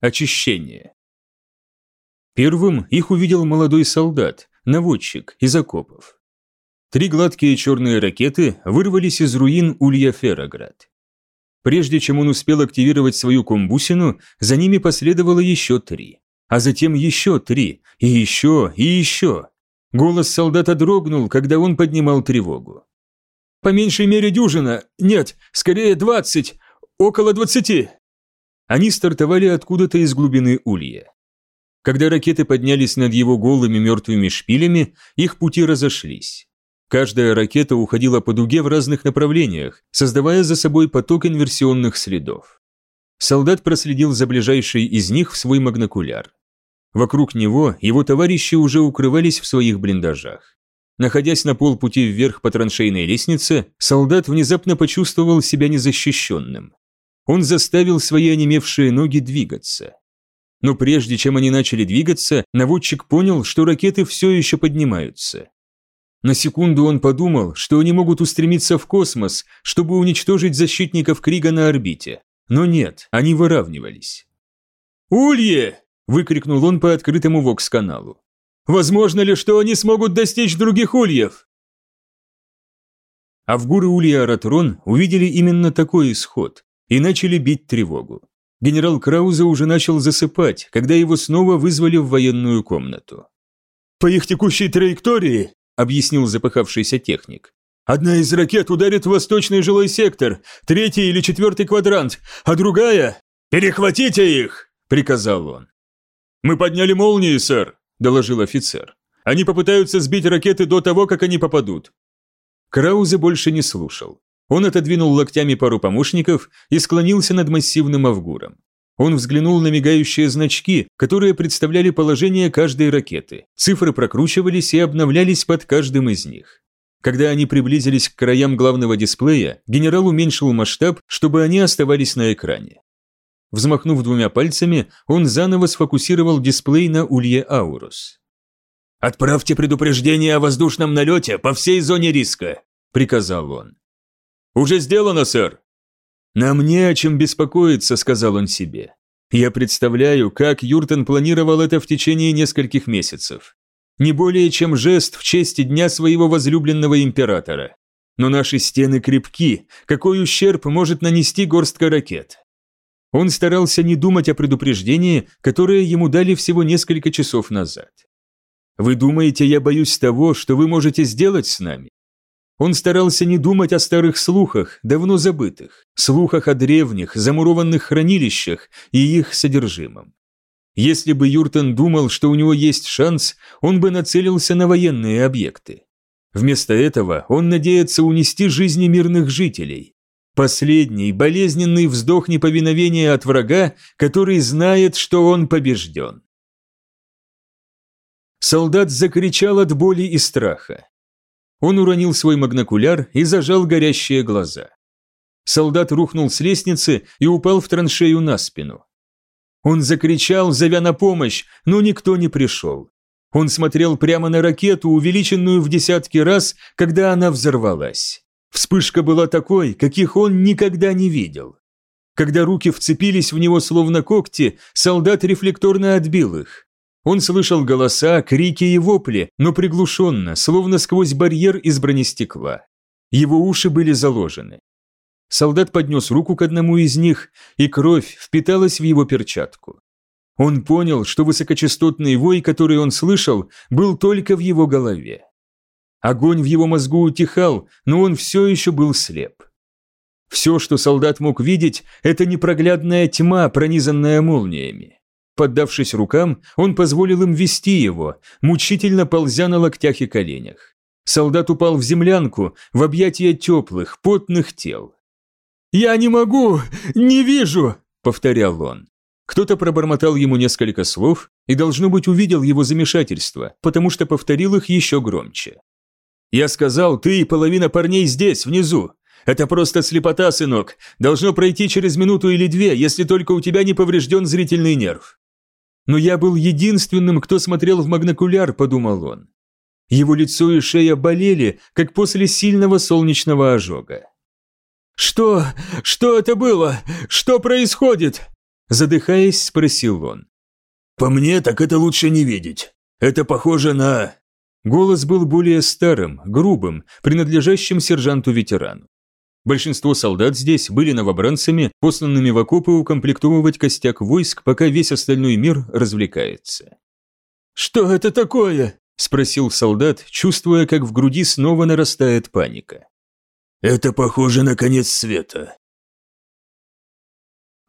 Очищение. Первым их увидел молодой солдат, наводчик из окопов. Три гладкие черные ракеты вырвались из руин Улья Фероград. Прежде чем он успел активировать свою комбусину, за ними последовало еще три. А затем еще три, и еще, и еще. Голос солдата дрогнул, когда он поднимал тревогу. «По меньшей мере дюжина, нет, скорее двадцать, около двадцати». Они стартовали откуда-то из глубины улья. Когда ракеты поднялись над его голыми мертвыми шпилями, их пути разошлись. Каждая ракета уходила по дуге в разных направлениях, создавая за собой поток инверсионных следов. Солдат проследил за ближайшей из них в свой магнокуляр. Вокруг него его товарищи уже укрывались в своих блиндажах. Находясь на полпути вверх по траншейной лестнице, солдат внезапно почувствовал себя незащищенным. Он заставил свои онемевшие ноги двигаться. Но прежде чем они начали двигаться, наводчик понял, что ракеты все еще поднимаются. На секунду он подумал, что они могут устремиться в космос, чтобы уничтожить защитников Крига на орбите. Но нет, они выравнивались. «Улье!» – выкрикнул он по открытому вокс-каналу. «Возможно ли, что они смогут достичь других ульев?» Авгур и Улья Аратрон увидели именно такой исход и начали бить тревогу. Генерал Краузе уже начал засыпать, когда его снова вызвали в военную комнату. «По их текущей траектории объяснил запыхавшийся техник. «Одна из ракет ударит в восточный жилой сектор, третий или четвертый квадрант, а другая...» «Перехватите их!» – приказал он. «Мы подняли молнии, сэр», – доложил офицер. «Они попытаются сбить ракеты до того, как они попадут». Краузе больше не слушал. Он отодвинул локтями пару помощников и склонился над массивным авгуром. Он взглянул на мигающие значки, которые представляли положение каждой ракеты. Цифры прокручивались и обновлялись под каждым из них. Когда они приблизились к краям главного дисплея, генерал уменьшил масштаб, чтобы они оставались на экране. Взмахнув двумя пальцами, он заново сфокусировал дисплей на улье Аурус. «Отправьте предупреждение о воздушном налете по всей зоне риска», – приказал он. «Уже сделано, сэр», «Нам не о чем беспокоиться», – сказал он себе. «Я представляю, как Юртон планировал это в течение нескольких месяцев. Не более чем жест в честь дня своего возлюбленного императора. Но наши стены крепки, какой ущерб может нанести горстка ракет?» Он старался не думать о предупреждении, которое ему дали всего несколько часов назад. «Вы думаете, я боюсь того, что вы можете сделать с нами? Он старался не думать о старых слухах, давно забытых, слухах о древних, замурованных хранилищах и их содержимом. Если бы Юртон думал, что у него есть шанс, он бы нацелился на военные объекты. Вместо этого он надеется унести жизни мирных жителей. Последний болезненный вздох неповиновения от врага, который знает, что он побежден. Солдат закричал от боли и страха. Он уронил свой магнокуляр и зажал горящие глаза. Солдат рухнул с лестницы и упал в траншею на спину. Он закричал, зовя на помощь, но никто не пришел. Он смотрел прямо на ракету, увеличенную в десятки раз, когда она взорвалась. Вспышка была такой, каких он никогда не видел. Когда руки вцепились в него словно когти, солдат рефлекторно отбил их. Он слышал голоса, крики и вопли, но приглушенно, словно сквозь барьер из бронестекла. Его уши были заложены. Солдат поднес руку к одному из них, и кровь впиталась в его перчатку. Он понял, что высокочастотный вой, который он слышал, был только в его голове. Огонь в его мозгу утихал, но он все еще был слеп. Все, что солдат мог видеть, это непроглядная тьма, пронизанная молниями. Поддавшись рукам, он позволил им вести его, мучительно ползя на локтях и коленях. Солдат упал в землянку, в объятия теплых, потных тел. «Я не могу! Не вижу!» – повторял он. Кто-то пробормотал ему несколько слов и, должно быть, увидел его замешательство, потому что повторил их еще громче. «Я сказал, ты и половина парней здесь, внизу. Это просто слепота, сынок. Должно пройти через минуту или две, если только у тебя не поврежден зрительный нерв. Но я был единственным, кто смотрел в магнокуляр, подумал он. Его лицо и шея болели, как после сильного солнечного ожога. «Что? Что это было? Что происходит?» Задыхаясь, спросил он. «По мне, так это лучше не видеть. Это похоже на...» Голос был более старым, грубым, принадлежащим сержанту-ветерану. Большинство солдат здесь были новобранцами, посланными в окопы укомплектовывать костяк войск, пока весь остальной мир развлекается. «Что это такое?» – спросил солдат, чувствуя, как в груди снова нарастает паника. «Это похоже на конец света».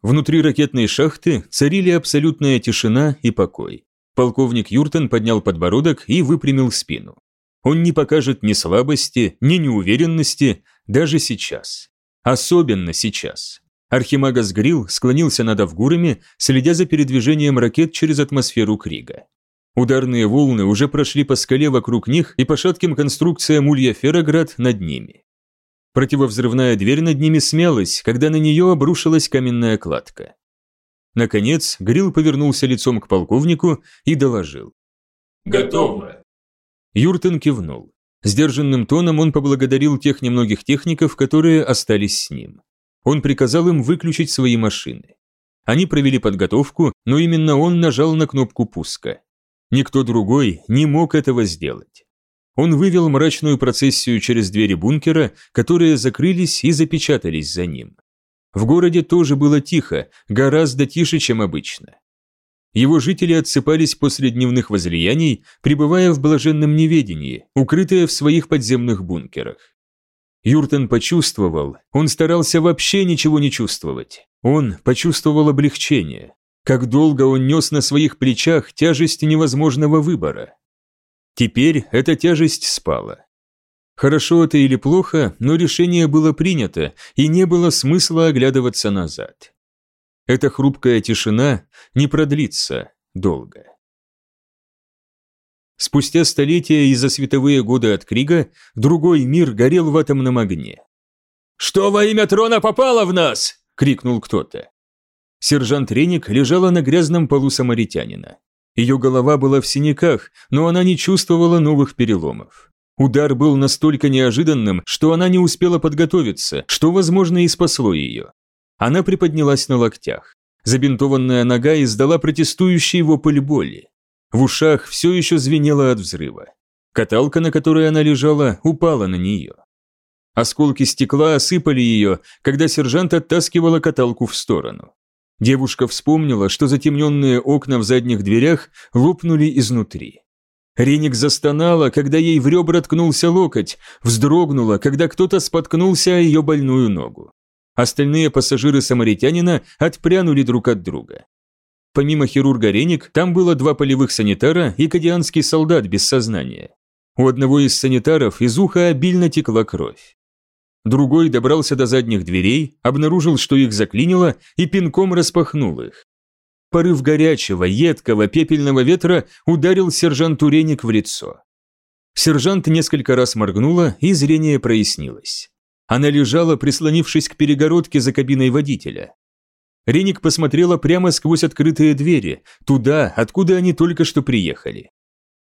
Внутри ракетной шахты царили абсолютная тишина и покой. Полковник Юртон поднял подбородок и выпрямил спину. Он не покажет ни слабости, ни неуверенности, даже сейчас. Особенно сейчас. Архимагас Грил склонился над Авгурами, следя за передвижением ракет через атмосферу Крига. Ударные волны уже прошли по скале вокруг них и по шатким конструкциям Улья Фероград над ними. Противовзрывная дверь над ними смялась, когда на нее обрушилась каменная кладка. Наконец, Грил повернулся лицом к полковнику и доложил. «Готово!» Юртен кивнул. Сдержанным тоном он поблагодарил тех немногих техников, которые остались с ним. Он приказал им выключить свои машины. Они провели подготовку, но именно он нажал на кнопку пуска. Никто другой не мог этого сделать. Он вывел мрачную процессию через двери бункера, которые закрылись и запечатались за ним. В городе тоже было тихо, гораздо тише, чем обычно. Его жители отсыпались после дневных возлияний, пребывая в блаженном неведении, укрытые в своих подземных бункерах. Юртен почувствовал, он старался вообще ничего не чувствовать. Он почувствовал облегчение. Как долго он нес на своих плечах тяжесть невозможного выбора. Теперь эта тяжесть спала. Хорошо это или плохо, но решение было принято, и не было смысла оглядываться назад. Эта хрупкая тишина не продлится долго. Спустя столетия и за световые годы от Крига другой мир горел в атомном огне. «Что во имя трона попало в нас?» – крикнул кто-то. Сержант Реник лежала на грязном полу самаритянина. Ее голова была в синяках, но она не чувствовала новых переломов. Удар был настолько неожиданным, что она не успела подготовиться, что, возможно, и спасло ее. Она приподнялась на локтях. Забинтованная нога издала протестующий вопль боли. В ушах все еще звенело от взрыва. Каталка, на которой она лежала, упала на нее. Осколки стекла осыпали ее, когда сержант оттаскивала каталку в сторону. Девушка вспомнила, что затемненные окна в задних дверях лопнули изнутри. Реник застонала, когда ей в ребра ткнулся локоть, вздрогнула, когда кто-то споткнулся о ее больную ногу. Остальные пассажиры самаритянина отпрянули друг от друга. Помимо хирурга Реник, там было два полевых санитара и кадианский солдат без сознания. У одного из санитаров из уха обильно текла кровь. Другой добрался до задних дверей, обнаружил, что их заклинило, и пинком распахнул их. Порыв горячего, едкого, пепельного ветра ударил сержанту Реник в лицо. Сержант несколько раз моргнула, и зрение прояснилось. Она лежала, прислонившись к перегородке за кабиной водителя. Реник посмотрела прямо сквозь открытые двери, туда, откуда они только что приехали.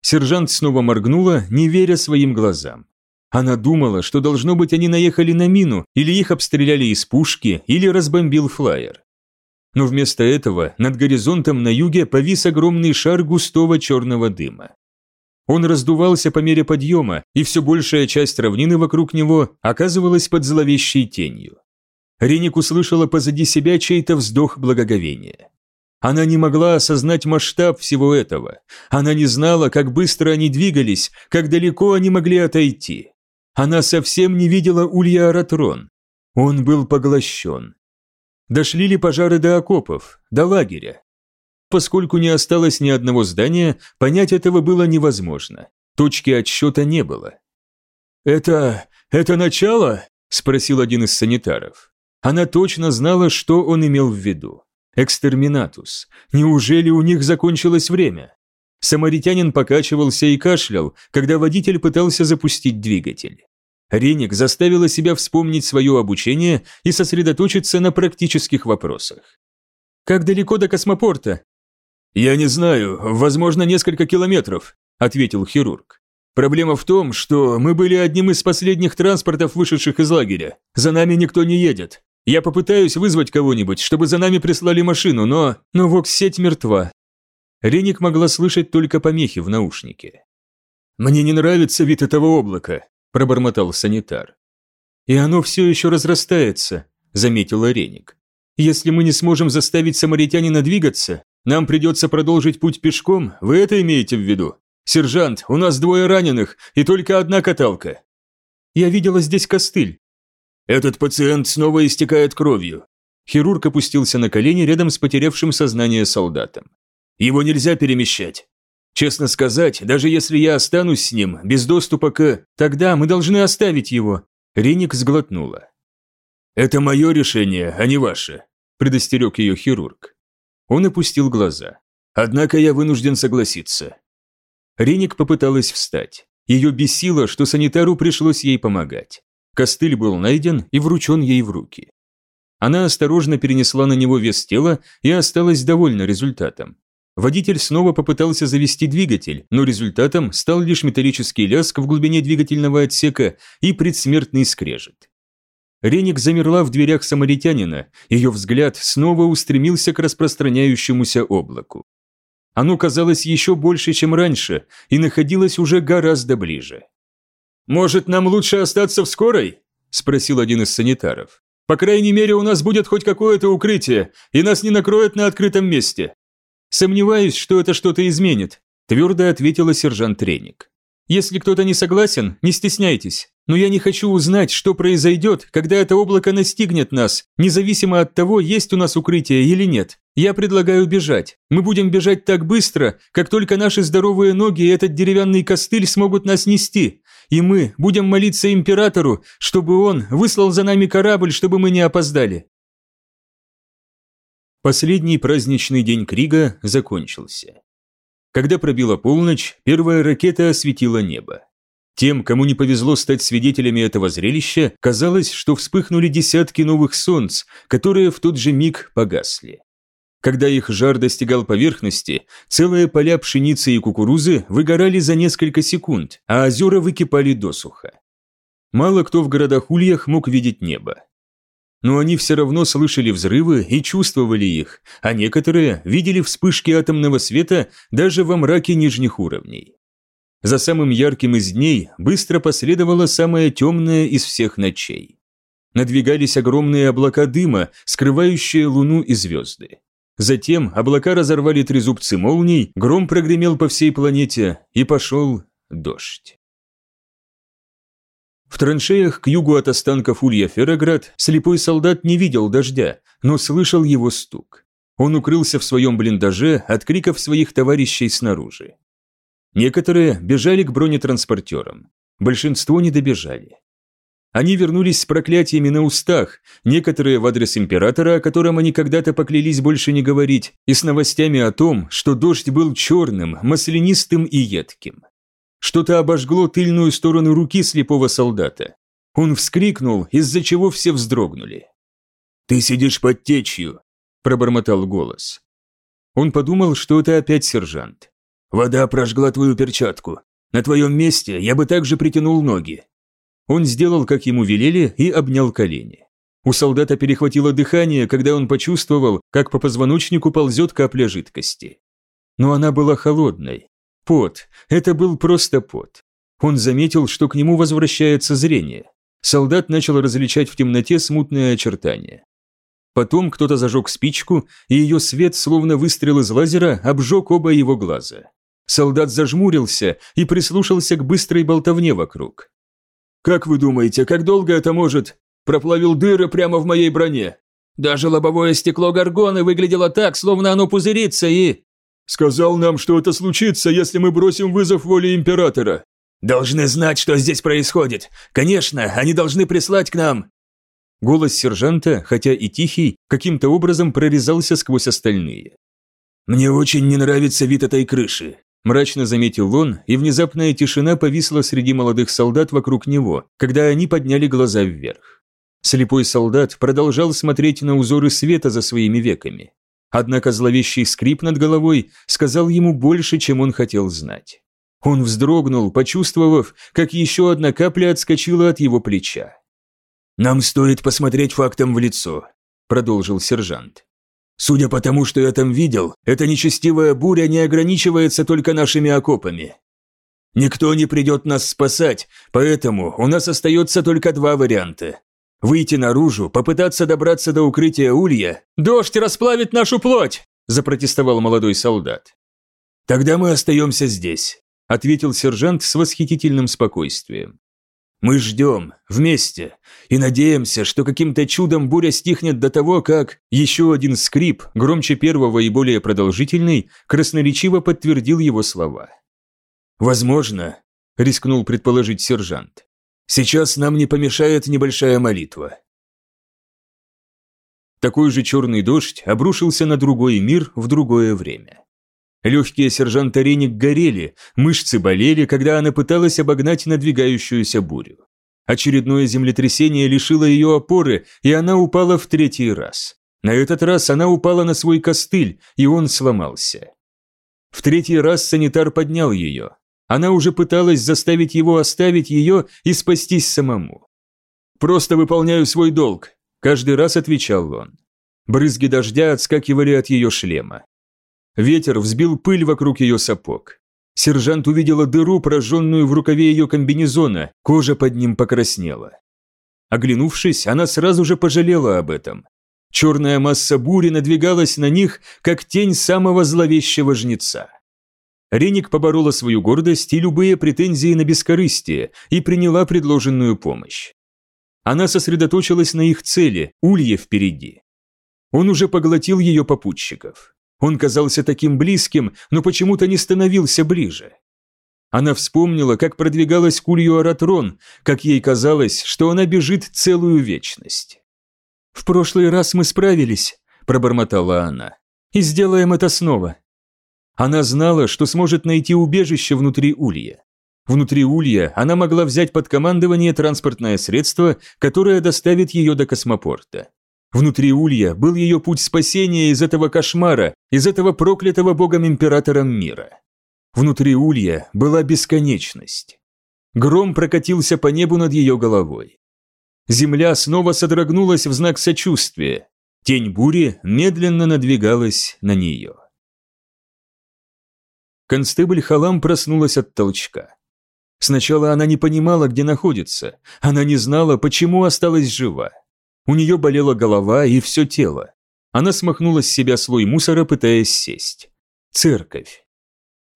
Сержант снова моргнула, не веря своим глазам. Она думала, что должно быть они наехали на мину, или их обстреляли из пушки, или разбомбил флайер но вместо этого над горизонтом на юге повис огромный шар густого черного дыма. Он раздувался по мере подъема, и все большая часть равнины вокруг него оказывалась под зловещей тенью. Реник услышала позади себя чей-то вздох благоговения. Она не могла осознать масштаб всего этого. Она не знала, как быстро они двигались, как далеко они могли отойти. Она совсем не видела Улья Аратрон. Он был поглощен. Дошли ли пожары до окопов, до лагеря? Поскольку не осталось ни одного здания, понять этого было невозможно. Точки отсчета не было. «Это... это начало?» – спросил один из санитаров. Она точно знала, что он имел в виду. Экстерминатус. Неужели у них закончилось время? Самаритянин покачивался и кашлял, когда водитель пытался запустить двигатель. Реник заставила себя вспомнить свое обучение и сосредоточиться на практических вопросах. «Как далеко до космопорта?» «Я не знаю, возможно, несколько километров», – ответил хирург. «Проблема в том, что мы были одним из последних транспортов, вышедших из лагеря. За нами никто не едет. Я попытаюсь вызвать кого-нибудь, чтобы за нами прислали машину, но... Но вокс-сеть мертва». Реник могла слышать только помехи в наушнике. «Мне не нравится вид этого облака», – пробормотал санитар. «И оно все еще разрастается», – заметила Реник. «Если мы не сможем заставить самаритянина двигаться, нам придется продолжить путь пешком, вы это имеете в виду? Сержант, у нас двое раненых и только одна каталка». «Я видела здесь костыль». «Этот пациент снова истекает кровью». Хирург опустился на колени рядом с потерявшим сознание солдатом. «Его нельзя перемещать. Честно сказать, даже если я останусь с ним, без доступа к... Тогда мы должны оставить его». Реник сглотнула. «Это мое решение, а не ваше», – предостерег ее хирург. Он опустил глаза. «Однако я вынужден согласиться». Реник попыталась встать. Ее бесило, что санитару пришлось ей помогать. Костыль был найден и вручен ей в руки. Она осторожно перенесла на него вес тела и осталась довольна результатом. Водитель снова попытался завести двигатель, но результатом стал лишь металлический лязг в глубине двигательного отсека и предсмертный скрежет. Реник замерла в дверях самаритянина, ее взгляд снова устремился к распространяющемуся облаку. Оно казалось еще больше, чем раньше, и находилось уже гораздо ближе. «Может, нам лучше остаться в скорой?» – спросил один из санитаров. «По крайней мере, у нас будет хоть какое-то укрытие, и нас не накроют на открытом месте». «Сомневаюсь, что это что-то изменит», – твердо ответила сержант Треник. «Если кто-то не согласен, не стесняйтесь, но я не хочу узнать, что произойдет, когда это облако настигнет нас, независимо от того, есть у нас укрытие или нет. Я предлагаю бежать. Мы будем бежать так быстро, как только наши здоровые ноги и этот деревянный костыль смогут нас нести, и мы будем молиться императору, чтобы он выслал за нами корабль, чтобы мы не опоздали. Последний праздничный день Крига закончился. Когда пробила полночь, первая ракета осветила небо. Тем, кому не повезло стать свидетелями этого зрелища, казалось, что вспыхнули десятки новых солнц, которые в тот же миг погасли. Когда их жар достигал поверхности, целые поля пшеницы и кукурузы выгорали за несколько секунд, а озера выкипали досуха. Мало кто в городах-ульях мог видеть небо но они все равно слышали взрывы и чувствовали их, а некоторые видели вспышки атомного света даже во мраке нижних уровней. За самым ярким из дней быстро последовала самая темная из всех ночей. Надвигались огромные облака дыма, скрывающие луну и звезды. Затем облака разорвали трезубцы молний, гром прогремел по всей планете, и пошел дождь. В траншеях к югу от останков Улья Фероград слепой солдат не видел дождя, но слышал его стук. Он укрылся в своем блиндаже от криков своих товарищей снаружи. Некоторые бежали к бронетранспортерам, большинство не добежали. Они вернулись с проклятиями на устах, некоторые в адрес императора, о котором они когда-то поклялись больше не говорить, и с новостями о том, что дождь был черным, маслянистым и едким. Что-то обожгло тыльную сторону руки слепого солдата. Он вскрикнул, из-за чего все вздрогнули. «Ты сидишь под течью», – пробормотал голос. Он подумал, что это опять сержант. «Вода прожгла твою перчатку. На твоем месте я бы также притянул ноги». Он сделал, как ему велели, и обнял колени. У солдата перехватило дыхание, когда он почувствовал, как по позвоночнику ползет капля жидкости. Но она была холодной, Пот. Это был просто пот. Он заметил, что к нему возвращается зрение. Солдат начал различать в темноте смутные очертания. Потом кто-то зажег спичку, и ее свет, словно выстрел из лазера, обжег оба его глаза. Солдат зажмурился и прислушался к быстрой болтовне вокруг. «Как вы думаете, как долго это может?» «Проплавил дыры прямо в моей броне. Даже лобовое стекло горгоны выглядело так, словно оно пузырится и...» Сказал нам, что это случится, если мы бросим вызов воле императора. Должны знать, что здесь происходит. Конечно, они должны прислать к нам. Голос сержанта, хотя и тихий, каким-то образом прорезался сквозь остальные. Мне очень не нравится вид этой крыши, мрачно заметил он, и внезапная тишина повисла среди молодых солдат вокруг него, когда они подняли глаза вверх. Слепой солдат продолжал смотреть на узоры света за своими веками. Однако зловещий скрип над головой сказал ему больше, чем он хотел знать. Он вздрогнул, почувствовав, как еще одна капля отскочила от его плеча. «Нам стоит посмотреть фактом в лицо», – продолжил сержант. «Судя по тому, что я там видел, эта нечестивая буря не ограничивается только нашими окопами. Никто не придет нас спасать, поэтому у нас остается только два варианта. Выйти наружу, попытаться добраться до укрытия улья. «Дождь расплавит нашу плоть!» – запротестовал молодой солдат. «Тогда мы остаемся здесь», – ответил сержант с восхитительным спокойствием. «Мы ждем, вместе, и надеемся, что каким-то чудом буря стихнет до того, как...» Еще один скрип, громче первого и более продолжительный, красноречиво подтвердил его слова. «Возможно», – рискнул предположить сержант. «Сейчас нам не помешает небольшая молитва». Такой же черный дождь обрушился на другой мир в другое время. Легкие сержанта Реник горели, мышцы болели, когда она пыталась обогнать надвигающуюся бурю. Очередное землетрясение лишило ее опоры, и она упала в третий раз. На этот раз она упала на свой костыль, и он сломался. В третий раз санитар поднял ее. Она уже пыталась заставить его оставить ее и спастись самому. «Просто выполняю свой долг», – каждый раз отвечал он. Брызги дождя отскакивали от ее шлема. Ветер взбил пыль вокруг ее сапог. Сержант увидела дыру, прожженную в рукаве ее комбинезона, кожа под ним покраснела. Оглянувшись, она сразу же пожалела об этом. Черная масса бури надвигалась на них, как тень самого зловещего жнеца. Реник поборола свою гордость и любые претензии на бескорыстие и приняла предложенную помощь. Она сосредоточилась на их цели, улье впереди. Он уже поглотил ее попутчиков. Он казался таким близким, но почему-то не становился ближе. Она вспомнила, как продвигалась к улью Аратрон, как ей казалось, что она бежит целую вечность. «В прошлый раз мы справились», – пробормотала она, – «и сделаем это снова». Она знала, что сможет найти убежище внутри улья. Внутри улья она могла взять под командование транспортное средство, которое доставит ее до космопорта. Внутри улья был ее путь спасения из этого кошмара, из этого проклятого богом-императором мира. Внутри улья была бесконечность. Гром прокатился по небу над ее головой. Земля снова содрогнулась в знак сочувствия. Тень бури медленно надвигалась на нее. Констебль Халам проснулась от толчка. Сначала она не понимала, где находится. Она не знала, почему осталась жива. У нее болела голова и все тело. Она смахнула с себя слой мусора, пытаясь сесть. Церковь.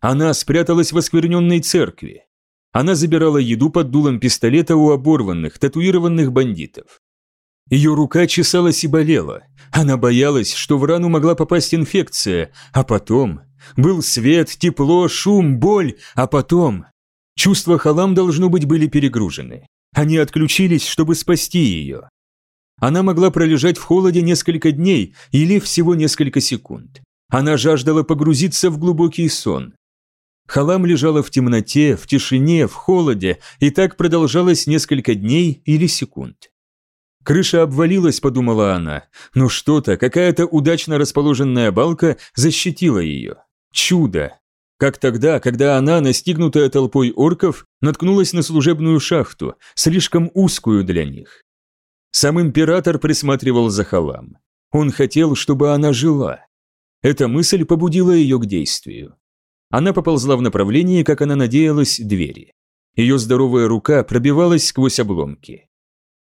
Она спряталась в оскверненной церкви. Она забирала еду под дулом пистолета у оборванных, татуированных бандитов. Ее рука чесалась и болела. Она боялась, что в рану могла попасть инфекция, а потом был свет, тепло, шум, боль, а потом... Чувства Халам, должно быть, были перегружены. Они отключились, чтобы спасти ее. Она могла пролежать в холоде несколько дней или всего несколько секунд. Она жаждала погрузиться в глубокий сон. Халам лежала в темноте, в тишине, в холоде, и так продолжалось несколько дней или секунд. Крыша обвалилась, подумала она, но что-то, какая-то удачно расположенная балка защитила ее. Чудо! Как тогда, когда она, настигнутая толпой орков, наткнулась на служебную шахту, слишком узкую для них. Сам император присматривал за халам. Он хотел, чтобы она жила. Эта мысль побудила ее к действию. Она поползла в направлении, как она надеялась, двери. Ее здоровая рука пробивалась сквозь обломки.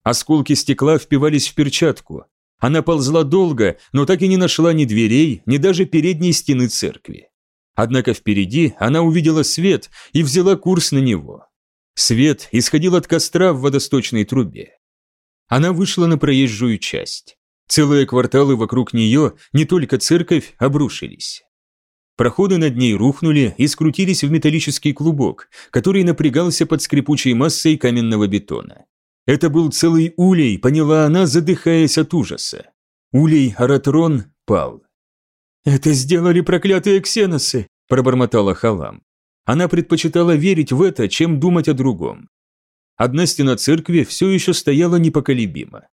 Осколки стекла впивались в перчатку. Она ползла долго, но так и не нашла ни дверей, ни даже передней стены церкви. Однако впереди она увидела свет и взяла курс на него. Свет исходил от костра в водосточной трубе. Она вышла на проезжую часть. Целые кварталы вокруг нее, не только церковь, обрушились. Проходы над ней рухнули и скрутились в металлический клубок, который напрягался под скрипучей массой каменного бетона. Это был целый улей, поняла она, задыхаясь от ужаса. Улей Аратрон пал. «Это сделали проклятые ксеносы», – пробормотала Халам. Она предпочитала верить в это, чем думать о другом. Одна стена церкви все еще стояла непоколебимо.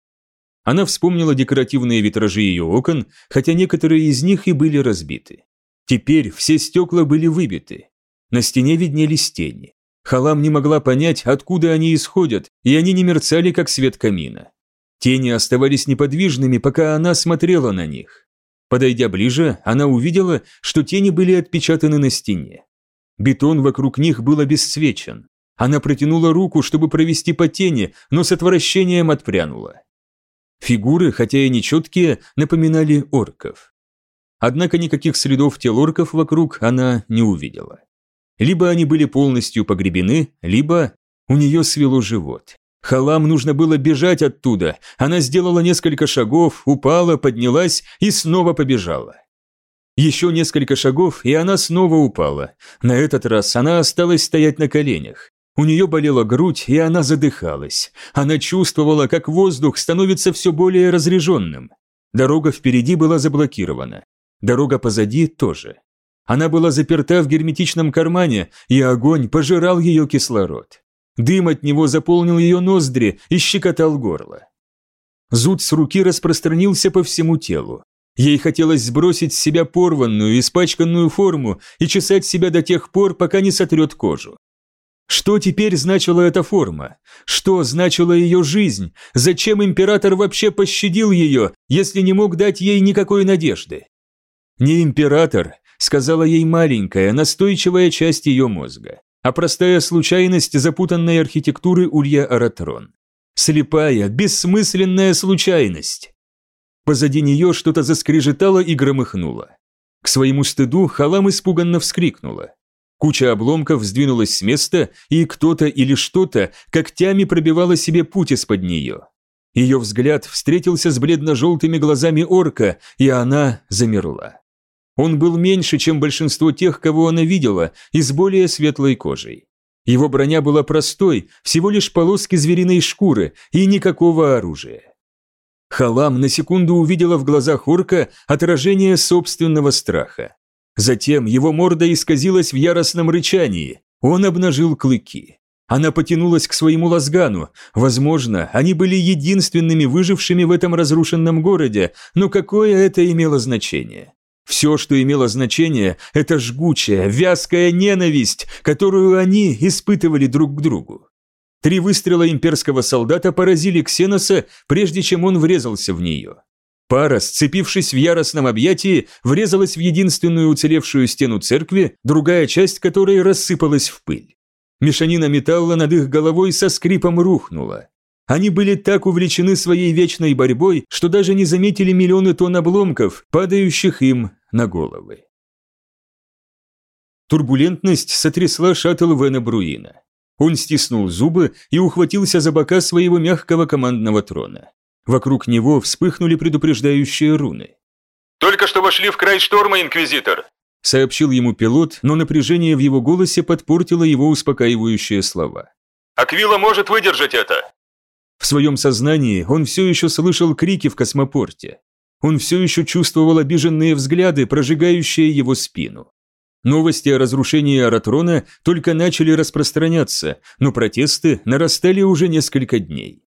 Она вспомнила декоративные витражи ее окон, хотя некоторые из них и были разбиты. Теперь все стекла были выбиты. На стене виднелись тени. Халам не могла понять, откуда они исходят, и они не мерцали, как свет камина. Тени оставались неподвижными, пока она смотрела на них. Подойдя ближе, она увидела, что тени были отпечатаны на стене. Бетон вокруг них был обесцвечен. Она протянула руку, чтобы провести по тени, но с отвращением отпрянула. Фигуры, хотя и нечеткие, напоминали орков. Однако никаких следов тел орков вокруг она не увидела. Либо они были полностью погребены, либо у нее свело живот. Халам нужно было бежать оттуда. Она сделала несколько шагов, упала, поднялась и снова побежала. Еще несколько шагов, и она снова упала. На этот раз она осталась стоять на коленях. У нее болела грудь, и она задыхалась. Она чувствовала, как воздух становится все более разреженным. Дорога впереди была заблокирована. Дорога позади тоже. Она была заперта в герметичном кармане, и огонь пожирал ее кислород. Дым от него заполнил ее ноздри и щекотал горло. Зуд с руки распространился по всему телу. Ей хотелось сбросить с себя порванную, испачканную форму и чесать себя до тех пор, пока не сотрет кожу. Что теперь значила эта форма? Что значила ее жизнь? Зачем император вообще пощадил ее, если не мог дать ей никакой надежды? Не император, сказала ей маленькая, настойчивая часть ее мозга, а простая случайность запутанной архитектуры Улья Аратрон. Слепая, бессмысленная случайность. Позади нее что-то заскрежетало и громыхнуло. К своему стыду Халам испуганно вскрикнула. Куча обломков сдвинулась с места, и кто-то или что-то когтями пробивало себе путь из-под нее. Ее взгляд встретился с бледно-желтыми глазами орка, и она замерла. Он был меньше, чем большинство тех, кого она видела, и с более светлой кожей. Его броня была простой, всего лишь полоски звериной шкуры и никакого оружия. Халам на секунду увидела в глазах орка отражение собственного страха. Затем его морда исказилась в яростном рычании. Он обнажил клыки. Она потянулась к своему лазгану. Возможно, они были единственными выжившими в этом разрушенном городе, но какое это имело значение? Все, что имело значение, это жгучая, вязкая ненависть, которую они испытывали друг к другу. Три выстрела имперского солдата поразили Ксеноса, прежде чем он врезался в нее. Пара, сцепившись в яростном объятии, врезалась в единственную уцелевшую стену церкви, другая часть которой рассыпалась в пыль. Мешанина металла над их головой со скрипом рухнула. Они были так увлечены своей вечной борьбой, что даже не заметили миллионы тонн обломков, падающих им на головы. Турбулентность сотрясла шаттл Вена Бруина. Он стиснул зубы и ухватился за бока своего мягкого командного трона. Вокруг него вспыхнули предупреждающие руны. «Только что вошли в край шторма, Инквизитор!» сообщил ему пилот, но напряжение в его голосе подпортило его успокаивающие слова. «Аквила может выдержать это!» В своем сознании он все еще слышал крики в космопорте. Он все еще чувствовал обиженные взгляды, прожигающие его спину. Новости о разрушении Аратрона только начали распространяться, но протесты нарастали уже несколько дней.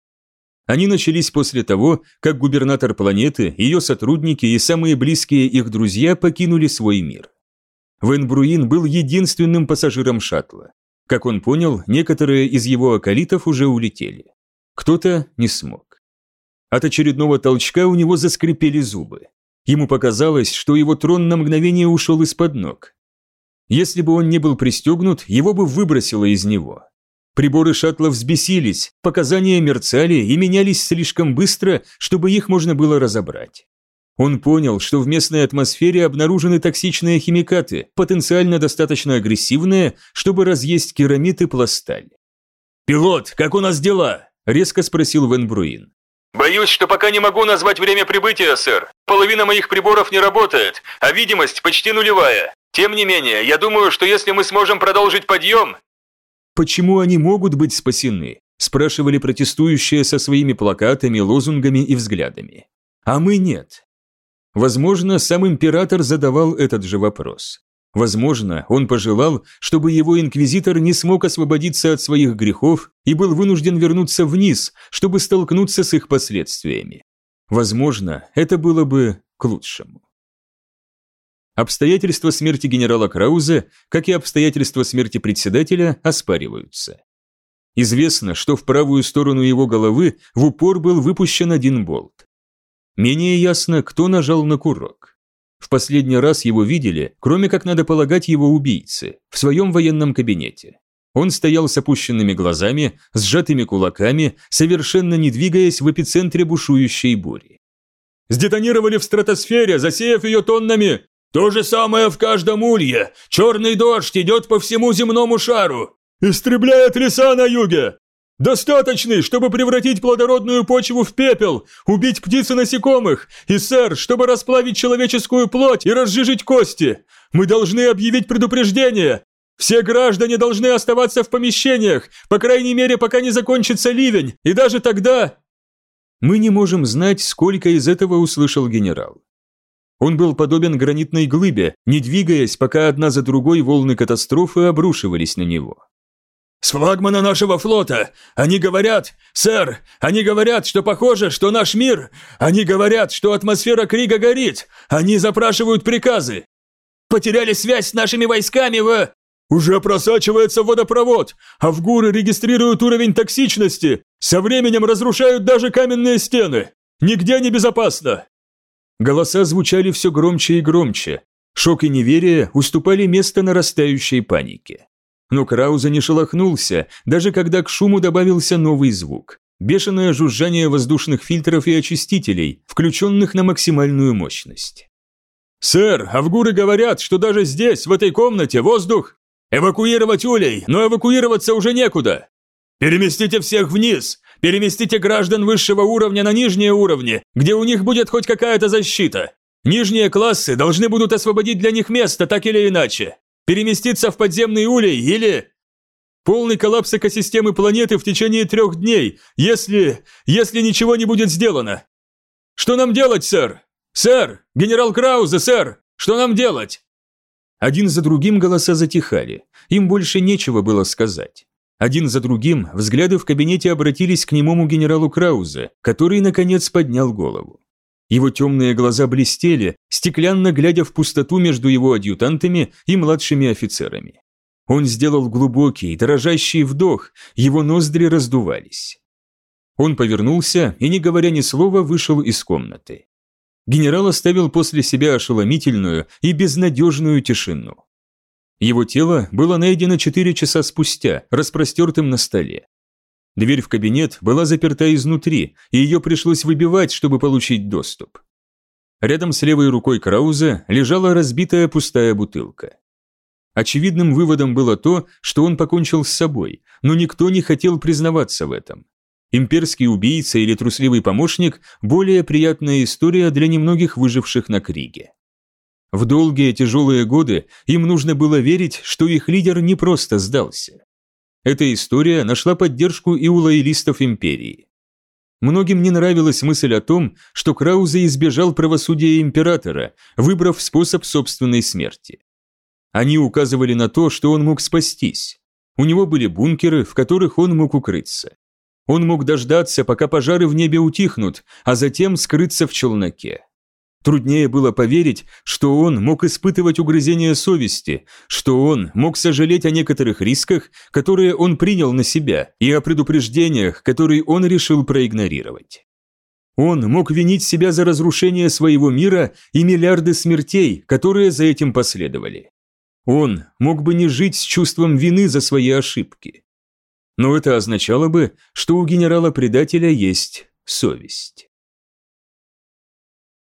Они начались после того, как губернатор планеты, ее сотрудники и самые близкие их друзья покинули свой мир. Вен Бруин был единственным пассажиром шаттла. Как он понял, некоторые из его околитов уже улетели. Кто-то не смог. От очередного толчка у него заскрипели зубы. Ему показалось, что его трон на мгновение ушел из-под ног. Если бы он не был пристегнут, его бы выбросило из него. Приборы шаттла взбесились, показания мерцали и менялись слишком быстро, чтобы их можно было разобрать. Он понял, что в местной атмосфере обнаружены токсичные химикаты, потенциально достаточно агрессивные, чтобы разъесть керамид и пласталь. «Пилот, как у нас дела?» – резко спросил Вен Бруин. «Боюсь, что пока не могу назвать время прибытия, сэр. Половина моих приборов не работает, а видимость почти нулевая. Тем не менее, я думаю, что если мы сможем продолжить подъем, Почему они могут быть спасены? Спрашивали протестующие со своими плакатами, лозунгами и взглядами. А мы нет. Возможно, сам император задавал этот же вопрос. Возможно, он пожелал, чтобы его инквизитор не смог освободиться от своих грехов и был вынужден вернуться вниз, чтобы столкнуться с их последствиями. Возможно, это было бы к лучшему. Обстоятельства смерти генерала Краузе, как и обстоятельства смерти председателя, оспариваются. Известно, что в правую сторону его головы в упор был выпущен один болт. Менее ясно, кто нажал на курок. В последний раз его видели, кроме как надо полагать его убийцы, в своем военном кабинете. Он стоял с опущенными глазами, сжатыми кулаками, совершенно не двигаясь в эпицентре бушующей бури. «Сдетонировали в стратосфере, засеяв ее тоннами!» «То же самое в каждом улье! Черный дождь идет по всему земному шару!» «Истребляет леса на юге! Достаточный, чтобы превратить плодородную почву в пепел, убить птиц и насекомых, и, сэр, чтобы расплавить человеческую плоть и разжижить кости. Мы должны объявить предупреждение. Все граждане должны оставаться в помещениях, по крайней мере, пока не закончится ливень, и даже тогда...» Мы не можем знать, сколько из этого услышал генерал. Он был подобен гранитной глыбе, не двигаясь, пока одна за другой волны катастрофы обрушивались на него. «С флагмана нашего флота! Они говорят, сэр, они говорят, что похоже, что наш мир... Они говорят, что атмосфера Крига горит! Они запрашивают приказы! Потеряли связь с нашими войсками в...» «Уже просачивается водопровод, а в гуры регистрируют уровень токсичности, со временем разрушают даже каменные стены! Нигде не безопасно!» Голоса звучали все громче и громче. Шок и неверие уступали место нарастающей панике. Но Крауза не шелохнулся, даже когда к шуму добавился новый звук. Бешеное жужжание воздушных фильтров и очистителей, включенных на максимальную мощность. «Сэр, авгуры говорят, что даже здесь, в этой комнате, воздух... Эвакуировать улей, но эвакуироваться уже некуда. Переместите всех вниз, переместите граждан высшего уровня на нижние уровни, где у них будет хоть какая-то защита. Нижние классы должны будут освободить для них место, так или иначе. Переместиться в подземный улей или... Полный коллапс экосистемы планеты в течение трех дней, если... если ничего не будет сделано. Что нам делать, сэр? Сэр! Генерал Краузе, сэр! Что нам делать? Один за другим голоса затихали, им больше нечего было сказать. Один за другим взгляды в кабинете обратились к немому генералу Краузе, который, наконец, поднял голову. Его темные глаза блестели, стеклянно глядя в пустоту между его адъютантами и младшими офицерами. Он сделал глубокий, дрожащий вдох, его ноздри раздувались. Он повернулся и, не говоря ни слова, вышел из комнаты. Генерал оставил после себя ошеломительную и безнадежную тишину. Его тело было найдено четыре часа спустя, распростертым на столе. Дверь в кабинет была заперта изнутри, и ее пришлось выбивать, чтобы получить доступ. Рядом с левой рукой Крауза лежала разбитая пустая бутылка. Очевидным выводом было то, что он покончил с собой, но никто не хотел признаваться в этом. Имперский убийца или трусливый помощник – более приятная история для немногих выживших на Криге. В долгие тяжелые годы им нужно было верить, что их лидер не просто сдался. Эта история нашла поддержку и у лоялистов империи. Многим не нравилась мысль о том, что Краузе избежал правосудия императора, выбрав способ собственной смерти. Они указывали на то, что он мог спастись. У него были бункеры, в которых он мог укрыться. Он мог дождаться, пока пожары в небе утихнут, а затем скрыться в челноке. Труднее было поверить, что он мог испытывать угрызение совести, что он мог сожалеть о некоторых рисках, которые он принял на себя, и о предупреждениях, которые он решил проигнорировать. Он мог винить себя за разрушение своего мира и миллиарды смертей, которые за этим последовали. Он мог бы не жить с чувством вины за свои ошибки. Но это означало бы, что у генерала-предателя есть совесть.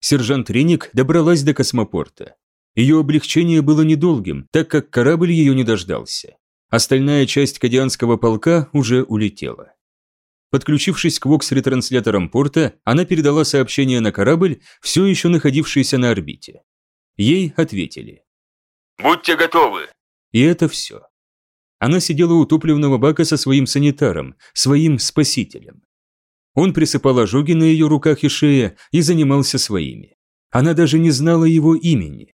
Сержант Реник добралась до космопорта. Ее облегчение было недолгим, так как корабль ее не дождался. Остальная часть Кадианского полка уже улетела. Подключившись к вокс-ретрансляторам порта, она передала сообщение на корабль, все еще находившийся на орбите. Ей ответили. «Будьте готовы!» И это все. Она сидела у топливного бака со своим санитаром, своим спасителем. Он присыпал ожоги на ее руках и шее и занимался своими. Она даже не знала его имени.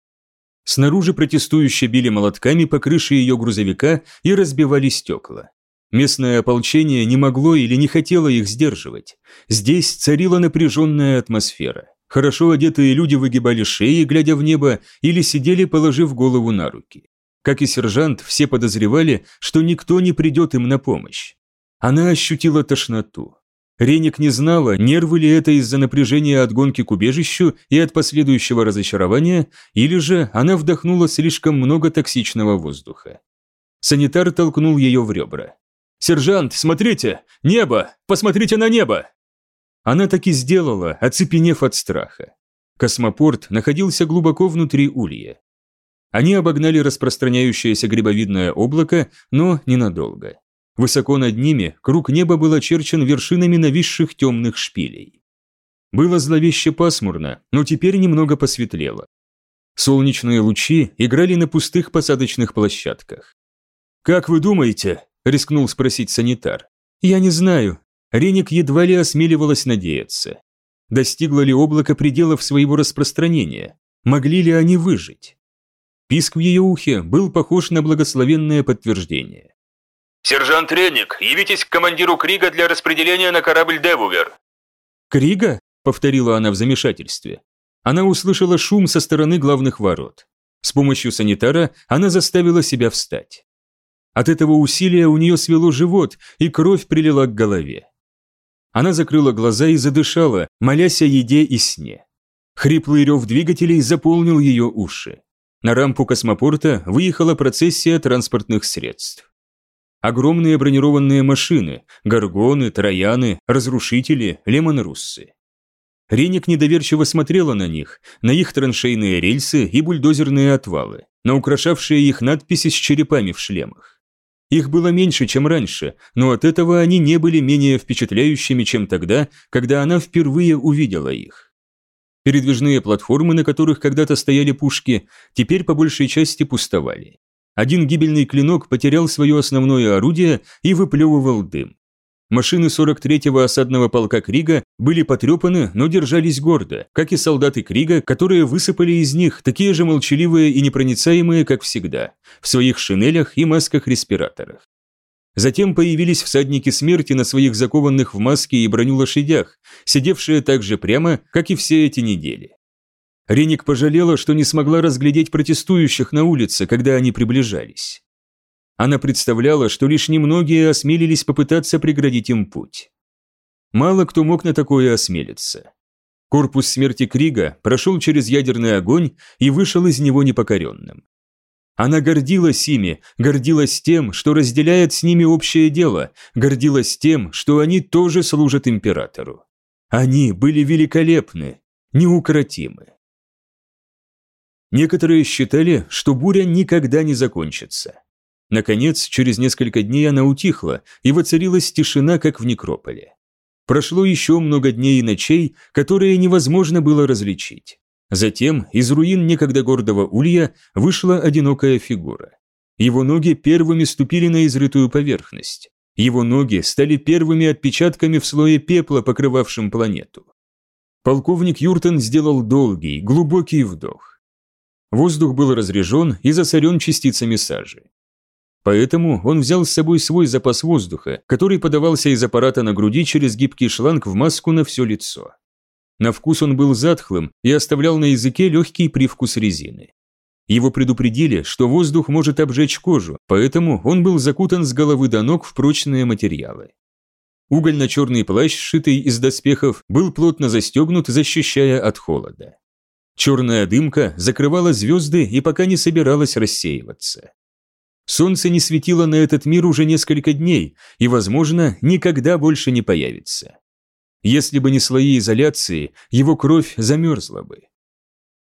Снаружи протестующие били молотками по крыше ее грузовика и разбивали стекла. Местное ополчение не могло или не хотело их сдерживать. Здесь царила напряженная атмосфера. Хорошо одетые люди выгибали шеи, глядя в небо, или сидели, положив голову на руки. Как и сержант, все подозревали, что никто не придет им на помощь. Она ощутила тошноту. Реник не знала, нервы ли это из-за напряжения от гонки к убежищу и от последующего разочарования, или же она вдохнула слишком много токсичного воздуха. Санитар толкнул ее в ребра. «Сержант, смотрите! Небо! Посмотрите на небо!» Она так и сделала, оцепенев от страха. Космопорт находился глубоко внутри улья. Они обогнали распространяющееся грибовидное облако, но ненадолго. Высоко над ними круг неба был очерчен вершинами нависших темных шпилей. Было зловеще пасмурно, но теперь немного посветлело. Солнечные лучи играли на пустых посадочных площадках. «Как вы думаете?» – рискнул спросить санитар. «Я не знаю». Реник едва ли осмеливалась надеяться. Достигло ли облако пределов своего распространения? Могли ли они выжить? Писк в ее ухе был похож на благословенное подтверждение. «Сержант Реник, явитесь к командиру Крига для распределения на корабль Девувер». «Крига?» – повторила она в замешательстве. Она услышала шум со стороны главных ворот. С помощью санитара она заставила себя встать. От этого усилия у нее свело живот, и кровь прилила к голове. Она закрыла глаза и задышала, молясь о еде и сне. Хриплый рев двигателей заполнил ее уши. На рампу космопорта выехала процессия транспортных средств. Огромные бронированные машины, горгоны, трояны, разрушители, лемонруссы. Реник недоверчиво смотрела на них, на их траншейные рельсы и бульдозерные отвалы, на украшавшие их надписи с черепами в шлемах. Их было меньше, чем раньше, но от этого они не были менее впечатляющими, чем тогда, когда она впервые увидела их. Передвижные платформы, на которых когда-то стояли пушки, теперь по большей части пустовали. Один гибельный клинок потерял свое основное орудие и выплевывал дым. Машины 43-го осадного полка Крига были потрепаны, но держались гордо, как и солдаты Крига, которые высыпали из них, такие же молчаливые и непроницаемые, как всегда, в своих шинелях и масках-респираторах. Затем появились всадники смерти на своих закованных в маски и броню лошадях, сидевшие так же прямо, как и все эти недели. Реник пожалела, что не смогла разглядеть протестующих на улице, когда они приближались. Она представляла, что лишь немногие осмелились попытаться преградить им путь. Мало кто мог на такое осмелиться. Корпус смерти Крига прошел через ядерный огонь и вышел из него непокоренным. Она гордилась ими, гордилась тем, что разделяет с ними общее дело, гордилась тем, что они тоже служат императору. Они были великолепны, неукротимы. Некоторые считали, что буря никогда не закончится. Наконец, через несколько дней она утихла, и воцарилась тишина, как в некрополе. Прошло еще много дней и ночей, которые невозможно было различить. Затем из руин некогда гордого улья вышла одинокая фигура. Его ноги первыми ступили на изрытую поверхность. Его ноги стали первыми отпечатками в слое пепла, покрывавшем планету. Полковник Юртон сделал долгий, глубокий вдох. Воздух был разрежен и засорен частицами сажи. Поэтому он взял с собой свой запас воздуха, который подавался из аппарата на груди через гибкий шланг в маску на все лицо. На вкус он был затхлым и оставлял на языке легкий привкус резины. Его предупредили, что воздух может обжечь кожу, поэтому он был закутан с головы до ног в прочные материалы. Угольно-черный плащ, сшитый из доспехов, был плотно застегнут, защищая от холода. Черная дымка закрывала звезды и пока не собиралась рассеиваться. Солнце не светило на этот мир уже несколько дней и, возможно, никогда больше не появится. Если бы не слои изоляции, его кровь замерзла бы.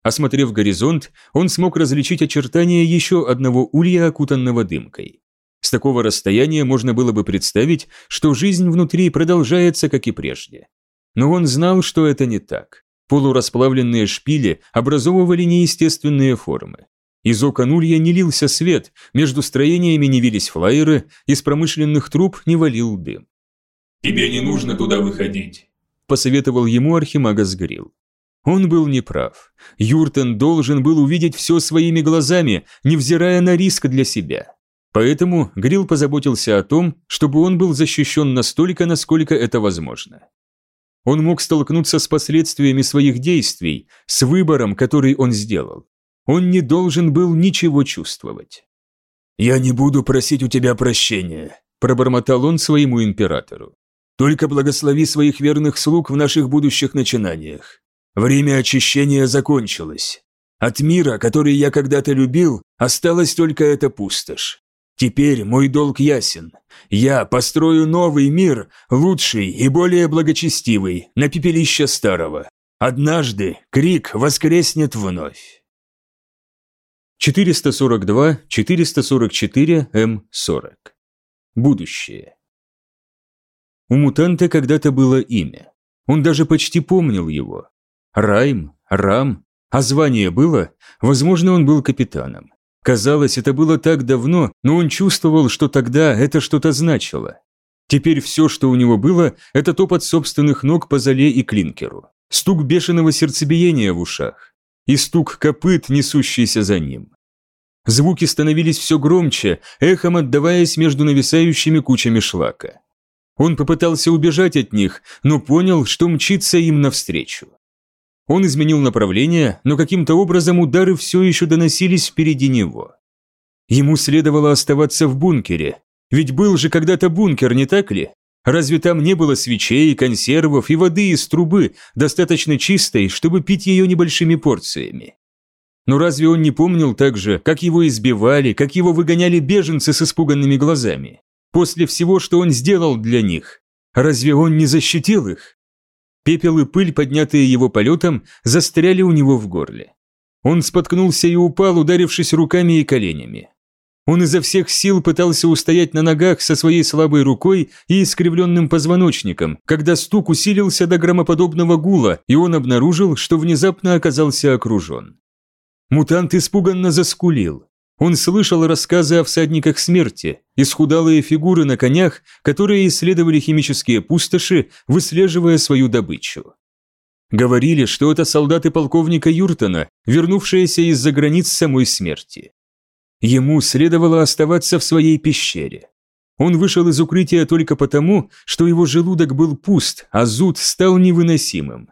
Осмотрев горизонт, он смог различить очертания еще одного улья, окутанного дымкой. С такого расстояния можно было бы представить, что жизнь внутри продолжается, как и прежде. Но он знал, что это не так. Полурасплавленные шпили образовывали неестественные формы. Из окон улья не лился свет, между строениями не вились флайеры, из промышленных труб не валил дым. «Тебе не нужно туда выходить посоветовал ему Архимагас Грил. Он был неправ. Юртон должен был увидеть все своими глазами, невзирая на риск для себя. Поэтому Грил позаботился о том, чтобы он был защищен настолько, насколько это возможно. Он мог столкнуться с последствиями своих действий, с выбором, который он сделал. Он не должен был ничего чувствовать. «Я не буду просить у тебя прощения», пробормотал он своему императору. «Только благослови своих верных слуг в наших будущих начинаниях. Время очищения закончилось. От мира, который я когда-то любил, осталась только эта пустошь. Теперь мой долг ясен. Я построю новый мир, лучший и более благочестивый, на пепелище старого. Однажды крик воскреснет вновь. 442-444-М40. Будущее. У мутанта когда-то было имя. Он даже почти помнил его. Райм, Рам. А звание было? Возможно, он был капитаном. Казалось, это было так давно, но он чувствовал, что тогда это что-то значило. Теперь все, что у него было, это топот собственных ног по зале и клинкеру, стук бешеного сердцебиения в ушах и стук копыт, несущийся за ним. Звуки становились все громче, эхом отдаваясь между нависающими кучами шлака. Он попытался убежать от них, но понял, что мчится им навстречу. Он изменил направление, но каким-то образом удары все еще доносились впереди него. Ему следовало оставаться в бункере, ведь был же когда-то бункер, не так ли? Разве там не было свечей, консервов и воды из трубы, достаточно чистой, чтобы пить ее небольшими порциями? Но разве он не помнил также, как его избивали, как его выгоняли беженцы с испуганными глазами? После всего, что он сделал для них, разве он не защитил их? Пепел и пыль, поднятые его полетом, застряли у него в горле. Он споткнулся и упал, ударившись руками и коленями. Он изо всех сил пытался устоять на ногах со своей слабой рукой и искривленным позвоночником, когда стук усилился до громоподобного гула, и он обнаружил, что внезапно оказался окружен. Мутант испуганно заскулил. Он слышал рассказы о всадниках смерти, исхудалые фигуры на конях, которые исследовали химические пустоши, выслеживая свою добычу. Говорили, что это солдаты полковника Юртона, вернувшиеся из-за границ самой смерти. Ему следовало оставаться в своей пещере. Он вышел из укрытия только потому, что его желудок был пуст, а зуд стал невыносимым.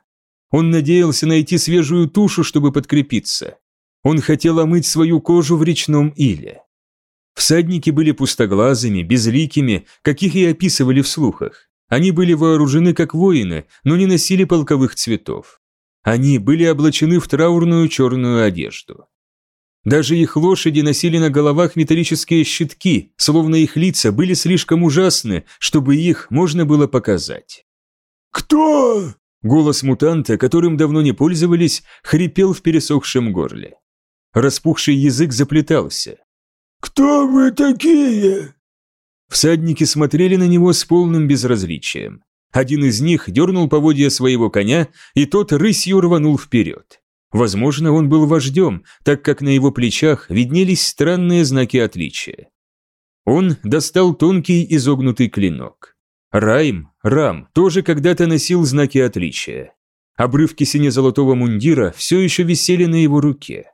Он надеялся найти свежую тушу, чтобы подкрепиться, он хотел омыть свою кожу в речном иле. Всадники были пустоглазыми, безликими, каких и описывали в слухах. Они были вооружены как воины, но не носили полковых цветов. Они были облачены в траурную черную одежду. Даже их лошади носили на головах металлические щитки, словно их лица были слишком ужасны, чтобы их можно было показать. «Кто?» Голос мутанта, которым давно не пользовались, хрипел в пересохшем горле. Распухший язык заплетался. «Кто вы такие?» Всадники смотрели на него с полным безразличием. Один из них дернул поводья своего коня, и тот рысью рванул вперед. Возможно, он был вождем, так как на его плечах виднелись странные знаки отличия. Он достал тонкий изогнутый клинок. Райм, Рам, тоже когда-то носил знаки отличия. Обрывки сине-золотого мундира все еще висели на его руке.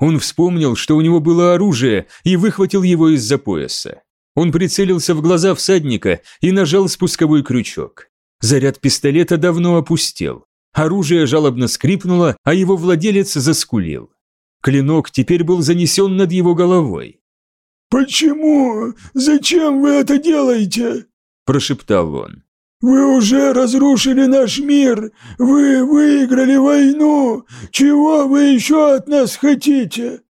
Он вспомнил, что у него было оружие, и выхватил его из-за пояса. Он прицелился в глаза всадника и нажал спусковой крючок. Заряд пистолета давно опустел. Оружие жалобно скрипнуло, а его владелец заскулил. Клинок теперь был занесен над его головой. «Почему? Зачем вы это делаете?» – прошептал он. «Вы уже разрушили наш мир! Вы выиграли войну! Чего вы еще от нас хотите?»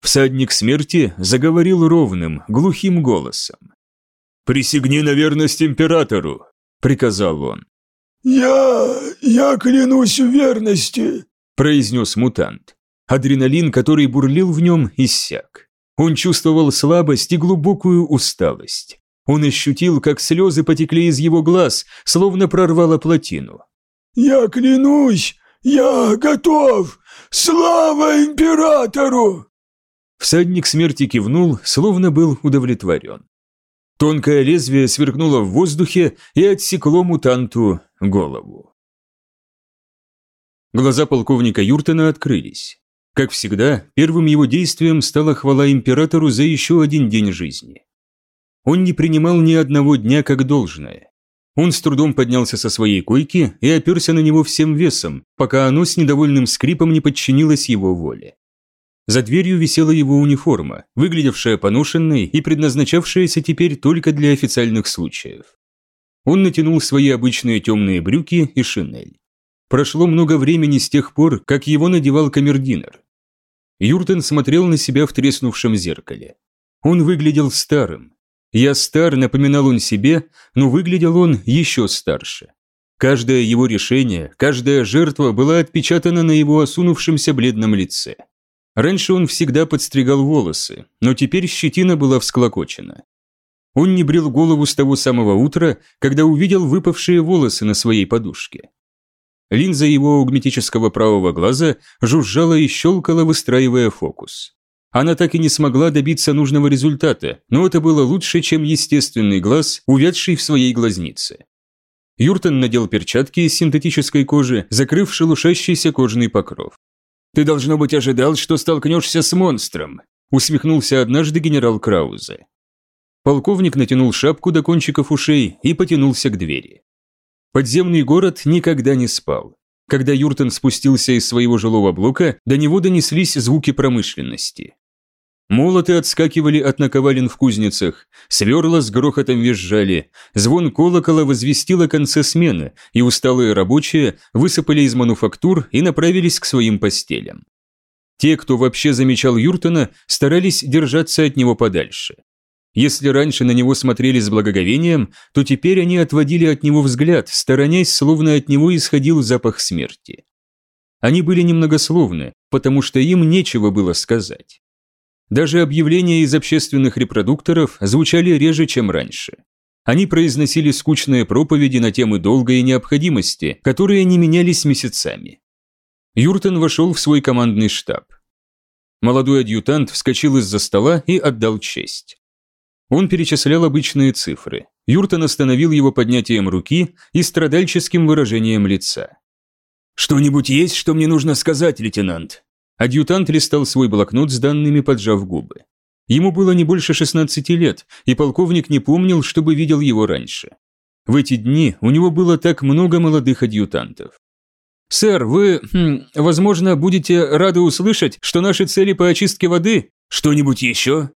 Всадник смерти заговорил ровным, глухим голосом. «Присягни на верность императору!» – приказал он. «Я... я клянусь в верности!» – произнес мутант. Адреналин, который бурлил в нем, иссяк. Он чувствовал слабость и глубокую усталость. Он ощутил, как слезы потекли из его глаз, словно прорвало плотину. «Я клянусь, я готов! Слава императору!» Всадник смерти кивнул, словно был удовлетворен. Тонкое лезвие сверкнуло в воздухе и отсекло мутанту голову. Глаза полковника Юртона открылись. Как всегда, первым его действием стала хвала императору за еще один день жизни. Он не принимал ни одного дня как должное. Он с трудом поднялся со своей койки и оперся на него всем весом, пока оно с недовольным скрипом не подчинилось его воле. За дверью висела его униформа, выглядевшая поношенной и предназначавшаяся теперь только для официальных случаев. Он натянул свои обычные темные брюки и шинель. Прошло много времени с тех пор, как его надевал камердинер. Юртен смотрел на себя в треснувшем зеркале. Он выглядел старым. «Я стар», напоминал он себе, но выглядел он еще старше. Каждое его решение, каждая жертва была отпечатана на его осунувшемся бледном лице. Раньше он всегда подстригал волосы, но теперь щетина была всклокочена. Он не брил голову с того самого утра, когда увидел выпавшие волосы на своей подушке. Линза его аугметического правого глаза жужжала и щелкала, выстраивая фокус. Она так и не смогла добиться нужного результата, но это было лучше, чем естественный глаз, увядший в своей глазнице. Юртон надел перчатки из синтетической кожи, закрыв шелушащийся кожаный покров. «Ты, должно быть, ожидал, что столкнешься с монстром», усмехнулся однажды генерал Краузе. Полковник натянул шапку до кончиков ушей и потянулся к двери. Подземный город никогда не спал. Когда Юртон спустился из своего жилого блока, до него донеслись звуки промышленности. Молоты отскакивали от наковален в кузницах, сверла с грохотом визжали, звон колокола возвестил о конце смены, и усталые рабочие высыпали из мануфактур и направились к своим постелям. Те, кто вообще замечал Юртона, старались держаться от него подальше. Если раньше на него смотрели с благоговением, то теперь они отводили от него взгляд, сторонясь, словно от него исходил запах смерти. Они были немногословны, потому что им нечего было сказать. Даже объявления из общественных репродукторов звучали реже, чем раньше. Они произносили скучные проповеди на темы долга и необходимости, которые не менялись месяцами. Юртон вошел в свой командный штаб. Молодой адъютант вскочил из-за стола и отдал честь. Он перечислял обычные цифры. Юртон остановил его поднятием руки и страдальческим выражением лица. «Что-нибудь есть, что мне нужно сказать, лейтенант?» Адъютант листал свой блокнот с данными, поджав губы. Ему было не больше 16 лет, и полковник не помнил, чтобы видел его раньше. В эти дни у него было так много молодых адъютантов. «Сэр, вы, хм, возможно, будете рады услышать, что наши цели по очистке воды...» «Что-нибудь еще?»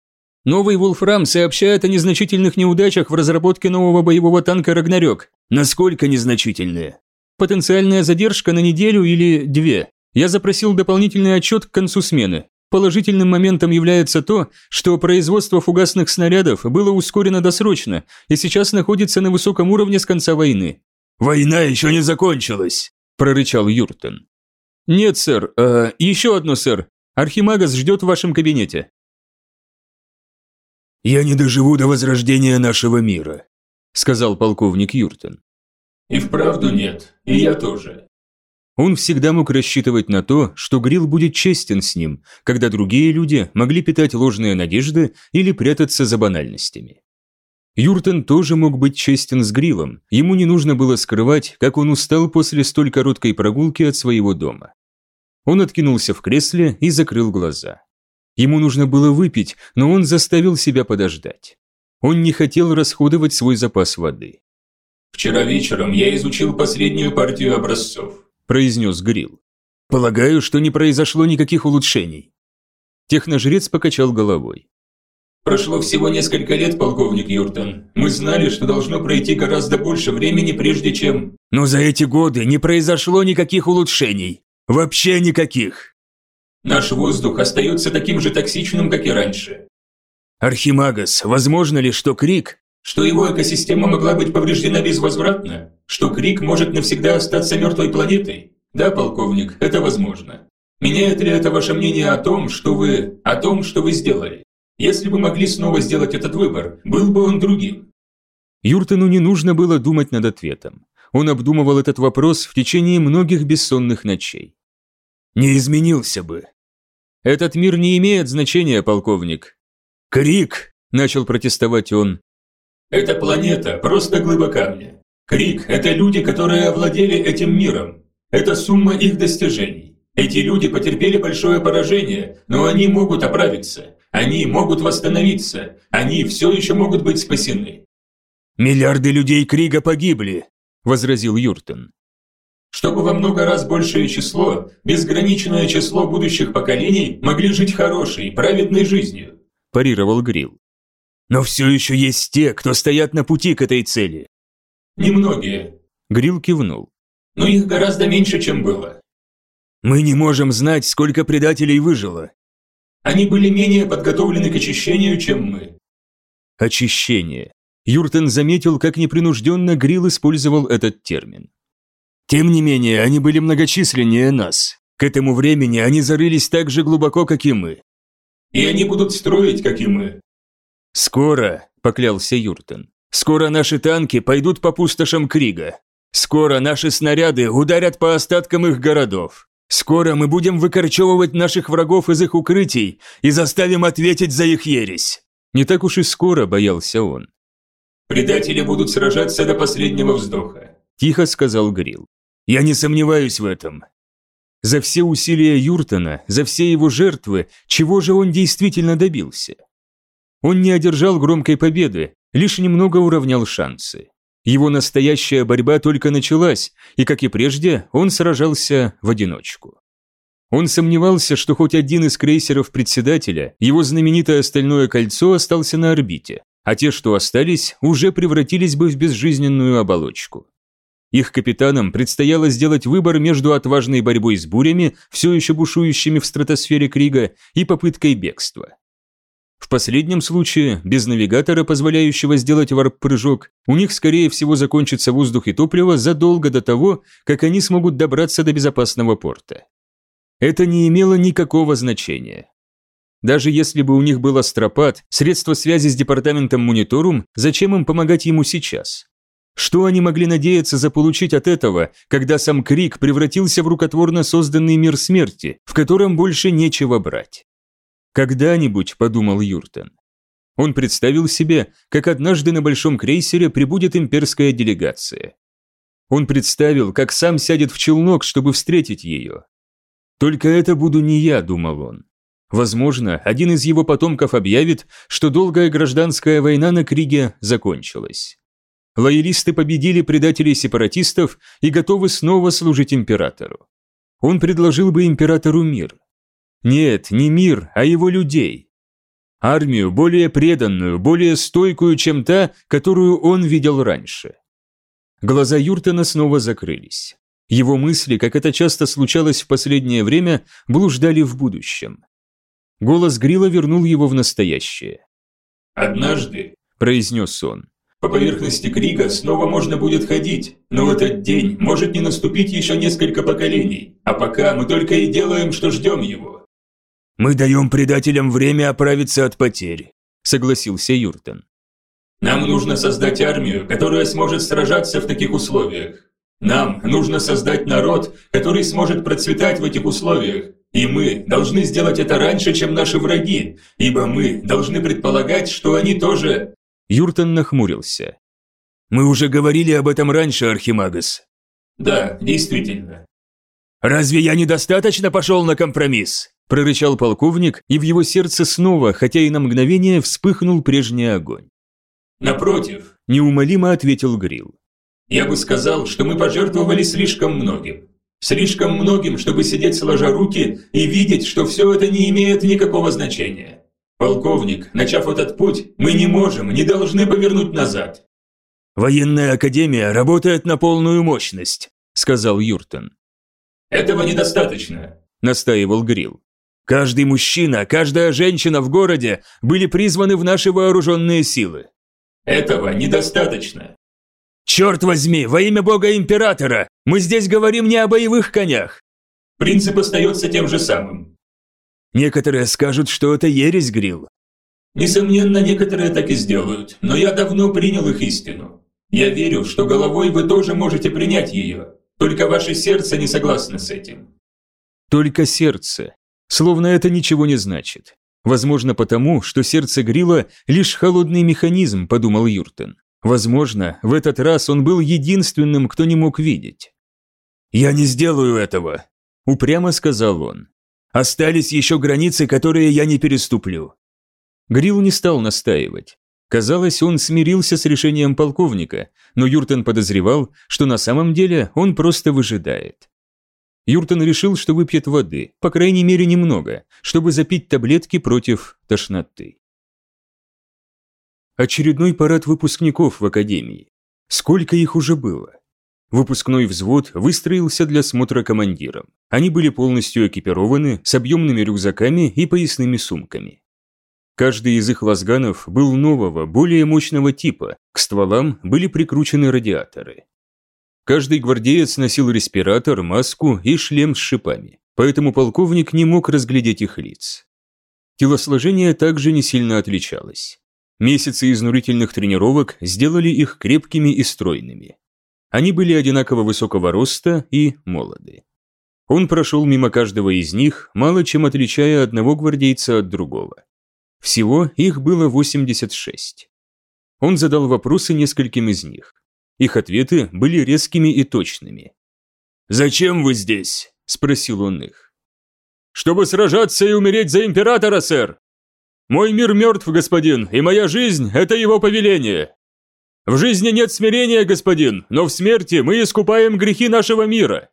Новый Вулфрам сообщает о незначительных неудачах в разработке нового боевого танка «Рагнарёк». Насколько незначительные? Потенциальная задержка на неделю или две. Я запросил дополнительный отчет к концу смены. Положительным моментом является то, что производство фугасных снарядов было ускорено досрочно и сейчас находится на высоком уровне с конца войны. «Война еще не закончилась», – прорычал Юртон. «Нет, сэр. Э, еще одно, сэр. Архимагас ждет в вашем кабинете». «Я не доживу до возрождения нашего мира», – сказал полковник Юртон. «И вправду нет, и я тоже». Он всегда мог рассчитывать на то, что Грил будет честен с ним, когда другие люди могли питать ложные надежды или прятаться за банальностями. Юртон тоже мог быть честен с Грилом, ему не нужно было скрывать, как он устал после столь короткой прогулки от своего дома. Он откинулся в кресле и закрыл глаза. Ему нужно было выпить, но он заставил себя подождать. Он не хотел расходовать свой запас воды. «Вчера вечером я изучил последнюю партию образцов», – произнес Грил. «Полагаю, что не произошло никаких улучшений». Техножрец покачал головой. «Прошло всего несколько лет, полковник Юртон. Мы знали, что должно пройти гораздо больше времени, прежде чем...» «Но за эти годы не произошло никаких улучшений. Вообще никаких!» Наш воздух остается таким же токсичным, как и раньше. Архимагас, возможно ли, что Крик... Что его экосистема могла быть повреждена безвозвратно? Что Крик может навсегда остаться мертвой планетой? Да, полковник, это возможно. Меняет ли это ваше мнение о том, что вы... о том, что вы сделали? Если бы могли снова сделать этот выбор, был бы он другим. Юртону не нужно было думать над ответом. Он обдумывал этот вопрос в течение многих бессонных ночей. «Не изменился бы», этот мир не имеет значения, полковник. Крик, начал протестовать он. Эта планета просто глыба камня. Крик – это люди, которые овладели этим миром. Это сумма их достижений. Эти люди потерпели большое поражение, но они могут оправиться. Они могут восстановиться. Они все еще могут быть спасены. «Миллиарды людей Крига погибли», – возразил Юртон. Чтобы во много раз большее число, безграничное число будущих поколений могли жить хорошей, праведной жизнью», – парировал Грил. «Но все еще есть те, кто стоят на пути к этой цели». «Немногие», – Грил кивнул. «Но их гораздо меньше, чем было». «Мы не можем знать, сколько предателей выжило». «Они были менее подготовлены к очищению, чем мы». «Очищение». Юртен заметил, как непринужденно Грил использовал этот термин. Тем не менее, они были многочисленнее нас. К этому времени они зарылись так же глубоко, как и мы. И они будут строить, как и мы. Скоро, поклялся Юртон, скоро наши танки пойдут по пустошам Крига. Скоро наши снаряды ударят по остаткам их городов. Скоро мы будем выкорчевывать наших врагов из их укрытий и заставим ответить за их ересь. Не так уж и скоро боялся он. Предатели будут сражаться до последнего вздоха, тихо сказал Грил. Я не сомневаюсь в этом. За все усилия Юртона, за все его жертвы, чего же он действительно добился? Он не одержал громкой победы, лишь немного уравнял шансы. Его настоящая борьба только началась, и, как и прежде, он сражался в одиночку. Он сомневался, что хоть один из крейсеров председателя, его знаменитое стальное кольцо остался на орбите, а те, что остались, уже превратились бы в безжизненную оболочку. Их капитанам предстояло сделать выбор между отважной борьбой с бурями, все еще бушующими в стратосфере Крига, и попыткой бегства. В последнем случае, без навигатора, позволяющего сделать варп-прыжок, у них, скорее всего, закончится воздух и топливо задолго до того, как они смогут добраться до безопасного порта. Это не имело никакого значения. Даже если бы у них был астропат, средства связи с департаментом Мониторум, зачем им помогать ему сейчас? Что они могли надеяться заполучить от этого, когда сам Крик превратился в рукотворно созданный мир смерти, в котором больше нечего брать? Когда-нибудь, подумал Юртон. Он представил себе, как однажды на большом крейсере прибудет имперская делегация. Он представил, как сам сядет в челнок, чтобы встретить ее. «Только это буду не я», — думал он. Возможно, один из его потомков объявит, что долгая гражданская война на Криге закончилась. Лоялисты победили предателей-сепаратистов и готовы снова служить императору. Он предложил бы императору мир. Нет, не мир, а его людей. Армию более преданную, более стойкую, чем та, которую он видел раньше. Глаза Юртона снова закрылись. Его мысли, как это часто случалось в последнее время, блуждали в будущем. Голос Грила вернул его в настоящее. «Однажды», – произнес он, по поверхности Крига снова можно будет ходить, но этот день может не наступить еще несколько поколений, а пока мы только и делаем, что ждем его». «Мы даем предателям время оправиться от потерь», — согласился Юртон. «Нам нужно создать армию, которая сможет сражаться в таких условиях. Нам нужно создать народ, который сможет процветать в этих условиях, и мы должны сделать это раньше, чем наши враги, ибо мы должны предполагать, что они тоже Юртон нахмурился. «Мы уже говорили об этом раньше, Архимагас». «Да, действительно». «Разве я недостаточно пошел на компромисс?» – прорычал полковник, и в его сердце снова, хотя и на мгновение, вспыхнул прежний огонь. «Напротив», – неумолимо ответил Грил. «Я бы сказал, что мы пожертвовали слишком многим. Слишком многим, чтобы сидеть сложа руки и видеть, что все это не имеет никакого значения. «Полковник, начав этот путь, мы не можем, не должны повернуть назад». «Военная академия работает на полную мощность», – сказал Юртон. «Этого недостаточно», – настаивал Грил. «Каждый мужчина, каждая женщина в городе были призваны в наши вооруженные силы». «Этого недостаточно». «Черт возьми, во имя бога императора! Мы здесь говорим не о боевых конях!» «Принцип остается тем же самым. Некоторые скажут, что это ересь, Грил. Несомненно, некоторые так и сделают, но я давно принял их истину. Я верю, что головой вы тоже можете принять ее, только ваше сердце не согласно с этим. Только сердце. Словно это ничего не значит. Возможно, потому, что сердце Грила – лишь холодный механизм, подумал Юртен. Возможно, в этот раз он был единственным, кто не мог видеть. «Я не сделаю этого», – упрямо сказал он. Остались еще границы, которые я не переступлю». Грил не стал настаивать. Казалось, он смирился с решением полковника, но Юртон подозревал, что на самом деле он просто выжидает. Юртон решил, что выпьет воды, по крайней мере немного, чтобы запить таблетки против тошноты. Очередной парад выпускников в академии. Сколько их уже было? Выпускной взвод выстроился для смотра командиром. Они были полностью экипированы с объемными рюкзаками и поясными сумками. Каждый из их лазганов был нового, более мощного типа, к стволам были прикручены радиаторы. Каждый гвардеец носил респиратор, маску и шлем с шипами, поэтому полковник не мог разглядеть их лиц. Телосложение также не сильно отличалось. Месяцы изнурительных тренировок сделали их крепкими и стройными. Они были одинаково высокого роста и молоды. Он прошел мимо каждого из них, мало чем отличая одного гвардейца от другого. Всего их было 86. Он задал вопросы нескольким из них. Их ответы были резкими и точными. «Зачем вы здесь?» – спросил он их. «Чтобы сражаться и умереть за императора, сэр! Мой мир мертв, господин, и моя жизнь – это его повеление. В жизни нет смирения, господин, но в смерти мы искупаем грехи нашего мира».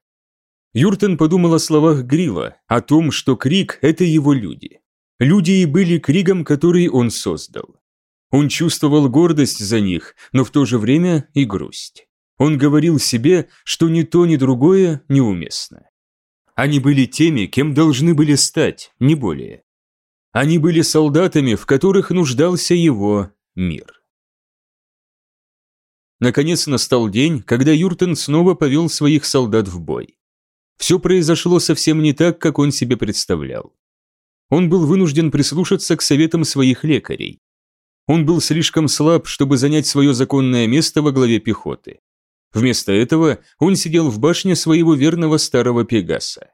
Юртен подумал о словах Грила, о том, что Крик – это его люди. Люди и были кригом, который он создал. Он чувствовал гордость за них, но в то же время и грусть. Он говорил себе, что ни то, ни другое неуместно. Они были теми, кем должны были стать, не более. Они были солдатами, в которых нуждался его мир. Наконец настал день, когда Юртен снова повел своих солдат в бой. Все произошло совсем не так, как он себе представлял он был вынужден прислушаться к советам своих лекарей. Он был слишком слаб, чтобы занять свое законное место во главе пехоты. Вместо этого он сидел в башне своего верного старого Пегаса.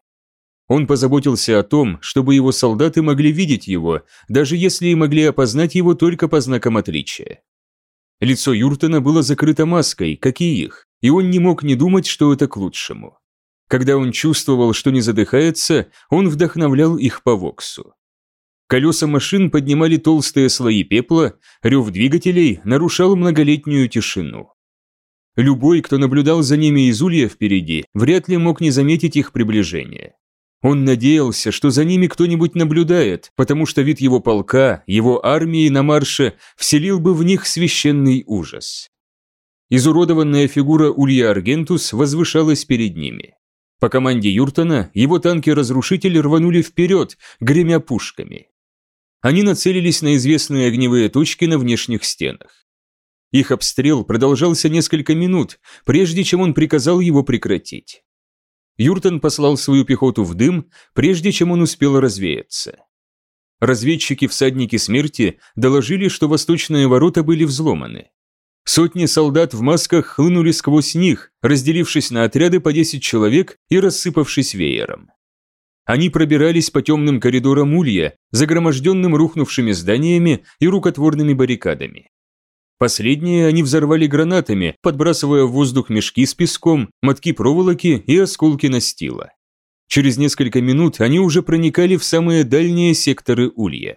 Он позаботился о том, чтобы его солдаты могли видеть его, даже если и могли опознать его только по знакам отличия. Лицо Юртона было закрыто маской, как и их, и он не мог не думать, что это к лучшему. Когда он чувствовал, что не задыхается, он вдохновлял их по воксу. Колеса машин поднимали толстые слои пепла, рев двигателей нарушал многолетнюю тишину. Любой, кто наблюдал за ними из улья впереди, вряд ли мог не заметить их приближение. Он надеялся, что за ними кто-нибудь наблюдает, потому что вид его полка, его армии на марше вселил бы в них священный ужас. Изуродованная фигура Улья Аргентус возвышалась перед ними. По команде Юртона его танки-разрушители рванули вперед, гремя пушками. Они нацелились на известные огневые точки на внешних стенах. Их обстрел продолжался несколько минут, прежде чем он приказал его прекратить. Юртон послал свою пехоту в дым, прежде чем он успел развеяться. Разведчики-всадники смерти доложили, что восточные ворота были взломаны. Сотни солдат в масках хлынули сквозь них, разделившись на отряды по 10 человек и рассыпавшись веером. Они пробирались по темным коридорам Улья, загроможденным рухнувшими зданиями и рукотворными баррикадами. Последние они взорвали гранатами, подбрасывая в воздух мешки с песком, мотки проволоки и осколки настила. Через несколько минут они уже проникали в самые дальние секторы Улья.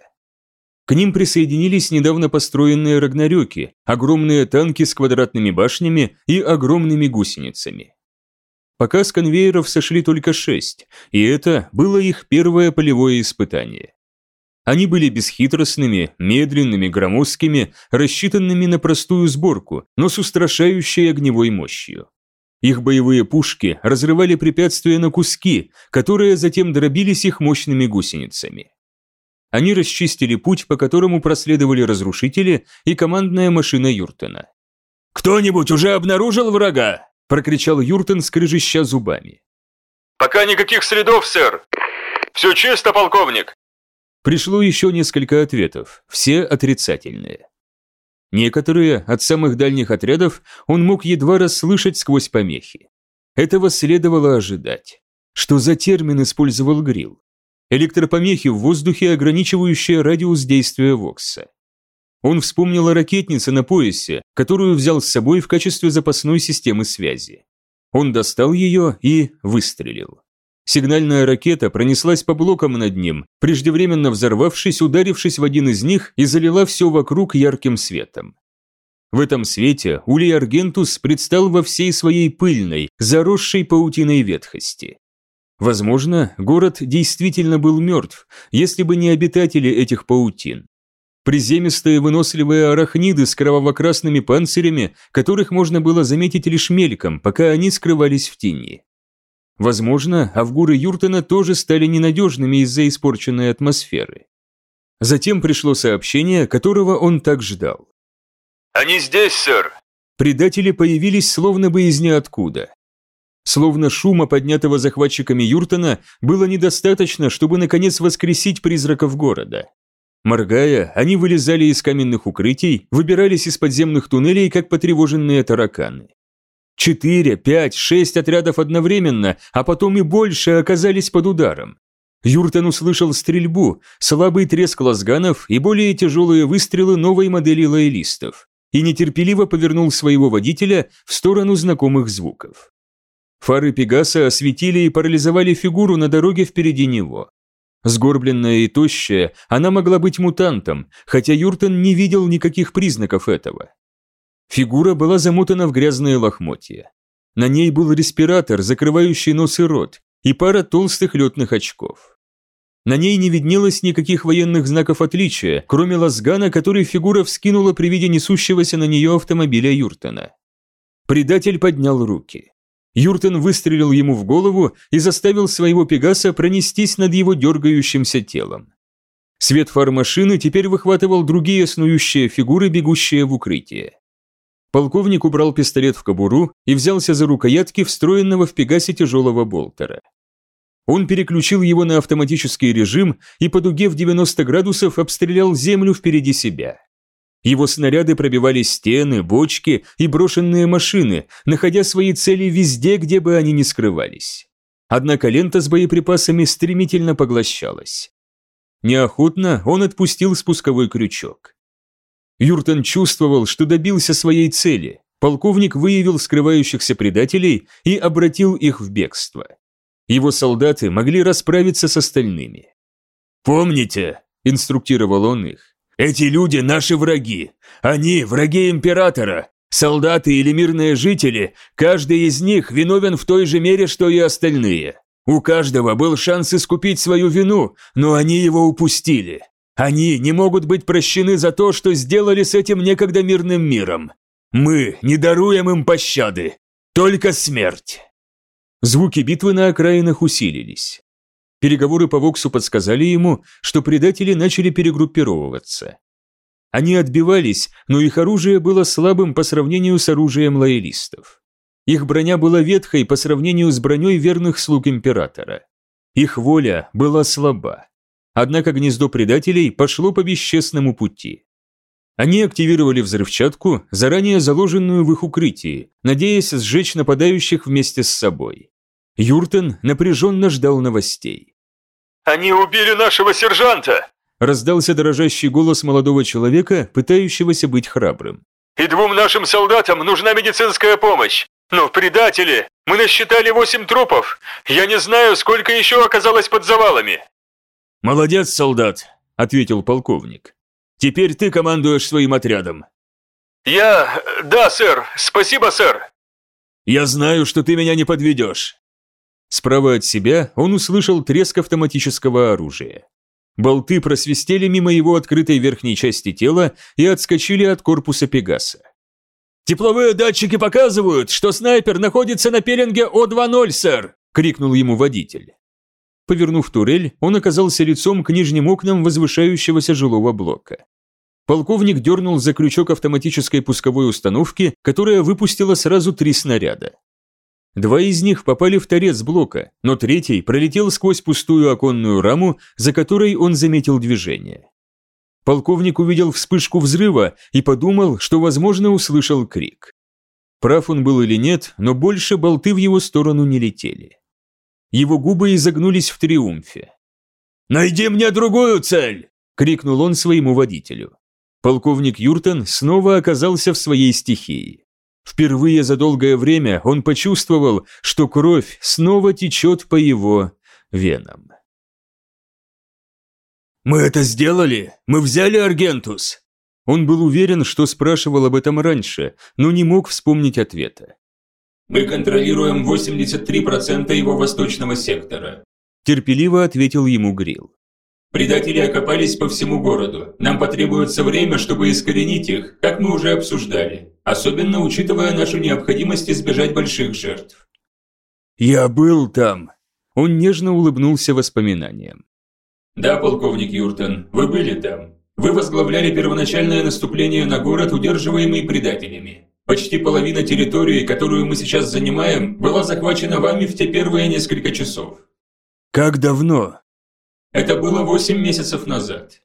К ним присоединились недавно построенные рагнарёки, огромные танки с квадратными башнями и огромными гусеницами. Пока с конвейеров сошли только шесть, и это было их первое полевое испытание. Они были бесхитростными, медленными, громоздкими, рассчитанными на простую сборку, но с устрашающей огневой мощью. Их боевые пушки разрывали препятствия на куски, которые затем дробились их мощными гусеницами. Они расчистили путь, по которому проследовали разрушители и командная машина Юртена. «Кто-нибудь уже обнаружил врага?» – прокричал Юртен, скрежеща зубами. «Пока никаких следов, сэр. Все чисто, полковник». Пришло еще несколько ответов, все отрицательные. Некоторые, от самых дальних отрядов, он мог едва расслышать сквозь помехи. Этого следовало ожидать. Что за термин использовал Грилл? электропомехи в воздухе, ограничивающие радиус действия Вокса. Он вспомнил о ракетнице на поясе, которую взял с собой в качестве запасной системы связи. Он достал ее и выстрелил. Сигнальная ракета пронеслась по блокам над ним, преждевременно взорвавшись, ударившись в один из них и залила все вокруг ярким светом. В этом свете Улей Аргентус предстал во всей своей пыльной, заросшей паутиной ветхости. Возможно, город действительно был мертв, если бы не обитатели этих паутин. Приземистые выносливые арахниды с кроваво-красными панцирями, которых можно было заметить лишь мельком, пока они скрывались в тени. Возможно, авгуры Юртона тоже стали ненадежными из-за испорченной атмосферы. Затем пришло сообщение, которого он так ждал. «Они здесь, сэр!» Предатели появились словно бы из ниоткуда. Словно шума, поднятого захватчиками Юртона, было недостаточно, чтобы наконец воскресить призраков города. Моргая, они вылезали из каменных укрытий, выбирались из подземных туннелей, как потревоженные тараканы. Четыре, пять, шесть отрядов одновременно, а потом и больше оказались под ударом. Юртон услышал стрельбу, слабый треск лазганов и более тяжелые выстрелы новой модели лоялистов и нетерпеливо повернул своего водителя в сторону знакомых звуков. Фары Пегаса осветили и парализовали фигуру на дороге впереди него. Сгорбленная и тощая, она могла быть мутантом, хотя Юртон не видел никаких признаков этого. Фигура была замотана в грязные лохмотья. На ней был респиратор, закрывающий нос и рот, и пара толстых летных очков. На ней не виднелось никаких военных знаков отличия, кроме лазгана, который фигура вскинула при виде несущегося на нее автомобиля Юртона. Предатель поднял руки. Юртон выстрелил ему в голову и заставил своего Пегаса пронестись над его дергающимся телом. Свет фар машины теперь выхватывал другие снующие фигуры, бегущие в укрытие. Полковник убрал пистолет в кобуру и взялся за рукоятки встроенного в Пегасе тяжелого болтера. Он переключил его на автоматический режим и по дуге в 90 градусов обстрелял землю впереди себя. Его снаряды пробивали стены, бочки и брошенные машины, находя свои цели везде, где бы они ни скрывались. Однако лента с боеприпасами стремительно поглощалась. Неохотно он отпустил спусковой крючок. Юртон чувствовал, что добился своей цели. Полковник выявил скрывающихся предателей и обратил их в бегство. Его солдаты могли расправиться с остальными. «Помните», – инструктировал он их, – «эти люди – наши враги. Они – враги императора. Солдаты или мирные жители, каждый из них виновен в той же мере, что и остальные. У каждого был шанс искупить свою вину, но они его упустили. Они не могут быть прощены за то, что сделали с этим некогда мирным миром. Мы не даруем им пощады, только смерть. Звуки битвы на окраинах усилились. Переговоры по Воксу подсказали ему, что предатели начали перегруппировываться. Они отбивались, но их оружие было слабым по сравнению с оружием лоялистов. Их броня была ветхой по сравнению с броней верных слуг императора. Их воля была слаба. Однако гнездо предателей пошло по бесчестному пути. Они активировали взрывчатку, заранее заложенную в их укрытии, надеясь сжечь нападающих вместе с собой. Юртен напряженно ждал новостей. «Они убили нашего сержанта!» раздался дрожащий голос молодого человека, пытающегося быть храбрым. «И двум нашим солдатам нужна медицинская помощь! Но предатели! Мы насчитали восемь трупов! Я не знаю, сколько еще оказалось под завалами!» «Молодец, солдат», — ответил полковник. «Теперь ты командуешь своим отрядом». «Я... да, сэр. Спасибо, сэр». «Я знаю, что ты меня не подведешь». Справа от себя он услышал треск автоматического оружия. Болты просвистели мимо его открытой верхней части тела и отскочили от корпуса Пегаса. «Тепловые датчики показывают, что снайпер находится на пеленге О-2.0, сэр!» – крикнул ему водитель. Повернув турель, он оказался лицом к нижним окнам возвышающегося жилого блока. Полковник дернул за крючок автоматической пусковой установки, которая выпустила сразу три снаряда. Два из них попали в торец блока, но третий пролетел сквозь пустую оконную раму, за которой он заметил движение. Полковник увидел вспышку взрыва и подумал, что, возможно, услышал крик. Прав он был или нет, но больше болты в его сторону не летели. Его губы изогнулись в триумфе. «Найди мне другую цель!» – крикнул он своему водителю. Полковник Юртон снова оказался в своей стихии. Впервые за долгое время он почувствовал, что кровь снова течет по его венам. «Мы это сделали? Мы взяли Аргентус?» Он был уверен, что спрашивал об этом раньше, но не мог вспомнить ответа. «Мы контролируем 83% его восточного сектора», терпеливо ответил ему Грил. «Предатели окопались по всему городу. Нам потребуется время, чтобы искоренить их, как мы уже обсуждали, особенно учитывая нашу необходимость избежать больших жертв». «Я был там», он нежно улыбнулся воспоминаниям. «Да, полковник Юртон, вы были там. Вы возглавляли первоначальное наступление на город, удерживаемый предателями. Почти половина территории, которую мы сейчас занимаем, была захвачена вами в те первые несколько часов». «Как давно?» «Это было восемь месяцев назад».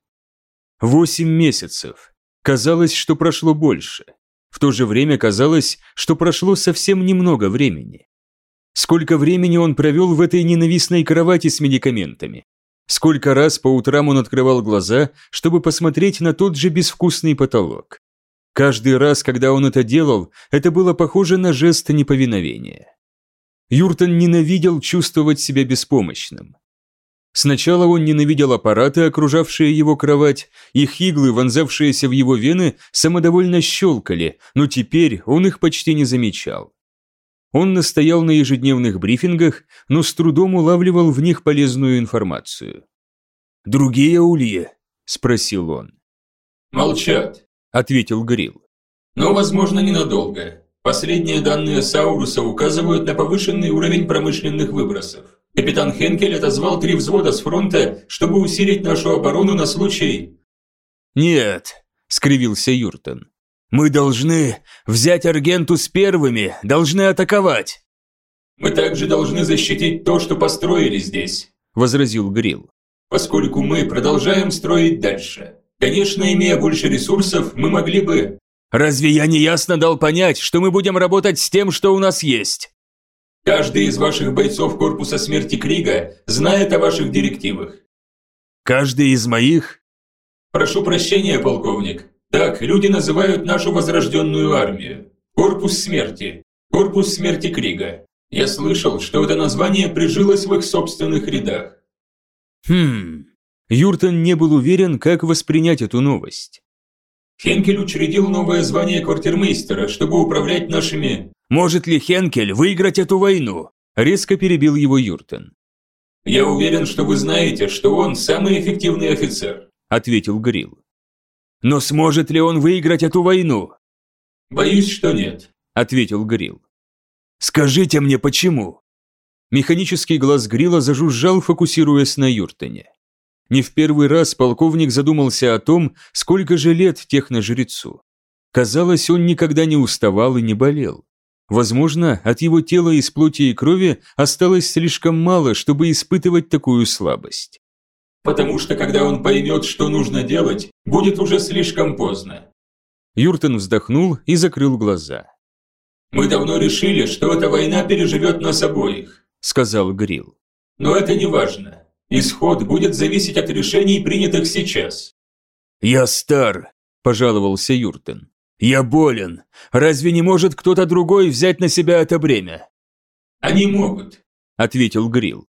«Восемь месяцев. Казалось, что прошло больше. В то же время казалось, что прошло совсем немного времени. Сколько времени он провел в этой ненавистной кровати с медикаментами? Сколько раз по утрам он открывал глаза, чтобы посмотреть на тот же безвкусный потолок? Каждый раз, когда он это делал, это было похоже на жест неповиновения. Юртон ненавидел чувствовать себя беспомощным. Сначала он ненавидел аппараты, окружавшие его кровать, их иглы, вонзавшиеся в его вены, самодовольно щелкали, но теперь он их почти не замечал. Он настоял на ежедневных брифингах, но с трудом улавливал в них полезную информацию. «Другие ульи?» – спросил он. «Молчат», – ответил Грил. «Но, возможно, ненадолго. Последние данные Сауруса указывают на повышенный уровень промышленных выбросов. Капитан Хенкель отозвал три взвода с фронта, чтобы усилить нашу оборону на случай...» «Нет», – скривился Юртон. Мы должны взять Аргентус первыми, должны атаковать. Мы также должны защитить то, что построили здесь, возразил Грил. Поскольку мы продолжаем строить дальше. Конечно, имея больше ресурсов, мы могли бы Разве я не ясно дал понять, что мы будем работать с тем, что у нас есть? Каждый из ваших бойцов корпуса смерти Крига знает о ваших директивах. Каждый из моих? Прошу прощения, полковник. Так люди называют нашу возрожденную армию. Корпус смерти. Корпус смерти Крига. Я слышал, что это название прижилось в их собственных рядах. Хм. Юртон не был уверен, как воспринять эту новость. Хенкель учредил новое звание квартирмейстера, чтобы управлять нашими... Может ли Хенкель выиграть эту войну? Резко перебил его Юртон. Я уверен, что вы знаете, что он самый эффективный офицер, ответил Грил. Но сможет ли он выиграть эту войну? Боюсь, что нет, ответил Грил. Скажите мне, почему? Механический глаз Грила зажужжал, фокусируясь на Юртоне. Не в первый раз полковник задумался о том, сколько же лет техножрецу. Казалось, он никогда не уставал и не болел. Возможно, от его тела из плоти и крови осталось слишком мало, чтобы испытывать такую слабость потому что когда он поймет, что нужно делать, будет уже слишком поздно. Юртон вздохнул и закрыл глаза. «Мы давно решили, что эта война переживет нас обоих», – сказал Грил. «Но это не важно. Исход будет зависеть от решений, принятых сейчас». «Я стар», – пожаловался Юртон. «Я болен. Разве не может кто-то другой взять на себя это бремя?» «Они могут», – ответил Грил.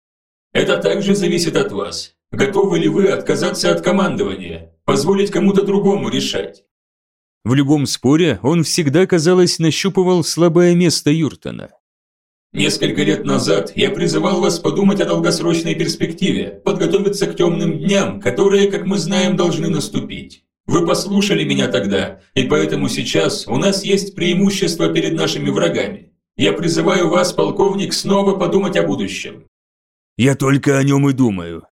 «Это также зависит от вас. Готовы ли вы отказаться от командования, позволить кому-то другому решать? В любом споре он всегда, казалось, нащупывал слабое место Юртона. Несколько лет назад я призывал вас подумать о долгосрочной перспективе, подготовиться к темным дням, которые, как мы знаем, должны наступить. Вы послушали меня тогда, и поэтому сейчас у нас есть преимущество перед нашими врагами. Я призываю вас, полковник, снова подумать о будущем. Я только о нем и думаю.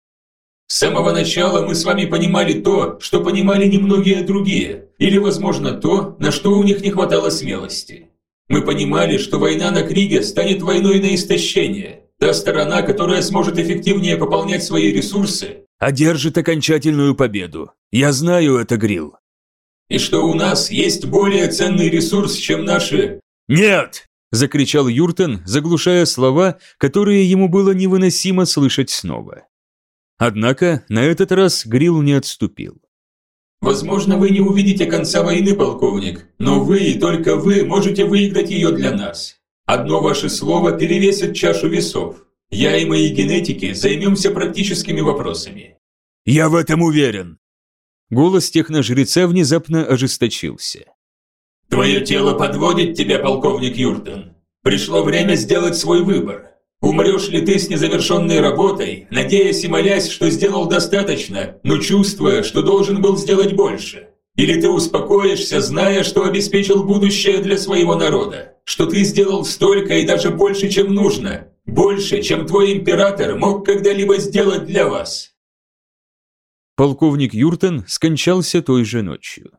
С самого начала мы с вами понимали то, что понимали немногие другие, или, возможно, то, на что у них не хватало смелости. Мы понимали, что война на Криге станет войной на истощение. Та сторона, которая сможет эффективнее пополнять свои ресурсы, одержит окончательную победу. Я знаю это, Грил. И что у нас есть более ценный ресурс, чем наши... Нет! Закричал Юртон, заглушая слова, которые ему было невыносимо слышать снова. Однако на этот раз Грил не отступил. Возможно, вы не увидите конца войны, полковник, но вы и только вы можете выиграть ее для нас. Одно ваше слово перевесит чашу весов. Я и мои генетики займемся практическими вопросами». «Я в этом уверен». Голос техножреца внезапно ожесточился. «Твое тело подводит тебя, полковник Юртон. Пришло время сделать свой выбор. Умрешь ли ты с незавершенной работой, надеясь и молясь, что сделал достаточно, но чувствуя, что должен был сделать больше? Или ты успокоишься, зная, что обеспечил будущее для своего народа? Что ты сделал столько и даже больше, чем нужно? Больше, чем твой император мог когда-либо сделать для вас?» Полковник Юртон скончался той же ночью.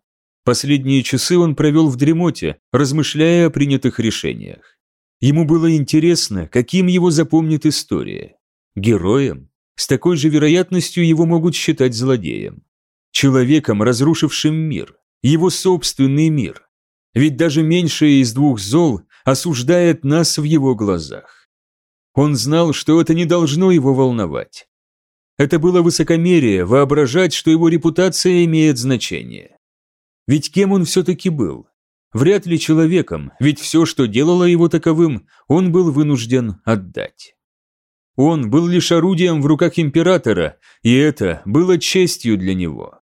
Последние часы он провел в дремоте, размышляя о принятых решениях. Ему было интересно, каким его запомнит история. Героем? С такой же вероятностью его могут считать злодеем. Человеком, разрушившим мир. Его собственный мир. Ведь даже меньшее из двух зол осуждает нас в его глазах. Он знал, что это не должно его волновать. Это было высокомерие воображать, что его репутация имеет значение. Ведь кем он все-таки был? Вряд ли человеком, ведь все, что делало его таковым, он был вынужден отдать. Он был лишь орудием в руках императора, и это было честью для него.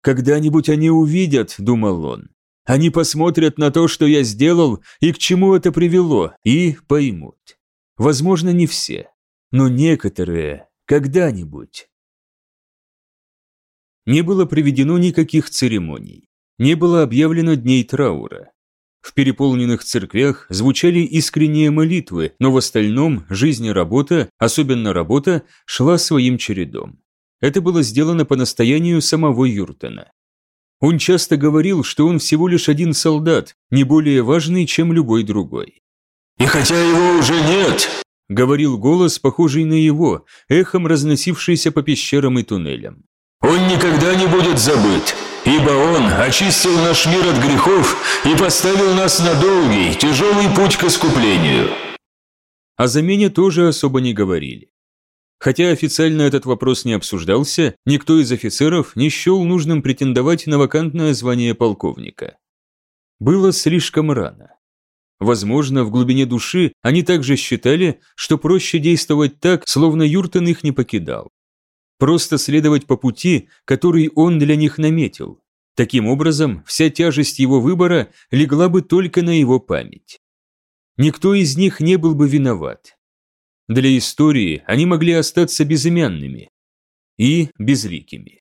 «Когда-нибудь они увидят», — думал он, — «они посмотрят на то, что я сделал, и к чему это привело, и поймут. Возможно, не все, но некоторые когда-нибудь». Не было проведено никаких церемоний не было объявлено дней траура. В переполненных церквях звучали искренние молитвы, но в остальном жизнь и работа, особенно работа, шла своим чередом. Это было сделано по настоянию самого Юртона. Он часто говорил, что он всего лишь один солдат, не более важный, чем любой другой. «И хотя его уже нет», — говорил голос, похожий на его, эхом разносившийся по пещерам и туннелям. «Он никогда не будет забыт ибо Он очистил наш мир от грехов и поставил нас на долгий, тяжелый путь к искуплению». О замене тоже особо не говорили. Хотя официально этот вопрос не обсуждался, никто из офицеров не счел нужным претендовать на вакантное звание полковника. Было слишком рано. Возможно, в глубине души они также считали, что проще действовать так, словно Юртон их не покидал просто следовать по пути, который он для них наметил. Таким образом, вся тяжесть его выбора легла бы только на его память. Никто из них не был бы виноват. Для истории они могли остаться безымянными и безликими.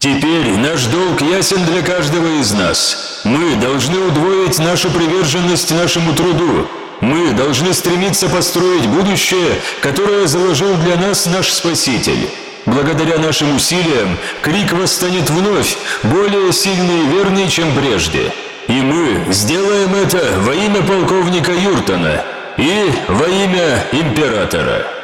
Теперь наш долг ясен для каждого из нас. Мы должны удвоить нашу приверженность нашему труду. Мы должны стремиться построить будущее, которое заложил для нас наш Спаситель. Благодаря нашим усилиям крик восстанет вновь, более сильный и верный, чем прежде. И мы сделаем это во имя полковника Юртона и во имя императора.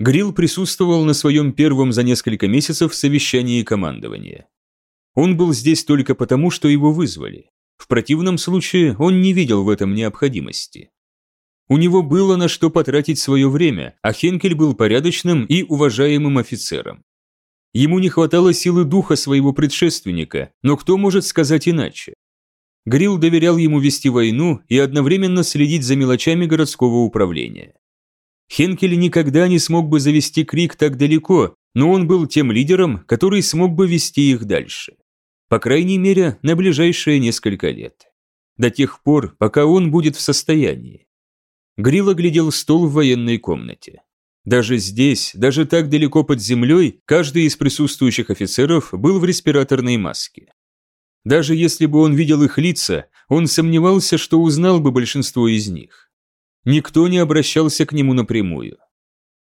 Грилл присутствовал на своем первом за несколько месяцев совещании командования. Он был здесь только потому, что его вызвали. В противном случае он не видел в этом необходимости. У него было на что потратить свое время, а Хенкель был порядочным и уважаемым офицером. Ему не хватало силы духа своего предшественника, но кто может сказать иначе? Грилл доверял ему вести войну и одновременно следить за мелочами городского управления. Хенкель никогда не смог бы завести Крик так далеко, но он был тем лидером, который смог бы вести их дальше. По крайней мере, на ближайшие несколько лет. До тех пор, пока он будет в состоянии. Грилл оглядел стол в военной комнате. Даже здесь, даже так далеко под землей, каждый из присутствующих офицеров был в респираторной маске. Даже если бы он видел их лица, он сомневался, что узнал бы большинство из них. Никто не обращался к нему напрямую.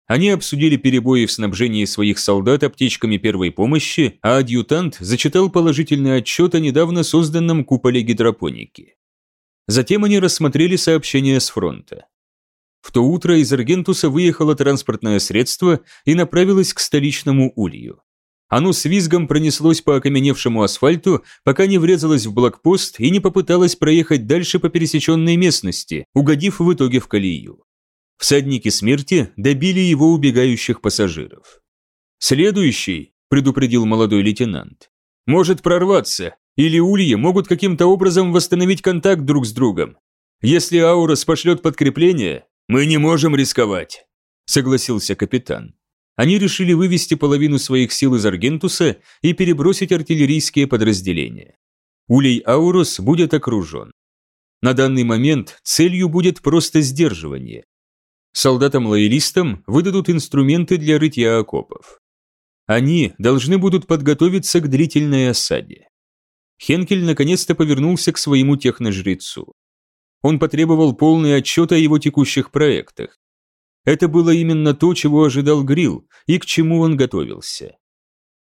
Они обсудили перебои в снабжении своих солдат аптечками первой помощи, а адъютант зачитал положительный отчет о недавно созданном куполе гидропоники. Затем они рассмотрели сообщения с фронта. В то утро из Аргентуса выехало транспортное средство и направилось к столичному улью. Оно с визгом пронеслось по окаменевшему асфальту, пока не врезалось в блокпост и не попыталось проехать дальше по пересеченной местности, угодив в итоге в колею. Всадники смерти добили его убегающих пассажиров. Следующий, предупредил молодой лейтенант. «Может прорваться, или ульи могут каким-то образом восстановить контакт друг с другом. Если Аурос пошлет подкрепление, мы не можем рисковать», согласился капитан. Они решили вывести половину своих сил из Аргентуса и перебросить артиллерийские подразделения. Улей Аурос будет окружен. На данный момент целью будет просто сдерживание. Солдатам-лоялистам выдадут инструменты для рытья окопов. Они должны будут подготовиться к длительной осаде. Хенкель наконец-то повернулся к своему техножрецу. Он потребовал полный отчет о его текущих проектах. Это было именно то, чего ожидал Грил и к чему он готовился.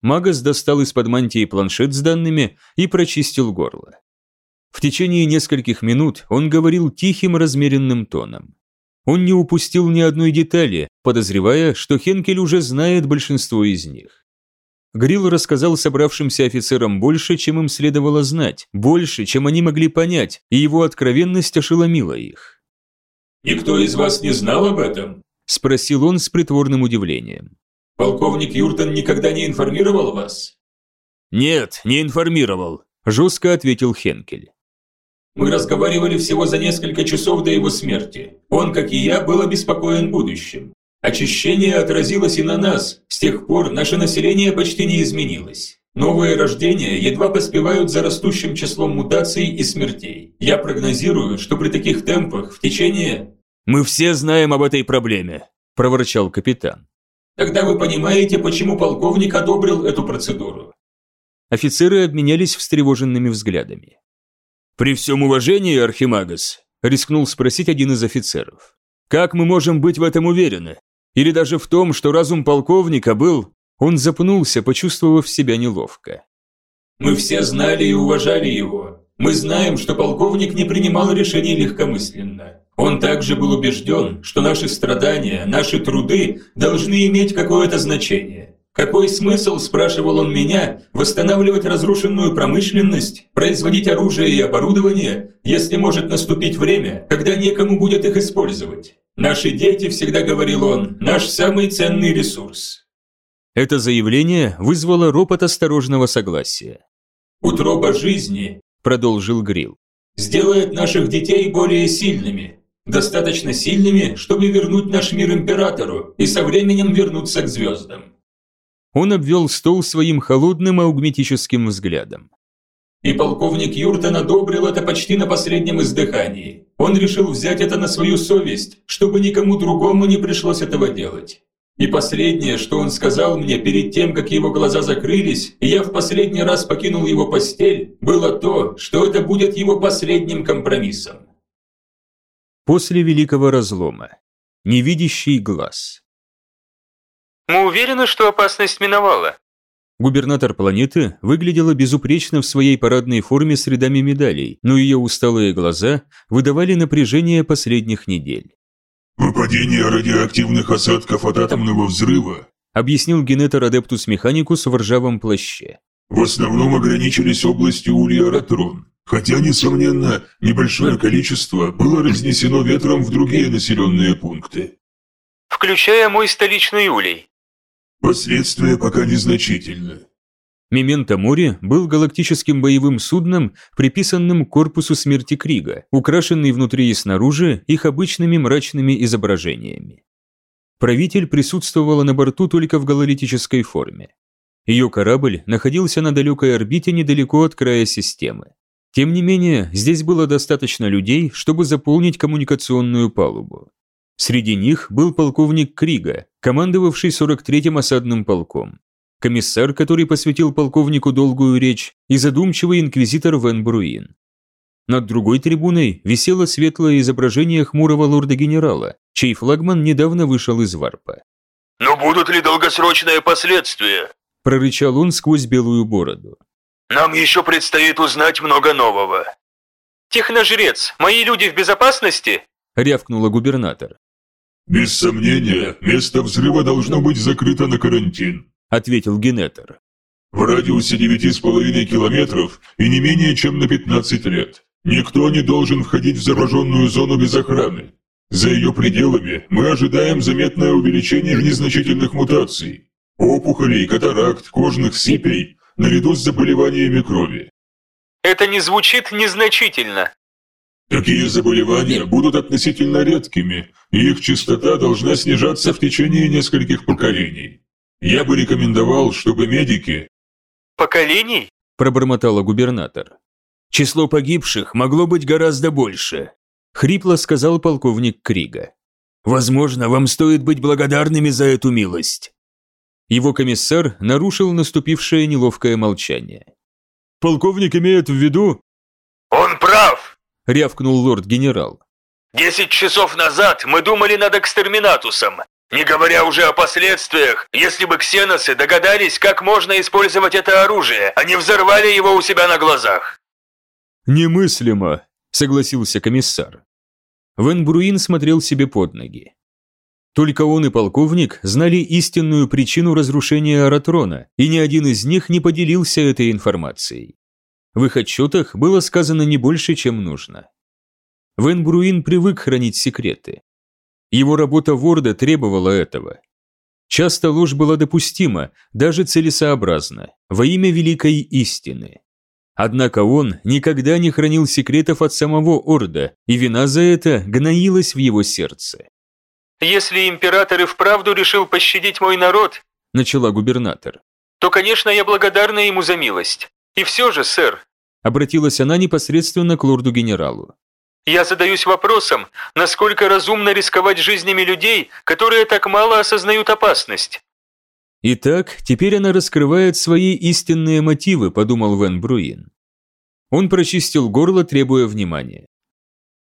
Магас достал из-под мантии планшет с данными и прочистил горло. В течение нескольких минут он говорил тихим размеренным тоном. Он не упустил ни одной детали, подозревая, что Хенкель уже знает большинство из них. Грилл рассказал собравшимся офицерам больше, чем им следовало знать, больше, чем они могли понять, и его откровенность ошеломила их. «Никто из вас не знал об этом?» – спросил он с притворным удивлением. «Полковник Юртон никогда не информировал вас?» «Нет, не информировал», – жестко ответил Хенкель. Мы разговаривали всего за несколько часов до его смерти. Он, как и я, был обеспокоен будущим. Очищение отразилось и на нас. С тех пор наше население почти не изменилось. Новые рождения едва поспевают за растущим числом мутаций и смертей. Я прогнозирую, что при таких темпах в течение... «Мы все знаем об этой проблеме», – проворчал капитан. «Тогда вы понимаете, почему полковник одобрил эту процедуру». Офицеры обменялись встревоженными взглядами. «При всем уважении, Архимагас», – рискнул спросить один из офицеров. «Как мы можем быть в этом уверены? Или даже в том, что разум полковника был...» Он запнулся, почувствовав себя неловко. «Мы все знали и уважали его. Мы знаем, что полковник не принимал решений легкомысленно. Он также был убежден, что наши страдания, наши труды должны иметь какое-то значение. Какой смысл, спрашивал он меня, восстанавливать разрушенную промышленность, производить оружие и оборудование, если может наступить время, когда некому будет их использовать? Наши дети, всегда говорил он, наш самый ценный ресурс. Это заявление вызвало ропот осторожного согласия. «Утроба жизни», – продолжил Грил, – «сделает наших детей более сильными, достаточно сильными, чтобы вернуть наш мир императору и со временем вернуться к звездам. Он обвел стол своим холодным аугметическим взглядом. И полковник Юртон одобрил это почти на последнем издыхании. Он решил взять это на свою совесть, чтобы никому другому не пришлось этого делать. И последнее, что он сказал мне перед тем, как его глаза закрылись, и я в последний раз покинул его постель, было то, что это будет его последним компромиссом. После Великого Разлома. Невидящий глаз. Мы уверены, что опасность миновала. Губернатор планеты выглядела безупречно в своей парадной форме с рядами медалей, но ее усталые глаза выдавали напряжение последних недель. «Выпадение радиоактивных осадков от атомного взрыва», объяснил генетор Адептус Механикус в ржавом плаще. «В основном ограничились областью Улья-Ратрон, хотя, несомненно, небольшое количество было разнесено ветром в другие населенные пункты». «Включая мой столичный Улей», Последствия пока незначительны. Мементо Мори был галактическим боевым судном, приписанным к корпусу смерти Крига, украшенный внутри и снаружи их обычными мрачными изображениями. Правитель присутствовала на борту только в гололитической форме. Ее корабль находился на далекой орбите недалеко от края системы. Тем не менее, здесь было достаточно людей, чтобы заполнить коммуникационную палубу. Среди них был полковник Крига, командовавший 43-м осадным полком, комиссар, который посвятил полковнику долгую речь, и задумчивый инквизитор Вен Бруин. Над другой трибуной висело светлое изображение хмурого лорда-генерала, чей флагман недавно вышел из варпа. «Но будут ли долгосрочные последствия?» – прорычал он сквозь белую бороду. «Нам еще предстоит узнать много нового». «Техножрец, мои люди в безопасности?» – рявкнула губернатор. «Без сомнения, место взрыва должно быть закрыто на карантин», – ответил генетер. «В радиусе девяти с половиной километров и не менее чем на 15 лет. Никто не должен входить в зараженную зону без охраны. За ее пределами мы ожидаем заметное увеличение незначительных мутаций. Опухолей, катаракт, кожных сыпей, наряду с заболеваниями крови. Это не звучит незначительно. Такие заболевания будут относительно редкими, и их частота должна снижаться в течение нескольких поколений. Я бы рекомендовал, чтобы медики... Поколений? Пробормотала губернатор. Число погибших могло быть гораздо больше, хрипло сказал полковник Крига. Возможно, вам стоит быть благодарными за эту милость. Его комиссар нарушил наступившее неловкое молчание. Полковник имеет в виду... Он прав, рявкнул лорд-генерал. Десять часов назад мы думали над экстерминатусом, не говоря уже о последствиях, если бы ксеносы догадались, как можно использовать это оружие, не взорвали его у себя на глазах. «Немыслимо», — согласился комиссар. Вен Бруин смотрел себе под ноги. Только он и полковник знали истинную причину разрушения Аратрона, и ни один из них не поделился этой информацией. В их отчетах было сказано не больше, чем нужно. Вен Бруин привык хранить секреты. Его работа Ворда требовала этого. Часто ложь была допустима, даже целесообразна, во имя великой истины. Однако он никогда не хранил секретов от самого Орда, и вина за это гноилась в его сердце. «Если император и вправду решил пощадить мой народ», – начала губернатор, – «то, конечно, я благодарна ему за милость. И все же, сэр», – обратилась она непосредственно к лорду-генералу. «Я задаюсь вопросом, насколько разумно рисковать жизнями людей, которые так мало осознают опасность». «Итак, теперь она раскрывает свои истинные мотивы», – подумал Вен Бруин. Он прочистил горло, требуя внимания.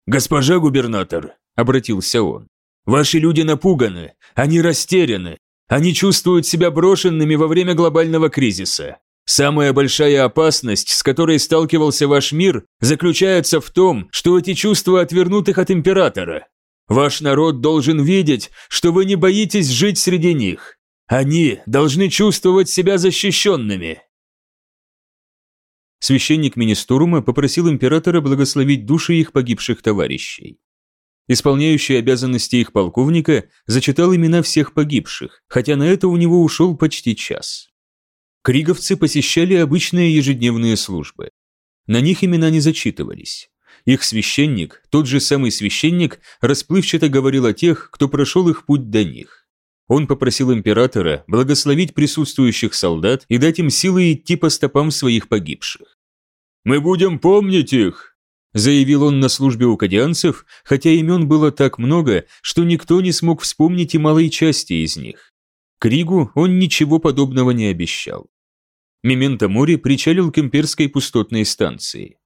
«Госпожа губернатор», – обратился он, Ваши люди напуганы, они растеряны, они чувствуют себя брошенными во время глобального кризиса. Самая большая опасность, с которой сталкивался ваш мир, заключается в том, что эти чувства отвернут их от императора. Ваш народ должен видеть, что вы не боитесь жить среди них. Они должны чувствовать себя защищенными. Священник Министурума попросил императора благословить души их погибших товарищей. Исполняющий обязанности их полковника зачитал имена всех погибших, хотя на это у него ушел почти час. Криговцы посещали обычные ежедневные службы. На них имена не зачитывались. Их священник, тот же самый священник, расплывчато говорил о тех, кто прошел их путь до них. Он попросил императора благословить присутствующих солдат и дать им силы идти по стопам своих погибших. «Мы будем помнить их!» Заявил он на службе у кадианцев, хотя имен было так много, что никто не смог вспомнить и малой части из них. Кригу он ничего подобного не обещал. Мементо Мори причалил к имперской пустотной станции.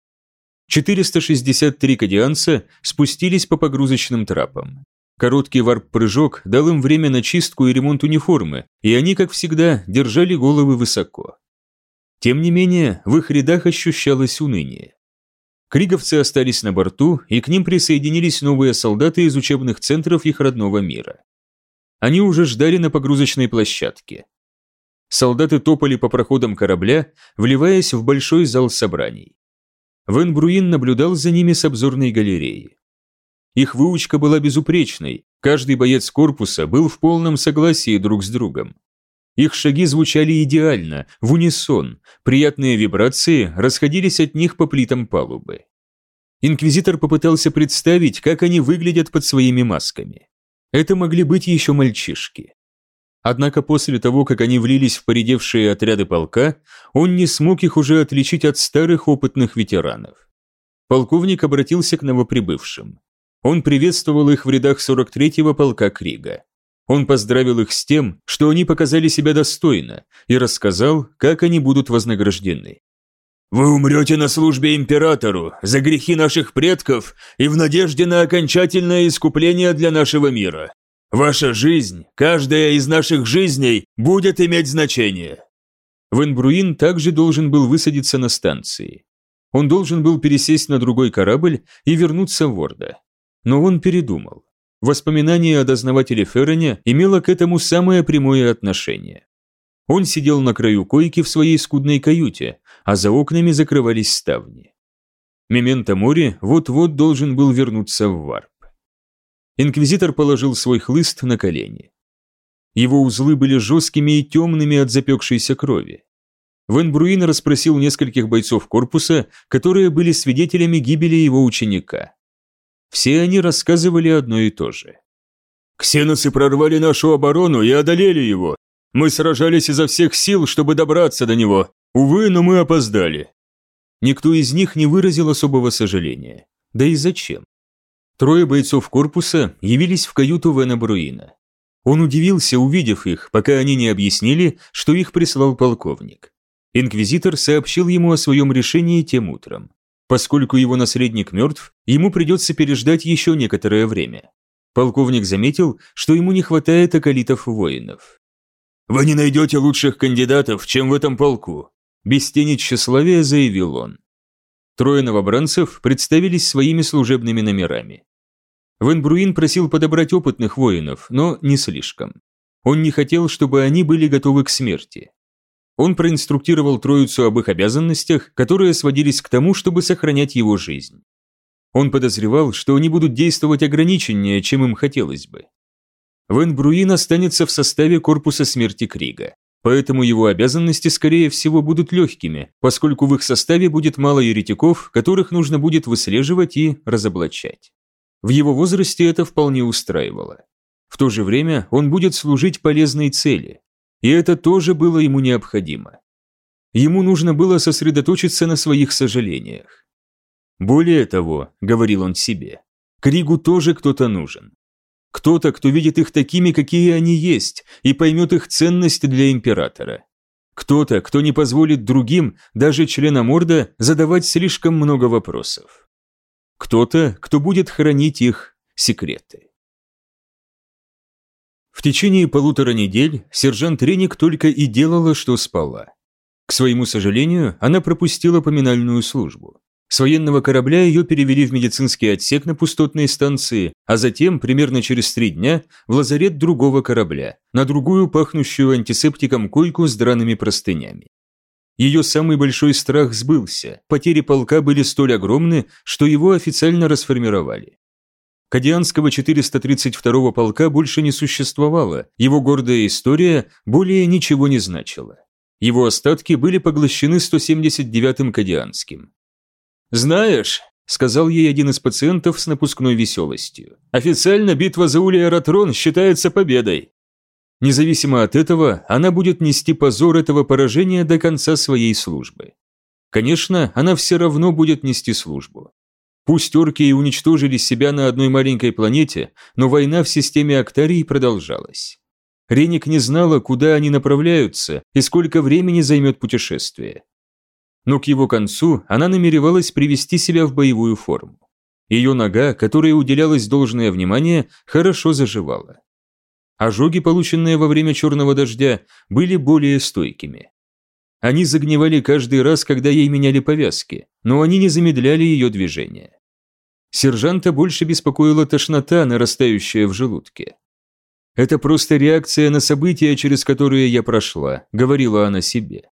463 кадианца спустились по погрузочным трапам. Короткий варп-прыжок дал им время на чистку и ремонт униформы, и они, как всегда, держали головы высоко. Тем не менее, в их рядах ощущалось уныние. Криговцы остались на борту, и к ним присоединились новые солдаты из учебных центров их родного мира. Они уже ждали на погрузочной площадке. Солдаты топали по проходам корабля, вливаясь в большой зал собраний. Вен Бруин наблюдал за ними с обзорной галереи. Их выучка была безупречной, каждый боец корпуса был в полном согласии друг с другом. Их шаги звучали идеально, в унисон, приятные вибрации расходились от них по плитам палубы. Инквизитор попытался представить, как они выглядят под своими масками. Это могли быть еще мальчишки. Однако после того, как они влились в поредевшие отряды полка, он не смог их уже отличить от старых опытных ветеранов. Полковник обратился к новоприбывшим. Он приветствовал их в рядах 43-го полка Крига. Он поздравил их с тем, что они показали себя достойно, и рассказал, как они будут вознаграждены. «Вы умрете на службе императору за грехи наших предков и в надежде на окончательное искупление для нашего мира. Ваша жизнь, каждая из наших жизней, будет иметь значение». Венбруин также должен был высадиться на станции. Он должен был пересесть на другой корабль и вернуться в Орда. Но он передумал. Воспоминание о дознавателе Феррене имело к этому самое прямое отношение. Он сидел на краю койки в своей скудной каюте, а за окнами закрывались ставни. Мементо Мори вот-вот должен был вернуться в варп. Инквизитор положил свой хлыст на колени. Его узлы были жесткими и темными от запекшейся крови. Вен расспросил нескольких бойцов корпуса, которые были свидетелями гибели его ученика. Все они рассказывали одно и то же. «Ксеносы прорвали нашу оборону и одолели его. Мы сражались изо всех сил, чтобы добраться до него. Увы, но мы опоздали». Никто из них не выразил особого сожаления. Да и зачем? Трое бойцов корпуса явились в каюту Вена Бруина. Он удивился, увидев их, пока они не объяснили, что их прислал полковник. Инквизитор сообщил ему о своем решении тем утром. Поскольку его наследник мертв, ему придется переждать еще некоторое время. Полковник заметил, что ему не хватает околитов-воинов. «Вы не найдете лучших кандидатов, чем в этом полку», без тени тщеславия заявил он. Трое новобранцев представились своими служебными номерами. Вен Бруин просил подобрать опытных воинов, но не слишком. Он не хотел, чтобы они были готовы к смерти. Он проинструктировал троицу об их обязанностях, которые сводились к тому, чтобы сохранять его жизнь. Он подозревал, что они будут действовать ограниченнее, чем им хотелось бы. Вен Бруин останется в составе корпуса смерти Крига, поэтому его обязанности, скорее всего, будут легкими, поскольку в их составе будет мало еретиков, которых нужно будет выслеживать и разоблачать. В его возрасте это вполне устраивало. В то же время он будет служить полезной цели, и это тоже было ему необходимо. Ему нужно было сосредоточиться на своих сожалениях. Более того, говорил он себе, Кригу тоже кто-то нужен. Кто-то, кто видит их такими, какие они есть, и поймет их ценность для императора. Кто-то, кто не позволит другим, даже членам Орда, задавать слишком много вопросов. Кто-то, кто будет хранить их секреты. В течение полутора недель сержант Реник только и делала, что спала. К своему сожалению, она пропустила поминальную службу. С военного корабля ее перевели в медицинский отсек на пустотной станции, а затем, примерно через три дня, в лазарет другого корабля, на другую пахнущую антисептиком койку с драными простынями. Ее самый большой страх сбылся, потери полка были столь огромны, что его официально расформировали. Кадианского 432-го полка больше не существовало, его гордая история более ничего не значила. Его остатки были поглощены 179-м Кадианским. «Знаешь», — сказал ей один из пациентов с напускной веселостью, «официально битва за Улиаратрон считается победой». Независимо от этого, она будет нести позор этого поражения до конца своей службы. Конечно, она все равно будет нести службу. Пусть орки и уничтожили себя на одной маленькой планете, но война в системе Актарии продолжалась. Реник не знала, куда они направляются и сколько времени займет путешествие. Но к его концу она намеревалась привести себя в боевую форму. Ее нога, которой уделялось должное внимание, хорошо заживала. Ожоги, полученные во время черного дождя, были более стойкими. Они загнивали каждый раз, когда ей меняли повязки, но они не замедляли ее движение. Сержанта больше беспокоила тошнота, нарастающая в желудке. «Это просто реакция на события, через которые я прошла», — говорила она себе.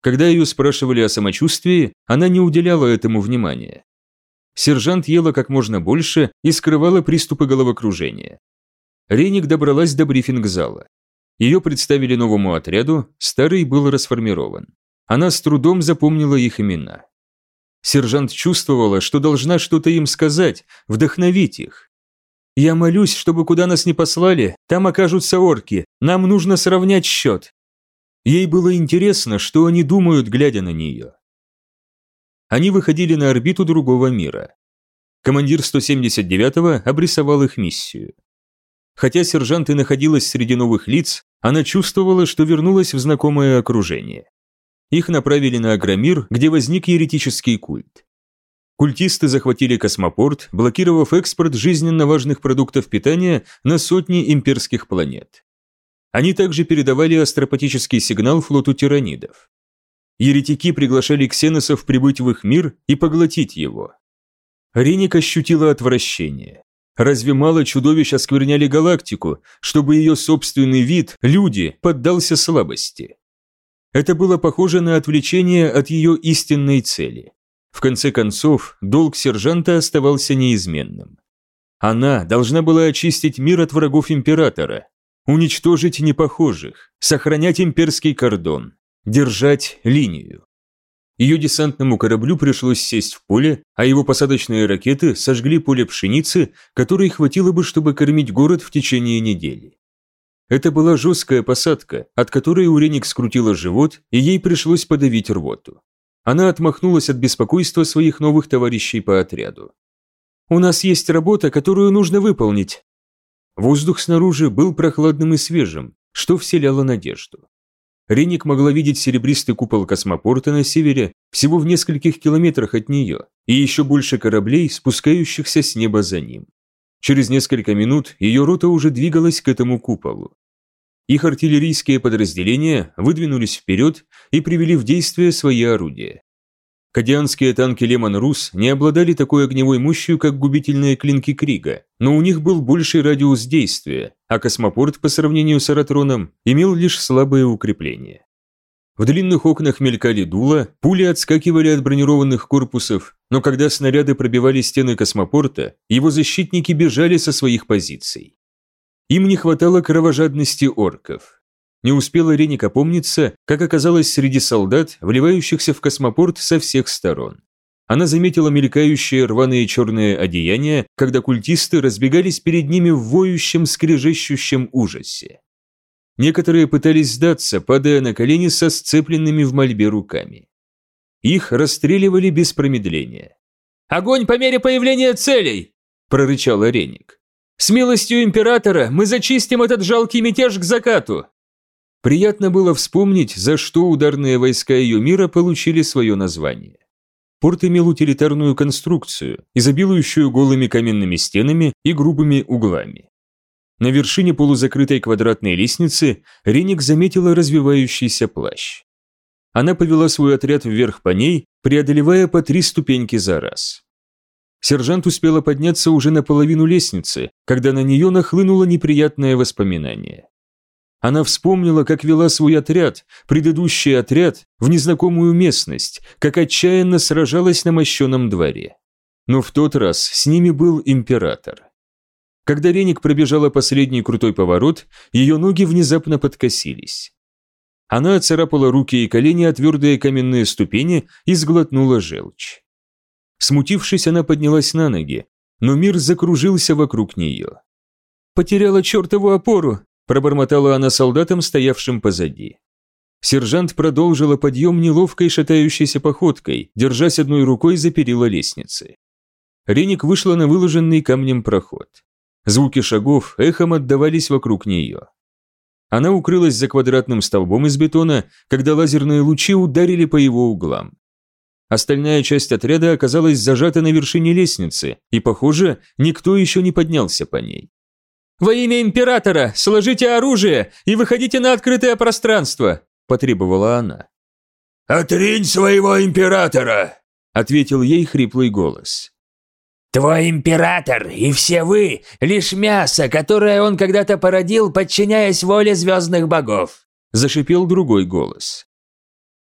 Когда ее спрашивали о самочувствии, она не уделяла этому внимания. Сержант ела как можно больше и скрывала приступы головокружения. Реник добралась до брифинг-зала. Ее представили новому отряду, старый был расформирован. Она с трудом запомнила их имена. Сержант чувствовала, что должна что-то им сказать, вдохновить их. «Я молюсь, чтобы куда нас не послали, там окажутся орки, нам нужно сравнять счет». Ей было интересно, что они думают, глядя на нее. Они выходили на орбиту другого мира. Командир 179-го обрисовал их миссию. Хотя сержант и находилась среди новых лиц, она чувствовала, что вернулась в знакомое окружение. Их направили на Агромир, где возник еретический культ. Культисты захватили космопорт, блокировав экспорт жизненно важных продуктов питания на сотни имперских планет. Они также передавали астропатический сигнал флоту тиранидов. Еретики приглашали ксеносов прибыть в их мир и поглотить его. Реник ощутила отвращение. Разве мало чудовищ оскверняли галактику, чтобы ее собственный вид, люди, поддался слабости? Это было похоже на отвлечение от ее истинной цели. В конце концов, долг сержанта оставался неизменным. Она должна была очистить мир от врагов императора. Уничтожить непохожих, сохранять имперский кордон, держать линию. Ее десантному кораблю пришлось сесть в поле, а его посадочные ракеты сожгли поле пшеницы, которой хватило бы, чтобы кормить город в течение недели. Это была жесткая посадка, от которой у Реник скрутила живот, и ей пришлось подавить рвоту. Она отмахнулась от беспокойства своих новых товарищей по отряду. «У нас есть работа, которую нужно выполнить». Воздух снаружи был прохладным и свежим, что вселяло надежду. Реник могла видеть серебристый купол космопорта на севере всего в нескольких километрах от нее и еще больше кораблей, спускающихся с неба за ним. Через несколько минут ее рота уже двигалась к этому куполу. Их артиллерийские подразделения выдвинулись вперед и привели в действие свои орудия. Кадианские танки Лемон Рус не обладали такой огневой мощью, как губительные клинки Крига, но у них был больший радиус действия, а космопорт по сравнению с Аратроном имел лишь слабое укрепление. В длинных окнах мелькали дула, пули отскакивали от бронированных корпусов, но когда снаряды пробивали стены космопорта, его защитники бежали со своих позиций. Им не хватало кровожадности орков. Не успела Реника помниться, как оказалась среди солдат, вливающихся в космопорт со всех сторон. Она заметила мелькающие рваные черные одеяния, когда культисты разбегались перед ними в воющем, скрежещущем ужасе. Некоторые пытались сдаться, падая на колени со сцепленными в мольбе руками. Их расстреливали без промедления. «Огонь по мере появления целей!» – прорычал Реник. «С милостью императора мы зачистим этот жалкий мятеж к закату!» Приятно было вспомнить, за что ударные войска ее мира получили свое название. Порт имел утилитарную конструкцию, изобилующую голыми каменными стенами и грубыми углами. На вершине полузакрытой квадратной лестницы Реник заметила развивающийся плащ. Она повела свой отряд вверх по ней, преодолевая по три ступеньки за раз. Сержант успела подняться уже на половину лестницы, когда на нее нахлынуло неприятное воспоминание. Она вспомнила, как вела свой отряд, предыдущий отряд, в незнакомую местность, как отчаянно сражалась на мощеном дворе. Но в тот раз с ними был император. Когда Реник пробежала последний крутой поворот, ее ноги внезапно подкосились. Она оцарапала руки и колени о твердые каменные ступени и сглотнула желчь. Смутившись, она поднялась на ноги, но мир закружился вокруг нее. «Потеряла чертову опору!» Пробормотала она солдатам, стоявшим позади. Сержант продолжила подъем неловкой шатающейся походкой, держась одной рукой за перила лестницы. Реник вышла на выложенный камнем проход. Звуки шагов эхом отдавались вокруг нее. Она укрылась за квадратным столбом из бетона, когда лазерные лучи ударили по его углам. Остальная часть отряда оказалась зажата на вершине лестницы, и, похоже, никто еще не поднялся по ней. «Во имя императора, сложите оружие и выходите на открытое пространство!» – потребовала она. «Отринь своего императора!» – ответил ей хриплый голос. «Твой император и все вы – лишь мясо, которое он когда-то породил, подчиняясь воле звездных богов!» – зашипел другой голос.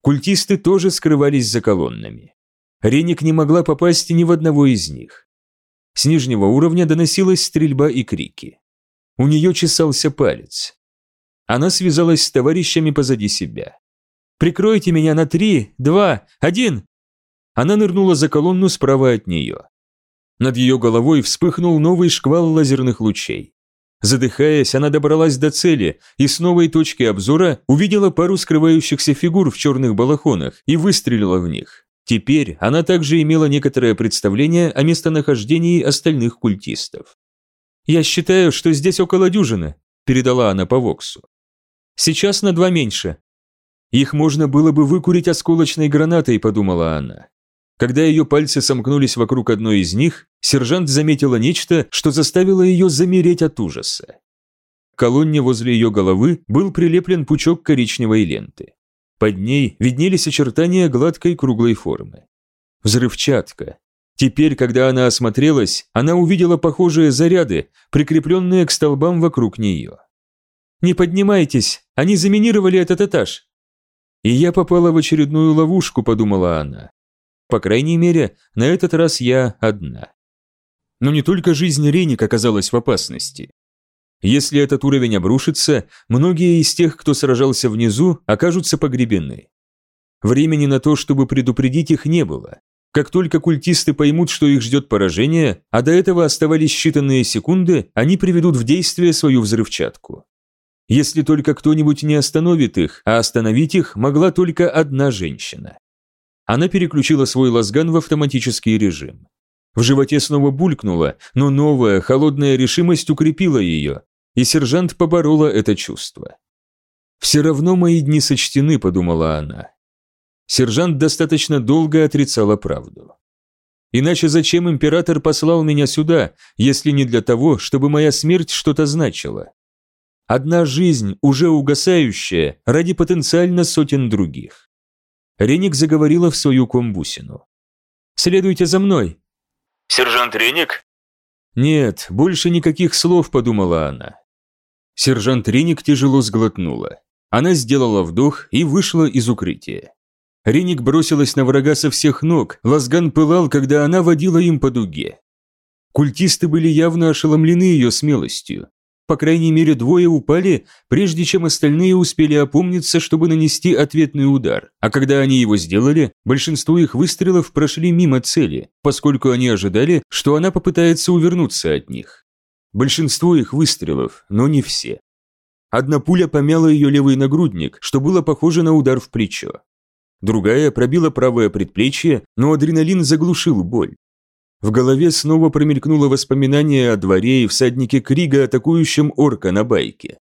Культисты тоже скрывались за колоннами. Реник не могла попасть ни в одного из них. С нижнего уровня доносилась стрельба и крики. У нее чесался палец. Она связалась с товарищами позади себя. «Прикройте меня на три, два, один!» Она нырнула за колонну справа от нее. Над ее головой вспыхнул новый шквал лазерных лучей. Задыхаясь, она добралась до цели и с новой точки обзора увидела пару скрывающихся фигур в черных балахонах и выстрелила в них. Теперь она также имела некоторое представление о местонахождении остальных культистов. «Я считаю, что здесь около дюжины», – передала она по Воксу. «Сейчас на два меньше». «Их можно было бы выкурить осколочной гранатой», – подумала она. Когда ее пальцы сомкнулись вокруг одной из них, сержант заметила нечто, что заставило ее замереть от ужаса. К колонне возле ее головы был прилеплен пучок коричневой ленты. Под ней виднелись очертания гладкой круглой формы. Взрывчатка. Теперь, когда она осмотрелась, она увидела похожие заряды, прикрепленные к столбам вокруг нее. «Не поднимайтесь, они заминировали этот этаж». «И я попала в очередную ловушку», – подумала она. «По крайней мере, на этот раз я одна». Но не только жизнь Реник оказалась в опасности. Если этот уровень обрушится, многие из тех, кто сражался внизу, окажутся погребены. Времени на то, чтобы предупредить их, не было. Как только культисты поймут, что их ждет поражение, а до этого оставались считанные секунды, они приведут в действие свою взрывчатку. Если только кто-нибудь не остановит их, а остановить их могла только одна женщина. Она переключила свой лазган в автоматический режим. В животе снова булькнуло, но новая, холодная решимость укрепила ее, и сержант поборола это чувство. «Все равно мои дни сочтены», — подумала она. Сержант достаточно долго отрицала правду. Иначе зачем император послал меня сюда, если не для того, чтобы моя смерть что-то значила? Одна жизнь, уже угасающая, ради потенциально сотен других. Реник заговорила в свою комбусину. «Следуйте за мной». «Сержант Реник?» «Нет, больше никаких слов», — подумала она. Сержант Реник тяжело сглотнула. Она сделала вдох и вышла из укрытия. Реник бросилась на врага со всех ног, лазган пылал, когда она водила им по дуге. Культисты были явно ошеломлены ее смелостью. По крайней мере, двое упали, прежде чем остальные успели опомниться, чтобы нанести ответный удар. А когда они его сделали, большинство их выстрелов прошли мимо цели, поскольку они ожидали, что она попытается увернуться от них. Большинство их выстрелов, но не все. Одна пуля помяла ее левый нагрудник, что было похоже на удар в плечо. Другая пробила правое предплечье, но адреналин заглушил боль. В голове снова промелькнуло воспоминание о дворе и всаднике Крига, атакующем орка на байке.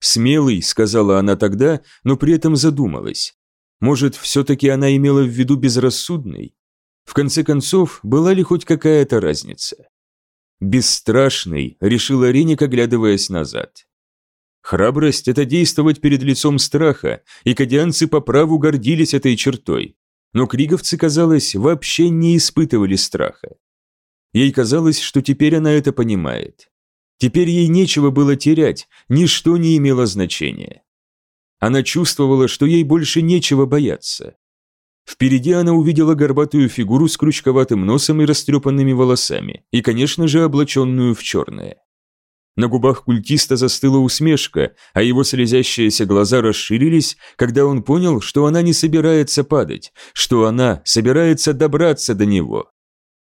«Смелый», — сказала она тогда, но при этом задумалась. Может, все-таки она имела в виду безрассудный? В конце концов, была ли хоть какая-то разница? «Бесстрашный», — решила Реник, оглядываясь назад. Храбрость – это действовать перед лицом страха, и кадианцы по праву гордились этой чертой. Но криговцы, казалось, вообще не испытывали страха. Ей казалось, что теперь она это понимает. Теперь ей нечего было терять, ничто не имело значения. Она чувствовала, что ей больше нечего бояться. Впереди она увидела горбатую фигуру с крючковатым носом и растрепанными волосами, и, конечно же, облаченную в черное. На губах культиста застыла усмешка, а его слезящиеся глаза расширились, когда он понял, что она не собирается падать, что она собирается добраться до него.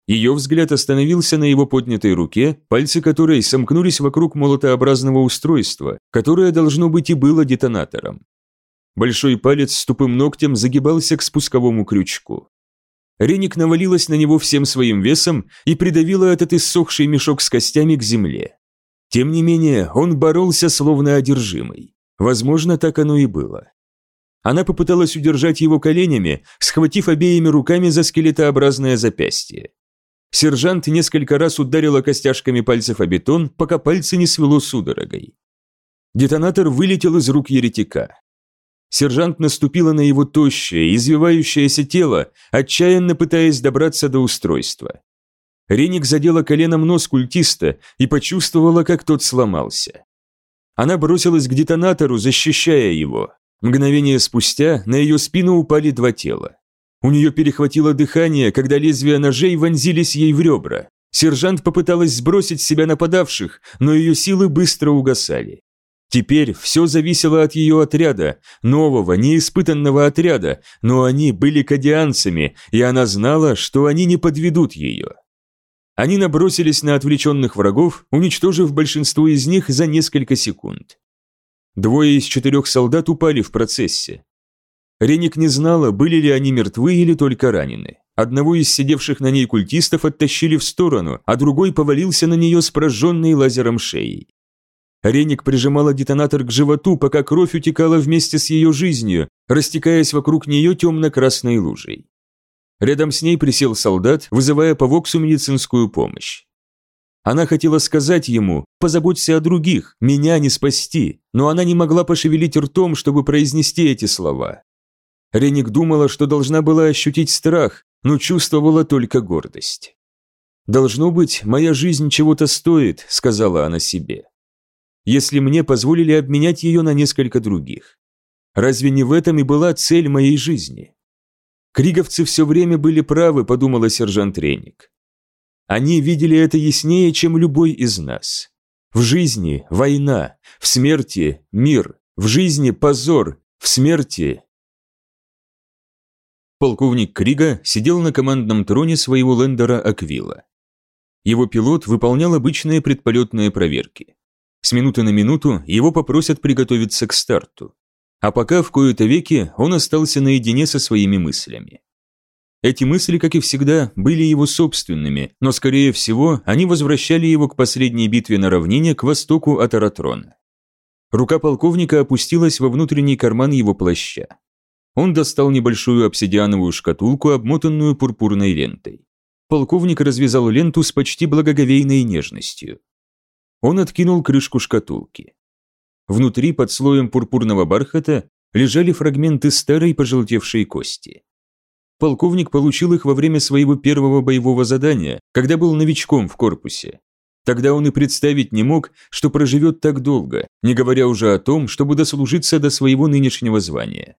Ее взгляд остановился на его поднятой руке, пальцы которой сомкнулись вокруг молотообразного устройства, которое должно быть и было детонатором. Большой палец с тупым ногтем загибался к спусковому крючку. Реник навалилась на него всем своим весом и придавила этот иссохший мешок с костями к земле. Тем не менее, он боролся словно одержимый. Возможно, так оно и было. Она попыталась удержать его коленями, схватив обеими руками за скелетообразное запястье. Сержант несколько раз ударила костяшками пальцев о бетон, пока пальцы не свело судорогой. Детонатор вылетел из рук еретика. Сержант наступила на его тощее, извивающееся тело, отчаянно пытаясь добраться до устройства. Реник задела коленом нос культиста и почувствовала, как тот сломался. Она бросилась к детонатору, защищая его. Мгновение спустя на ее спину упали два тела. У нее перехватило дыхание, когда лезвия ножей вонзились ей в ребра. Сержант попыталась сбросить себя нападавших, но ее силы быстро угасали. Теперь все зависело от ее отряда, нового, неиспытанного отряда, но они были кадианцами, и она знала, что они не подведут ее. Они набросились на отвлеченных врагов, уничтожив большинство из них за несколько секунд. Двое из четырех солдат упали в процессе. Реник не знала, были ли они мертвы или только ранены. Одного из сидевших на ней культистов оттащили в сторону, а другой повалился на нее с прожженной лазером шеей. Реник прижимала детонатор к животу, пока кровь утекала вместе с ее жизнью, растекаясь вокруг нее темно-красной лужей. Рядом с ней присел солдат, вызывая по Воксу медицинскую помощь. Она хотела сказать ему «позаботься о других, меня не спасти», но она не могла пошевелить ртом, чтобы произнести эти слова. Реник думала, что должна была ощутить страх, но чувствовала только гордость. «Должно быть, моя жизнь чего-то стоит», — сказала она себе. «Если мне позволили обменять ее на несколько других. Разве не в этом и была цель моей жизни?» Криговцы все время были правы, подумала сержант Реник. Они видели это яснее, чем любой из нас. В жизни – война, в смерти – мир, в жизни – позор, в смерти Полковник Крига сидел на командном троне своего лендера Аквила. Его пилот выполнял обычные предполетные проверки. С минуты на минуту его попросят приготовиться к старту. А пока в кои-то веки он остался наедине со своими мыслями. Эти мысли, как и всегда, были его собственными, но, скорее всего, они возвращали его к последней битве на равнине к востоку от Аратрона. Рука полковника опустилась во внутренний карман его плаща. Он достал небольшую обсидиановую шкатулку, обмотанную пурпурной лентой. Полковник развязал ленту с почти благоговейной нежностью. Он откинул крышку шкатулки. Внутри, под слоем пурпурного бархата, лежали фрагменты старой пожелтевшей кости. Полковник получил их во время своего первого боевого задания, когда был новичком в корпусе. Тогда он и представить не мог, что проживет так долго, не говоря уже о том, чтобы дослужиться до своего нынешнего звания.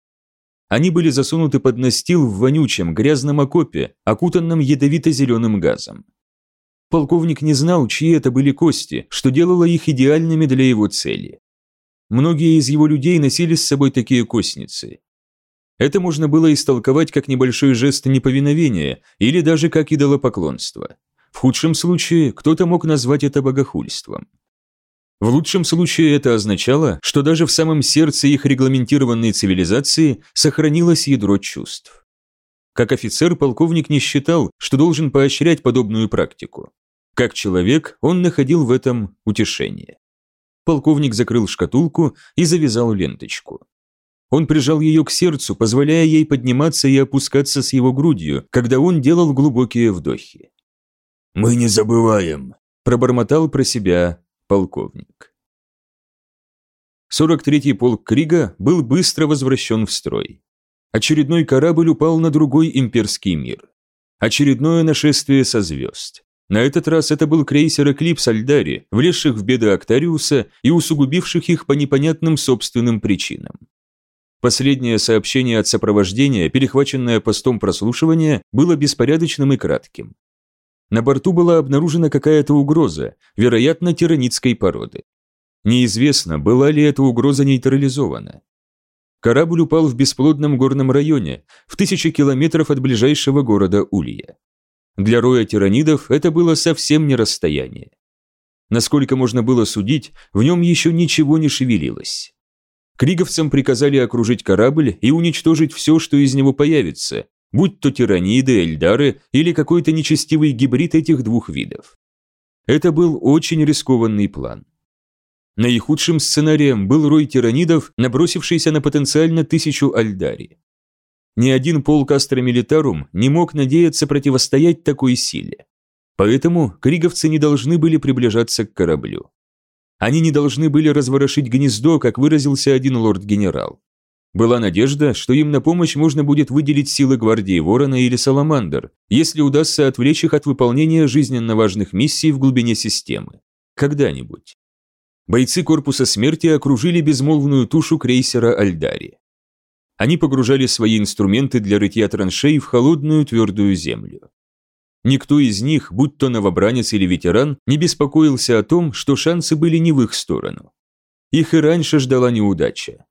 Они были засунуты под настил в вонючем, грязном окопе, окутанном ядовито-зеленым газом. Полковник не знал, чьи это были кости, что делало их идеальными для его цели. Многие из его людей носили с собой такие костницы. Это можно было истолковать как небольшой жест неповиновения или даже как идолопоклонство. В худшем случае кто-то мог назвать это богохульством. В лучшем случае это означало, что даже в самом сердце их регламентированной цивилизации сохранилось ядро чувств. Как офицер полковник не считал, что должен поощрять подобную практику. Как человек он находил в этом утешение. Полковник закрыл шкатулку и завязал ленточку. Он прижал ее к сердцу, позволяя ей подниматься и опускаться с его грудью, когда он делал глубокие вдохи. «Мы не забываем», – пробормотал про себя полковник. 43-й полк Крига был быстро возвращен в строй. Очередной корабль упал на другой имперский мир. Очередное нашествие со звезд. На этот раз это был крейсер «Эклипс Альдари», влезших в беды Актариуса и усугубивших их по непонятным собственным причинам. Последнее сообщение от сопровождения, перехваченное постом прослушивания, было беспорядочным и кратким. На борту была обнаружена какая-то угроза, вероятно, тиранитской породы. Неизвестно, была ли эта угроза нейтрализована. Корабль упал в бесплодном горном районе, в тысячи километров от ближайшего города Улья. Для роя тиранидов это было совсем не расстояние. Насколько можно было судить, в нем еще ничего не шевелилось. Криговцам приказали окружить корабль и уничтожить все, что из него появится, будь то тираниды, эльдары или какой-то нечестивый гибрид этих двух видов. Это был очень рискованный план. Наихудшим сценарием был рой тиранидов, набросившийся на потенциально тысячу альдари. Ни один полк Астра Милитарум не мог надеяться противостоять такой силе. Поэтому криговцы не должны были приближаться к кораблю. Они не должны были разворошить гнездо, как выразился один лорд-генерал. Была надежда, что им на помощь можно будет выделить силы гвардии Ворона или Саламандр, если удастся отвлечь их от выполнения жизненно важных миссий в глубине системы. Когда-нибудь. Бойцы Корпуса Смерти окружили безмолвную тушу крейсера Альдари. Они погружали свои инструменты для рытья траншей в холодную твердую землю. Никто из них, будь то новобранец или ветеран, не беспокоился о том, что шансы были не в их сторону. Их и раньше ждала неудача.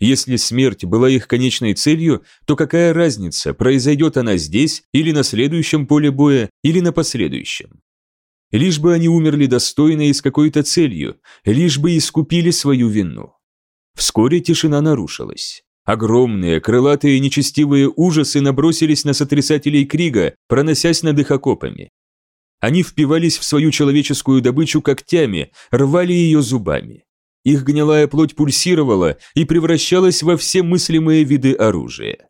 Если смерть была их конечной целью, то какая разница, произойдет она здесь, или на следующем поле боя, или на последующем? Лишь бы они умерли достойно и с какой-то целью, лишь бы искупили свою вину. Вскоре тишина нарушилась. Огромные, крылатые, нечестивые ужасы набросились на сотрясателей Крига, проносясь над их окопами. Они впивались в свою человеческую добычу когтями, рвали ее зубами. Их гнилая плоть пульсировала и превращалась во все мыслимые виды оружия.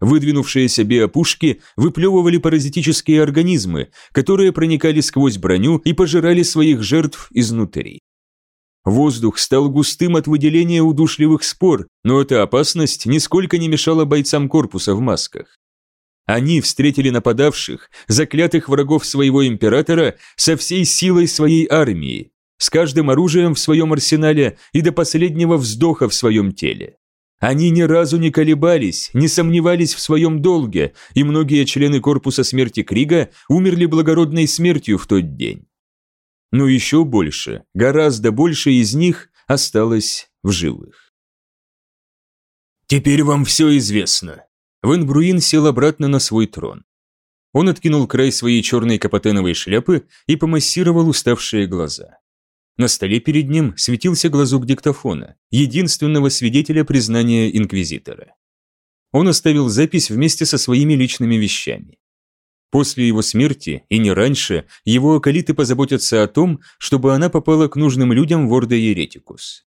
Выдвинувшиеся биопушки выплевывали паразитические организмы, которые проникали сквозь броню и пожирали своих жертв изнутри. Воздух стал густым от выделения удушливых спор, но эта опасность нисколько не мешала бойцам корпуса в масках. Они встретили нападавших, заклятых врагов своего императора, со всей силой своей армии, с каждым оружием в своем арсенале и до последнего вздоха в своем теле. Они ни разу не колебались, не сомневались в своем долге, и многие члены корпуса смерти Крига умерли благородной смертью в тот день. Но еще больше, гораздо больше из них осталось в живых. «Теперь вам все известно». Вен Бруин сел обратно на свой трон. Он откинул край своей черной капотеновой шляпы и помассировал уставшие глаза. На столе перед ним светился глазок диктофона, единственного свидетеля признания инквизитора. Он оставил запись вместе со своими личными вещами. После его смерти, и не раньше, его околиты позаботятся о том, чтобы она попала к нужным людям в Ордо Еретикус.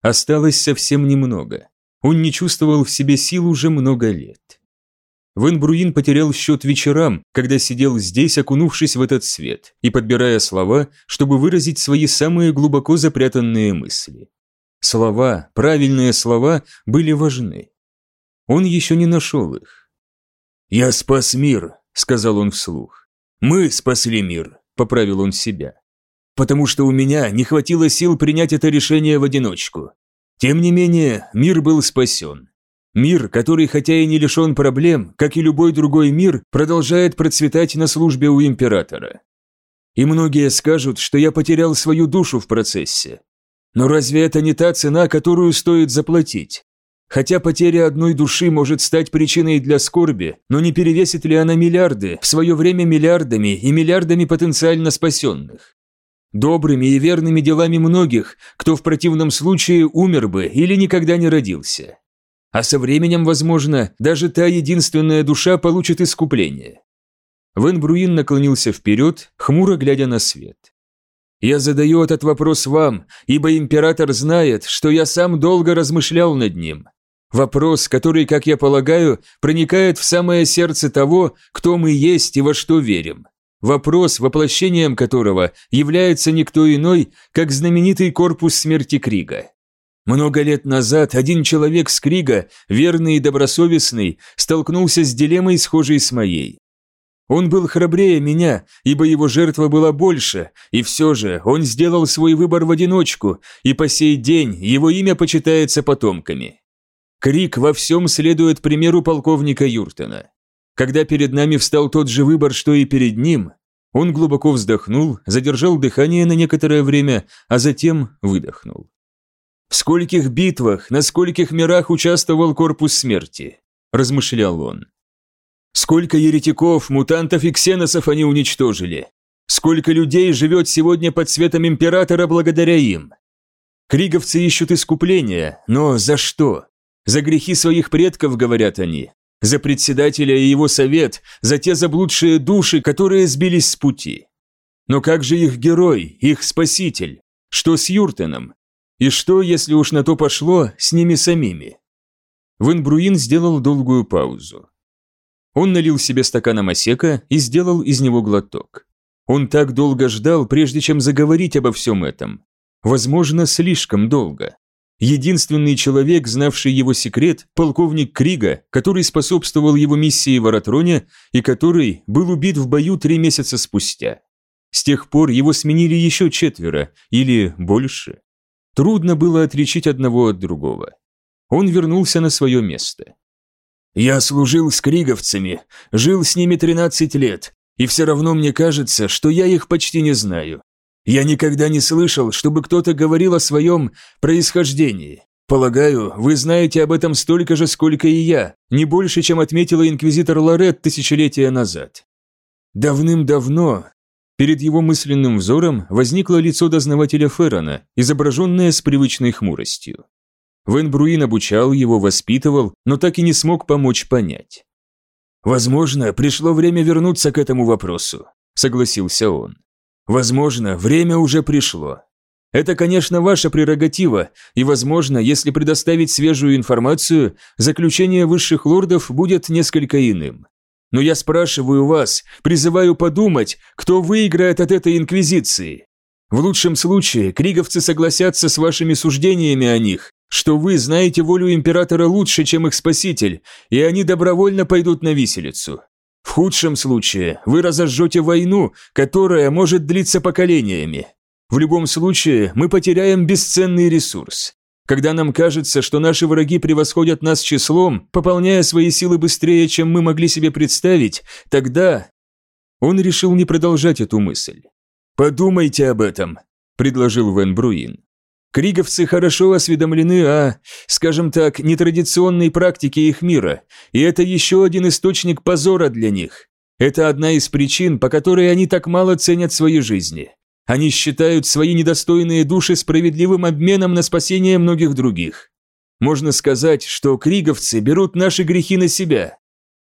Осталось совсем немного. Он не чувствовал в себе сил уже много лет. Вен потерял счет вечерам, когда сидел здесь, окунувшись в этот свет, и подбирая слова, чтобы выразить свои самые глубоко запрятанные мысли. Слова, правильные слова, были важны. Он еще не нашел их. «Я спас мир», — сказал он вслух. «Мы спасли мир», — поправил он себя. «Потому что у меня не хватило сил принять это решение в одиночку. Тем не менее, мир был спасен. Мир, который, хотя и не лишен проблем, как и любой другой мир, продолжает процветать на службе у императора. И многие скажут, что я потерял свою душу в процессе. Но разве это не та цена, которую стоит заплатить? Хотя потеря одной души может стать причиной для скорби, но не перевесит ли она миллиарды, в свое время миллиардами и миллиардами потенциально спасенных? Добрыми и верными делами многих, кто в противном случае умер бы или никогда не родился. А со временем, возможно, даже та единственная душа получит искупление. Вен Бруин наклонился вперед, хмуро глядя на свет. «Я задаю этот вопрос вам, ибо император знает, что я сам долго размышлял над ним. Вопрос, который, как я полагаю, проникает в самое сердце того, кто мы есть и во что верим. Вопрос, воплощением которого является никто иной, как знаменитый корпус смерти Крига. Много лет назад один человек с Крига, верный и добросовестный, столкнулся с дилеммой, схожей с моей. Он был храбрее меня, ибо его жертва была больше, и все же он сделал свой выбор в одиночку, и по сей день его имя почитается потомками. Крик во всем следует примеру полковника Юртона. Когда перед нами встал тот же выбор, что и перед ним, он глубоко вздохнул, задержал дыхание на некоторое время, а затем выдохнул. В скольких битвах, на скольких мирах участвовал корпус смерти? Размышлял он. Сколько еретиков, мутантов и ксеносов они уничтожили? Сколько людей живет сегодня под светом императора благодаря им? Криговцы ищут искупления, но за что? За грехи своих предков, говорят они. За председателя и его совет, за те заблудшие души, которые сбились с пути. Но как же их герой, их спаситель? Что с Юртеном? И что, если уж на то пошло, с ними самими? Венбруин сделал долгую паузу. Он налил себе стакан Амасека и сделал из него глоток. Он так долго ждал, прежде чем заговорить обо всем этом. Возможно, слишком долго. Единственный человек, знавший его секрет, полковник Крига, который способствовал его миссии в Аратроне и который был убит в бою три месяца спустя. С тех пор его сменили еще четверо, или больше. Трудно было отличить одного от другого. Он вернулся на свое место. «Я служил с криговцами, жил с ними 13 лет, и все равно мне кажется, что я их почти не знаю. Я никогда не слышал, чтобы кто-то говорил о своем происхождении. Полагаю, вы знаете об этом столько же, сколько и я, не больше, чем отметила инквизитор Лорет тысячелетия назад. Давным-давно Перед его мысленным взором возникло лицо дознавателя Феррона, изображенное с привычной хмуростью. Вен Бруин обучал его, воспитывал, но так и не смог помочь понять. «Возможно, пришло время вернуться к этому вопросу», – согласился он. «Возможно, время уже пришло. Это, конечно, ваша прерогатива, и, возможно, если предоставить свежую информацию, заключение высших лордов будет несколько иным. Но я спрашиваю вас, призываю подумать, кто выиграет от этой инквизиции. В лучшем случае криговцы согласятся с вашими суждениями о них, что вы знаете волю императора лучше, чем их спаситель, и они добровольно пойдут на виселицу. В худшем случае вы разожжете войну, которая может длиться поколениями. В любом случае мы потеряем бесценный ресурс. Когда нам кажется, что наши враги превосходят нас числом, пополняя свои силы быстрее, чем мы могли себе представить, тогда... Он решил не продолжать эту мысль. «Подумайте об этом», – предложил Вен Бруин. Криговцы хорошо осведомлены о, скажем так, нетрадиционной практике их мира, и это еще один источник позора для них. Это одна из причин, по которой они так мало ценят свои жизни. Они считают свои недостойные души справедливым обменом на спасение многих других. Можно сказать, что криговцы берут наши грехи на себя.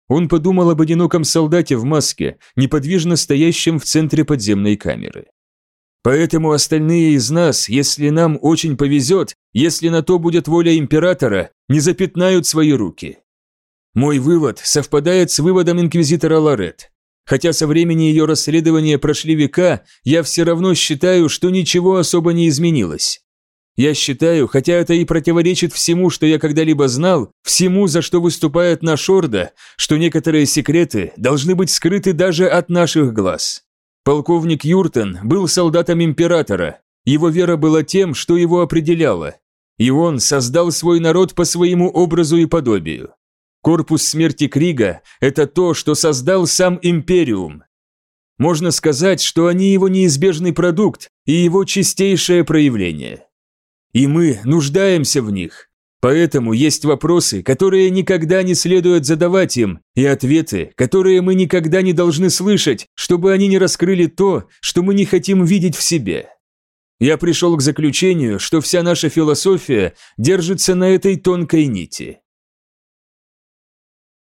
Он подумал об одиноком солдате в маске, неподвижно стоящем в центре подземной камеры. Поэтому остальные из нас, если нам очень повезет, если на то будет воля императора, не запятнают свои руки. Мой вывод совпадает с выводом инквизитора Лорет. Хотя со времени ее расследования прошли века, я все равно считаю, что ничего особо не изменилось. Я считаю, хотя это и противоречит всему, что я когда-либо знал, всему, за что выступает наш Орда, что некоторые секреты должны быть скрыты даже от наших глаз. Полковник Юртен был солдатом императора, его вера была тем, что его определяло, и он создал свой народ по своему образу и подобию. Корпус смерти Крига – это то, что создал сам Империум. Можно сказать, что они его неизбежный продукт и его чистейшее проявление. И мы нуждаемся в них. Поэтому есть вопросы, которые никогда не следует задавать им, и ответы, которые мы никогда не должны слышать, чтобы они не раскрыли то, что мы не хотим видеть в себе. Я пришел к заключению, что вся наша философия держится на этой тонкой нити.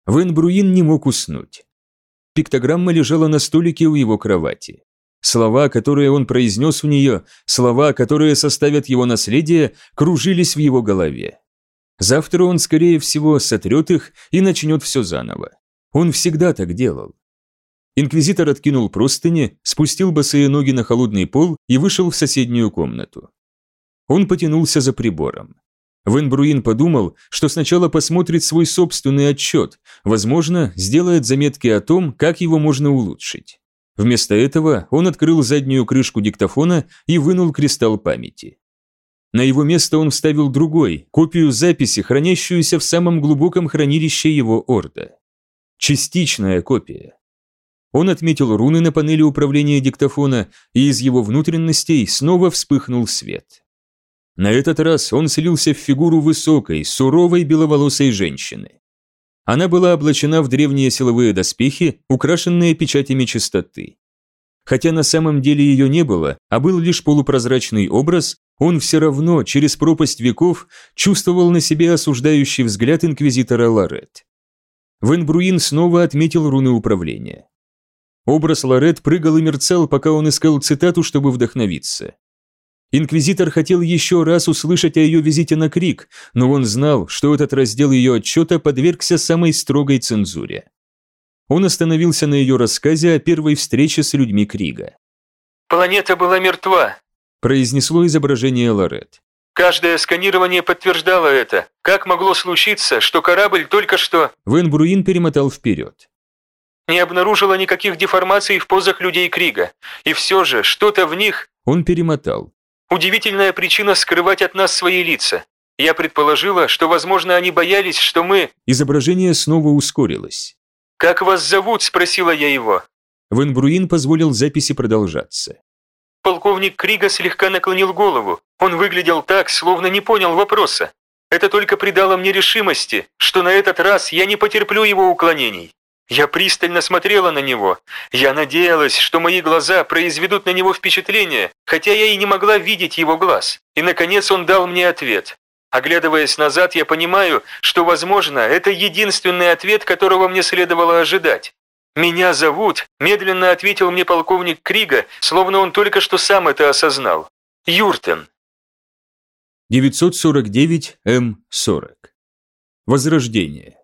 Вен Бруин не мог уснуть. Пиктограмма лежала на столике у его кровати. Слова, которые он произнес в нее, слова, которые составят его наследие, кружились в его голове. Завтра он, скорее всего, сотрет их и начнет все заново. Он всегда так делал. Инквизитор откинул простыни, спустил босые ноги на холодный пол и вышел в соседнюю комнату. Он потянулся за прибором. Вен Бруин подумал, что сначала посмотрит свой собственный отчет, возможно, сделает заметки о том, как его можно улучшить. Вместо этого он открыл заднюю крышку диктофона и вынул кристалл памяти. На его место он вставил другой, копию записи, хранящуюся в самом глубоком хранилище его орда. Частичная копия. Он отметил руны на панели управления диктофона, и из его внутренностей снова вспыхнул свет. На этот раз он слился в фигуру высокой, суровой беловолосой женщины. Она была облачена в древние силовые доспехи, украшенные печатями чистоты. Хотя на самом деле ее не было, а был лишь полупрозрачный образ, он все равно через пропасть веков чувствовал на себе осуждающий взгляд инквизитора Лорет. Венбруин снова отметил руны управления. Образ Лорет прыгал и мерцал, пока он искал цитату, чтобы вдохновиться. Инквизитор хотел еще раз услышать о ее визите на Крик, но он знал, что этот раздел ее отчета подвергся самой строгой цензуре. Он остановился на ее рассказе о первой встрече с людьми Крига. «Планета была мертва», – произнесло изображение Лорет. «Каждое сканирование подтверждало это. Как могло случиться, что корабль только что...» Вен Бруин перемотал вперед. «Не обнаружила никаких деформаций в позах людей Крига. И все же, что-то в них...» Он перемотал. Удивительная причина скрывать от нас свои лица. Я предположила, что, возможно, они боялись, что мы...» Изображение снова ускорилось. «Как вас зовут?» – спросила я его. Венбруин позволил записи продолжаться. Полковник Крига слегка наклонил голову. Он выглядел так, словно не понял вопроса. Это только придало мне решимости, что на этот раз я не потерплю его уклонений. Я пристально смотрела на него. Я надеялась, что мои глаза произведут на него впечатление, хотя я и не могла видеть его глаз. И, наконец, он дал мне ответ. Оглядываясь назад, я понимаю, что, возможно, это единственный ответ, которого мне следовало ожидать. «Меня зовут», – медленно ответил мне полковник Крига, словно он только что сам это осознал. «Юртен». 949М40. Возрождение.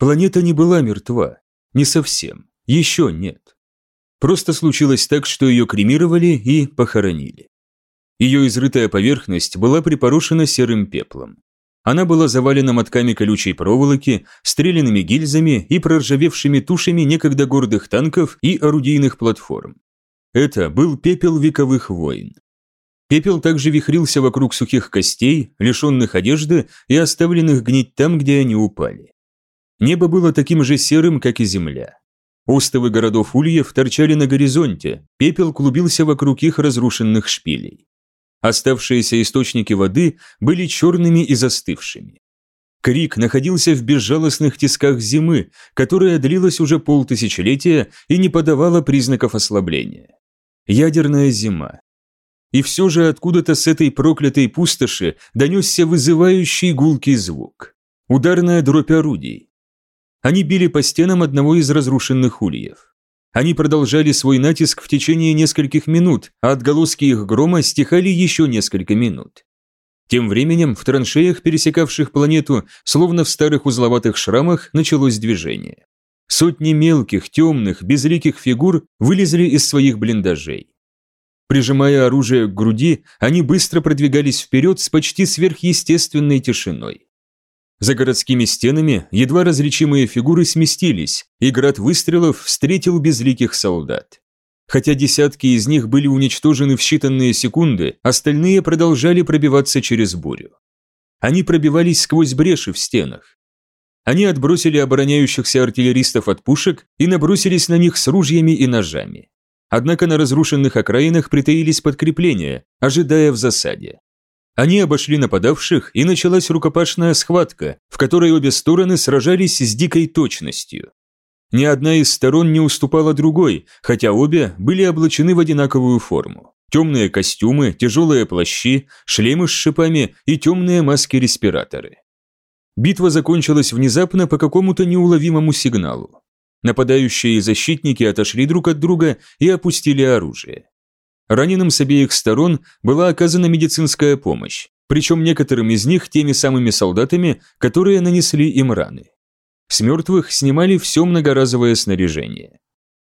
Планета не была мертва. Не совсем. Еще нет. Просто случилось так, что ее кремировали и похоронили. Ее изрытая поверхность была припорошена серым пеплом. Она была завалена мотками колючей проволоки, стрелянными гильзами и проржавевшими тушами некогда гордых танков и орудийных платформ. Это был пепел вековых войн. Пепел также вихрился вокруг сухих костей, лишенных одежды и оставленных гнить там, где они упали. Небо было таким же серым, как и земля. Остовы городов ульев торчали на горизонте, пепел клубился вокруг их разрушенных шпилей. Оставшиеся источники воды были черными и застывшими. Крик находился в безжалостных тисках зимы, которая длилась уже полтысячелетия и не подавала признаков ослабления. Ядерная зима. И все же откуда-то с этой проклятой пустоши донесся вызывающий гулкий звук. Ударная дробь орудий. Они били по стенам одного из разрушенных ульев. Они продолжали свой натиск в течение нескольких минут, а отголоски их грома стихали еще несколько минут. Тем временем в траншеях, пересекавших планету, словно в старых узловатых шрамах, началось движение. Сотни мелких, темных, безликих фигур вылезли из своих блиндажей. Прижимая оружие к груди, они быстро продвигались вперед с почти сверхъестественной тишиной. За городскими стенами едва различимые фигуры сместились, и град выстрелов встретил безликих солдат. Хотя десятки из них были уничтожены в считанные секунды, остальные продолжали пробиваться через бурю. Они пробивались сквозь бреши в стенах. Они отбросили обороняющихся артиллеристов от пушек и набросились на них с ружьями и ножами. Однако на разрушенных окраинах притаились подкрепления, ожидая в засаде. Они обошли нападавших, и началась рукопашная схватка, в которой обе стороны сражались с дикой точностью. Ни одна из сторон не уступала другой, хотя обе были облачены в одинаковую форму. Темные костюмы, тяжелые плащи, шлемы с шипами и темные маски-респираторы. Битва закончилась внезапно по какому-то неуловимому сигналу. Нападающие и защитники отошли друг от друга и опустили оружие. Раненым с обеих сторон была оказана медицинская помощь, причем некоторым из них теми самыми солдатами, которые нанесли им раны. С мертвых снимали все многоразовое снаряжение.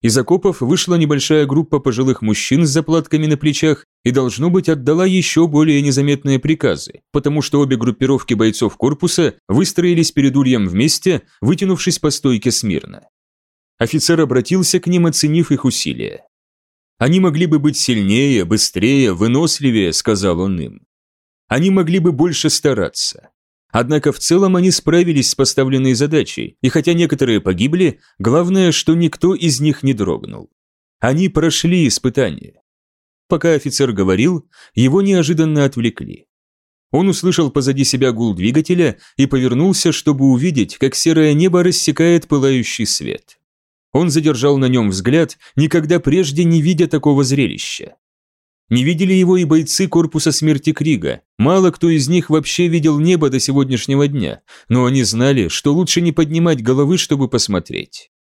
Из окопов вышла небольшая группа пожилых мужчин с заплатками на плечах и, должно быть, отдала еще более незаметные приказы, потому что обе группировки бойцов корпуса выстроились перед ульем вместе, вытянувшись по стойке смирно. Офицер обратился к ним, оценив их усилия. Они могли бы быть сильнее, быстрее, выносливее, сказал он им. Они могли бы больше стараться. Однако в целом они справились с поставленной задачей, и хотя некоторые погибли, главное, что никто из них не дрогнул. Они прошли испытание. Пока офицер говорил, его неожиданно отвлекли. Он услышал позади себя гул двигателя и повернулся, чтобы увидеть, как серое небо рассекает пылающий свет. Он задержал на нем взгляд, никогда прежде не видя такого зрелища. Не видели его и бойцы корпуса смерти Крига. Мало кто из них вообще видел небо до сегодняшнего дня, но они знали, что лучше не поднимать головы, чтобы посмотреть.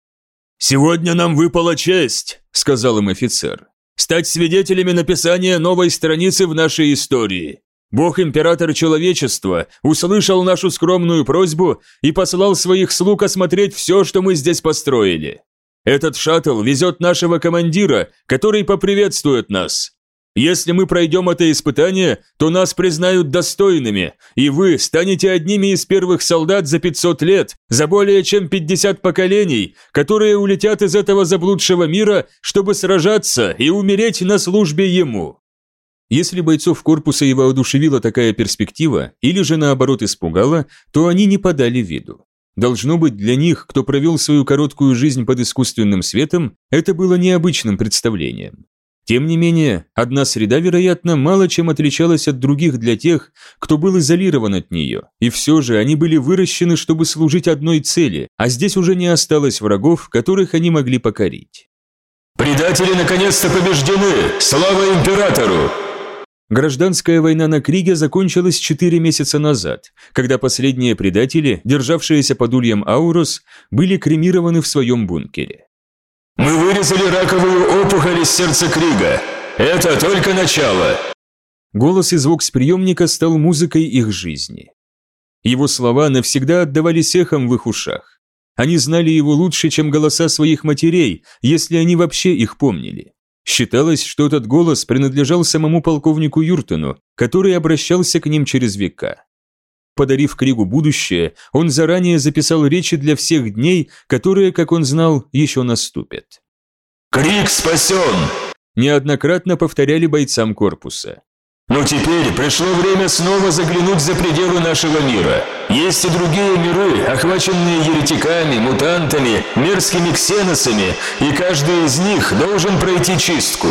«Сегодня нам выпала честь», — сказал им офицер, «стать свидетелями написания новой страницы в нашей истории. Бог-император человечества услышал нашу скромную просьбу и послал своих слуг осмотреть все, что мы здесь построили. Этот шаттл везет нашего командира, который поприветствует нас. Если мы пройдем это испытание, то нас признают достойными, и вы станете одними из первых солдат за 500 лет, за более чем 50 поколений, которые улетят из этого заблудшего мира, чтобы сражаться и умереть на службе ему». Если бойцов корпуса и воодушевила такая перспектива, или же наоборот испугала, то они не подали виду. Должно быть, для них, кто провел свою короткую жизнь под искусственным светом, это было необычным представлением. Тем не менее, одна среда, вероятно, мало чем отличалась от других для тех, кто был изолирован от нее, и все же они были выращены, чтобы служить одной цели, а здесь уже не осталось врагов, которых они могли покорить. «Предатели наконец-то побеждены! Слава Императору!» Гражданская война на Криге закончилась четыре месяца назад, когда последние предатели, державшиеся под ульем Аурус, были кремированы в своем бункере. «Мы вырезали раковую опухоль из сердца Крига. Это только начало!» Голос из вокс-приемника стал музыкой их жизни. Его слова навсегда отдавались эхом в их ушах. Они знали его лучше, чем голоса своих матерей, если они вообще их помнили. Считалось, что этот голос принадлежал самому полковнику Юртону, который обращался к ним через века. Подарив Кригу будущее, он заранее записал речи для всех дней, которые, как он знал, еще наступят. «Криг спасен!» Неоднократно повторяли бойцам корпуса. Но теперь пришло время снова заглянуть за пределы нашего мира. Есть и другие миры, охваченные еретиками, мутантами, мерзкими ксеносами, и каждый из них должен пройти чистку.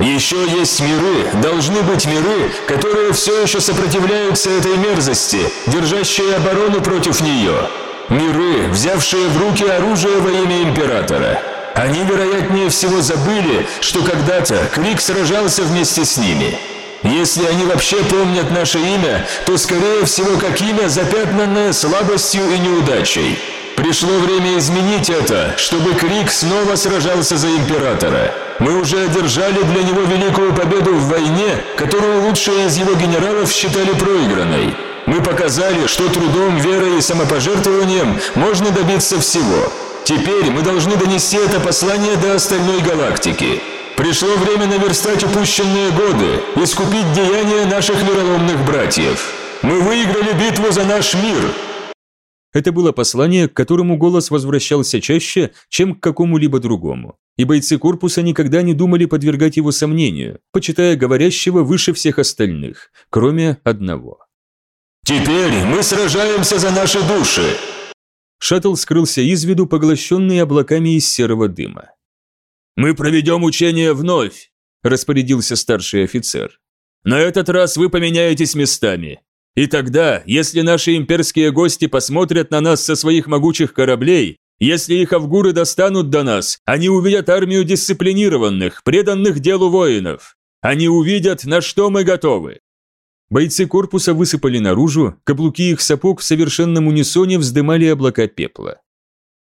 Еще есть миры, должны быть миры, которые все еще сопротивляются этой мерзости, держащие оборону против нее. Миры, взявшие в руки оружие во имя Императора. Они, вероятнее всего, забыли, что когда-то Крик сражался вместе с ними. Если они вообще помнят наше имя, то, скорее всего, как имя, запятнанное слабостью и неудачей. Пришло время изменить это, чтобы Крик снова сражался за Императора. Мы уже одержали для него великую победу в войне, которую лучшие из его генералов считали проигранной. Мы показали, что трудом, верой и самопожертвованием можно добиться всего. Теперь мы должны донести это послание до остальной галактики. Пришло время наверстать упущенные годы, искупить деяния наших вероломных братьев. Мы выиграли битву за наш мир. Это было послание, к которому голос возвращался чаще, чем к какому-либо другому. И бойцы корпуса никогда не думали подвергать его сомнению, почитая говорящего выше всех остальных, кроме одного. «Теперь мы сражаемся за наши души!» Шаттл скрылся из виду, поглощенный облаками из серого дыма. «Мы проведем учение вновь», – распорядился старший офицер. «На этот раз вы поменяетесь местами. И тогда, если наши имперские гости посмотрят на нас со своих могучих кораблей, если их авгуры достанут до нас, они увидят армию дисциплинированных, преданных делу воинов. Они увидят, на что мы готовы. Бойцы корпуса высыпали наружу, каблуки их сапог в совершенном унисоне вздымали облака пепла.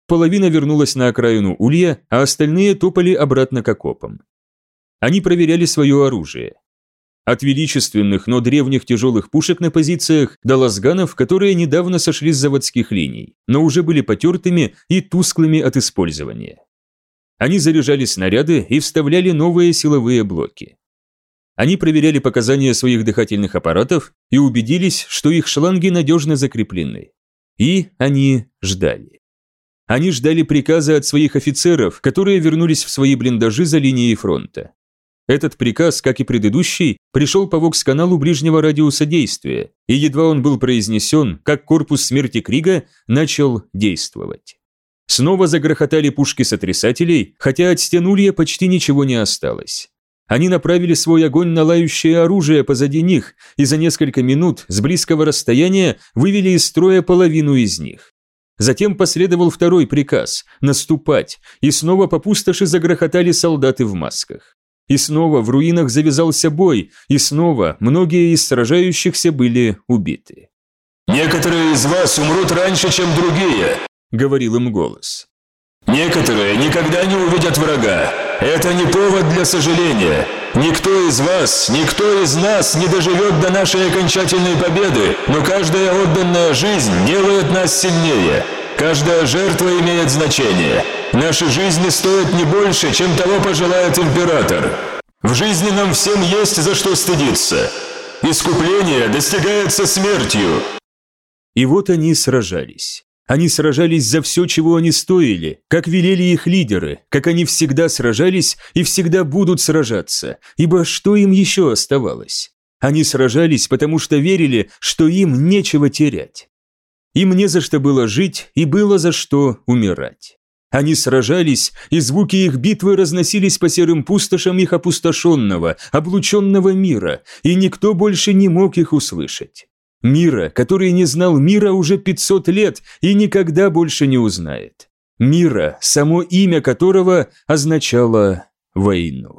Половина вернулась на окраину улья, а остальные топали обратно к окопам. Они проверяли свое оружие. От величественных, но древних тяжелых пушек на позициях до лазганов, которые недавно сошли с заводских линий, но уже были потертыми и тусклыми от использования. Они заряжали снаряды и вставляли новые силовые блоки. Они проверяли показания своих дыхательных аппаратов и убедились, что их шланги надежно закреплены. И они ждали. Они ждали приказа от своих офицеров, которые вернулись в свои блиндажи за линией фронта. Этот приказ, как и предыдущий, пришел по вокс-каналу ближнего радиуса действия, и едва он был произнесен, как корпус смерти Крига начал действовать. Снова загрохотали пушки сотрясателей, хотя от стен улья почти ничего не осталось. Они направили свой огонь на лающее оружие позади них и за несколько минут с близкого расстояния вывели из строя половину из них. Затем последовал второй приказ – наступать, и снова по пустоши загрохотали солдаты в масках. И снова в руинах завязался бой, и снова многие из сражающихся были убиты. «Некоторые из вас умрут раньше, чем другие», – говорил им голос. «Некоторые никогда не увидят врага, это не повод для сожаления. Никто из вас, никто из нас не доживет до нашей окончательной победы, но каждая отданная жизнь делает нас сильнее. Каждая жертва имеет значение. Наши жизни стоят не больше, чем того пожелает император. В жизни нам всем есть за что стыдиться. Искупление достигается смертью. И вот они сражались. Они сражались за все, чего они стоили, как велели их лидеры, как они всегда сражались и всегда будут сражаться, ибо что им еще оставалось? Они сражались, потому что верили, что им нечего терять. Им не за что было жить и было за что умирать. Они сражались, и звуки их битвы разносились по серым пустошам их опустошенного, облученного мира, и никто больше не мог их услышать. Мира, который не знал мира уже 500 лет и никогда больше не узнает. Мира, само имя которого означало войну.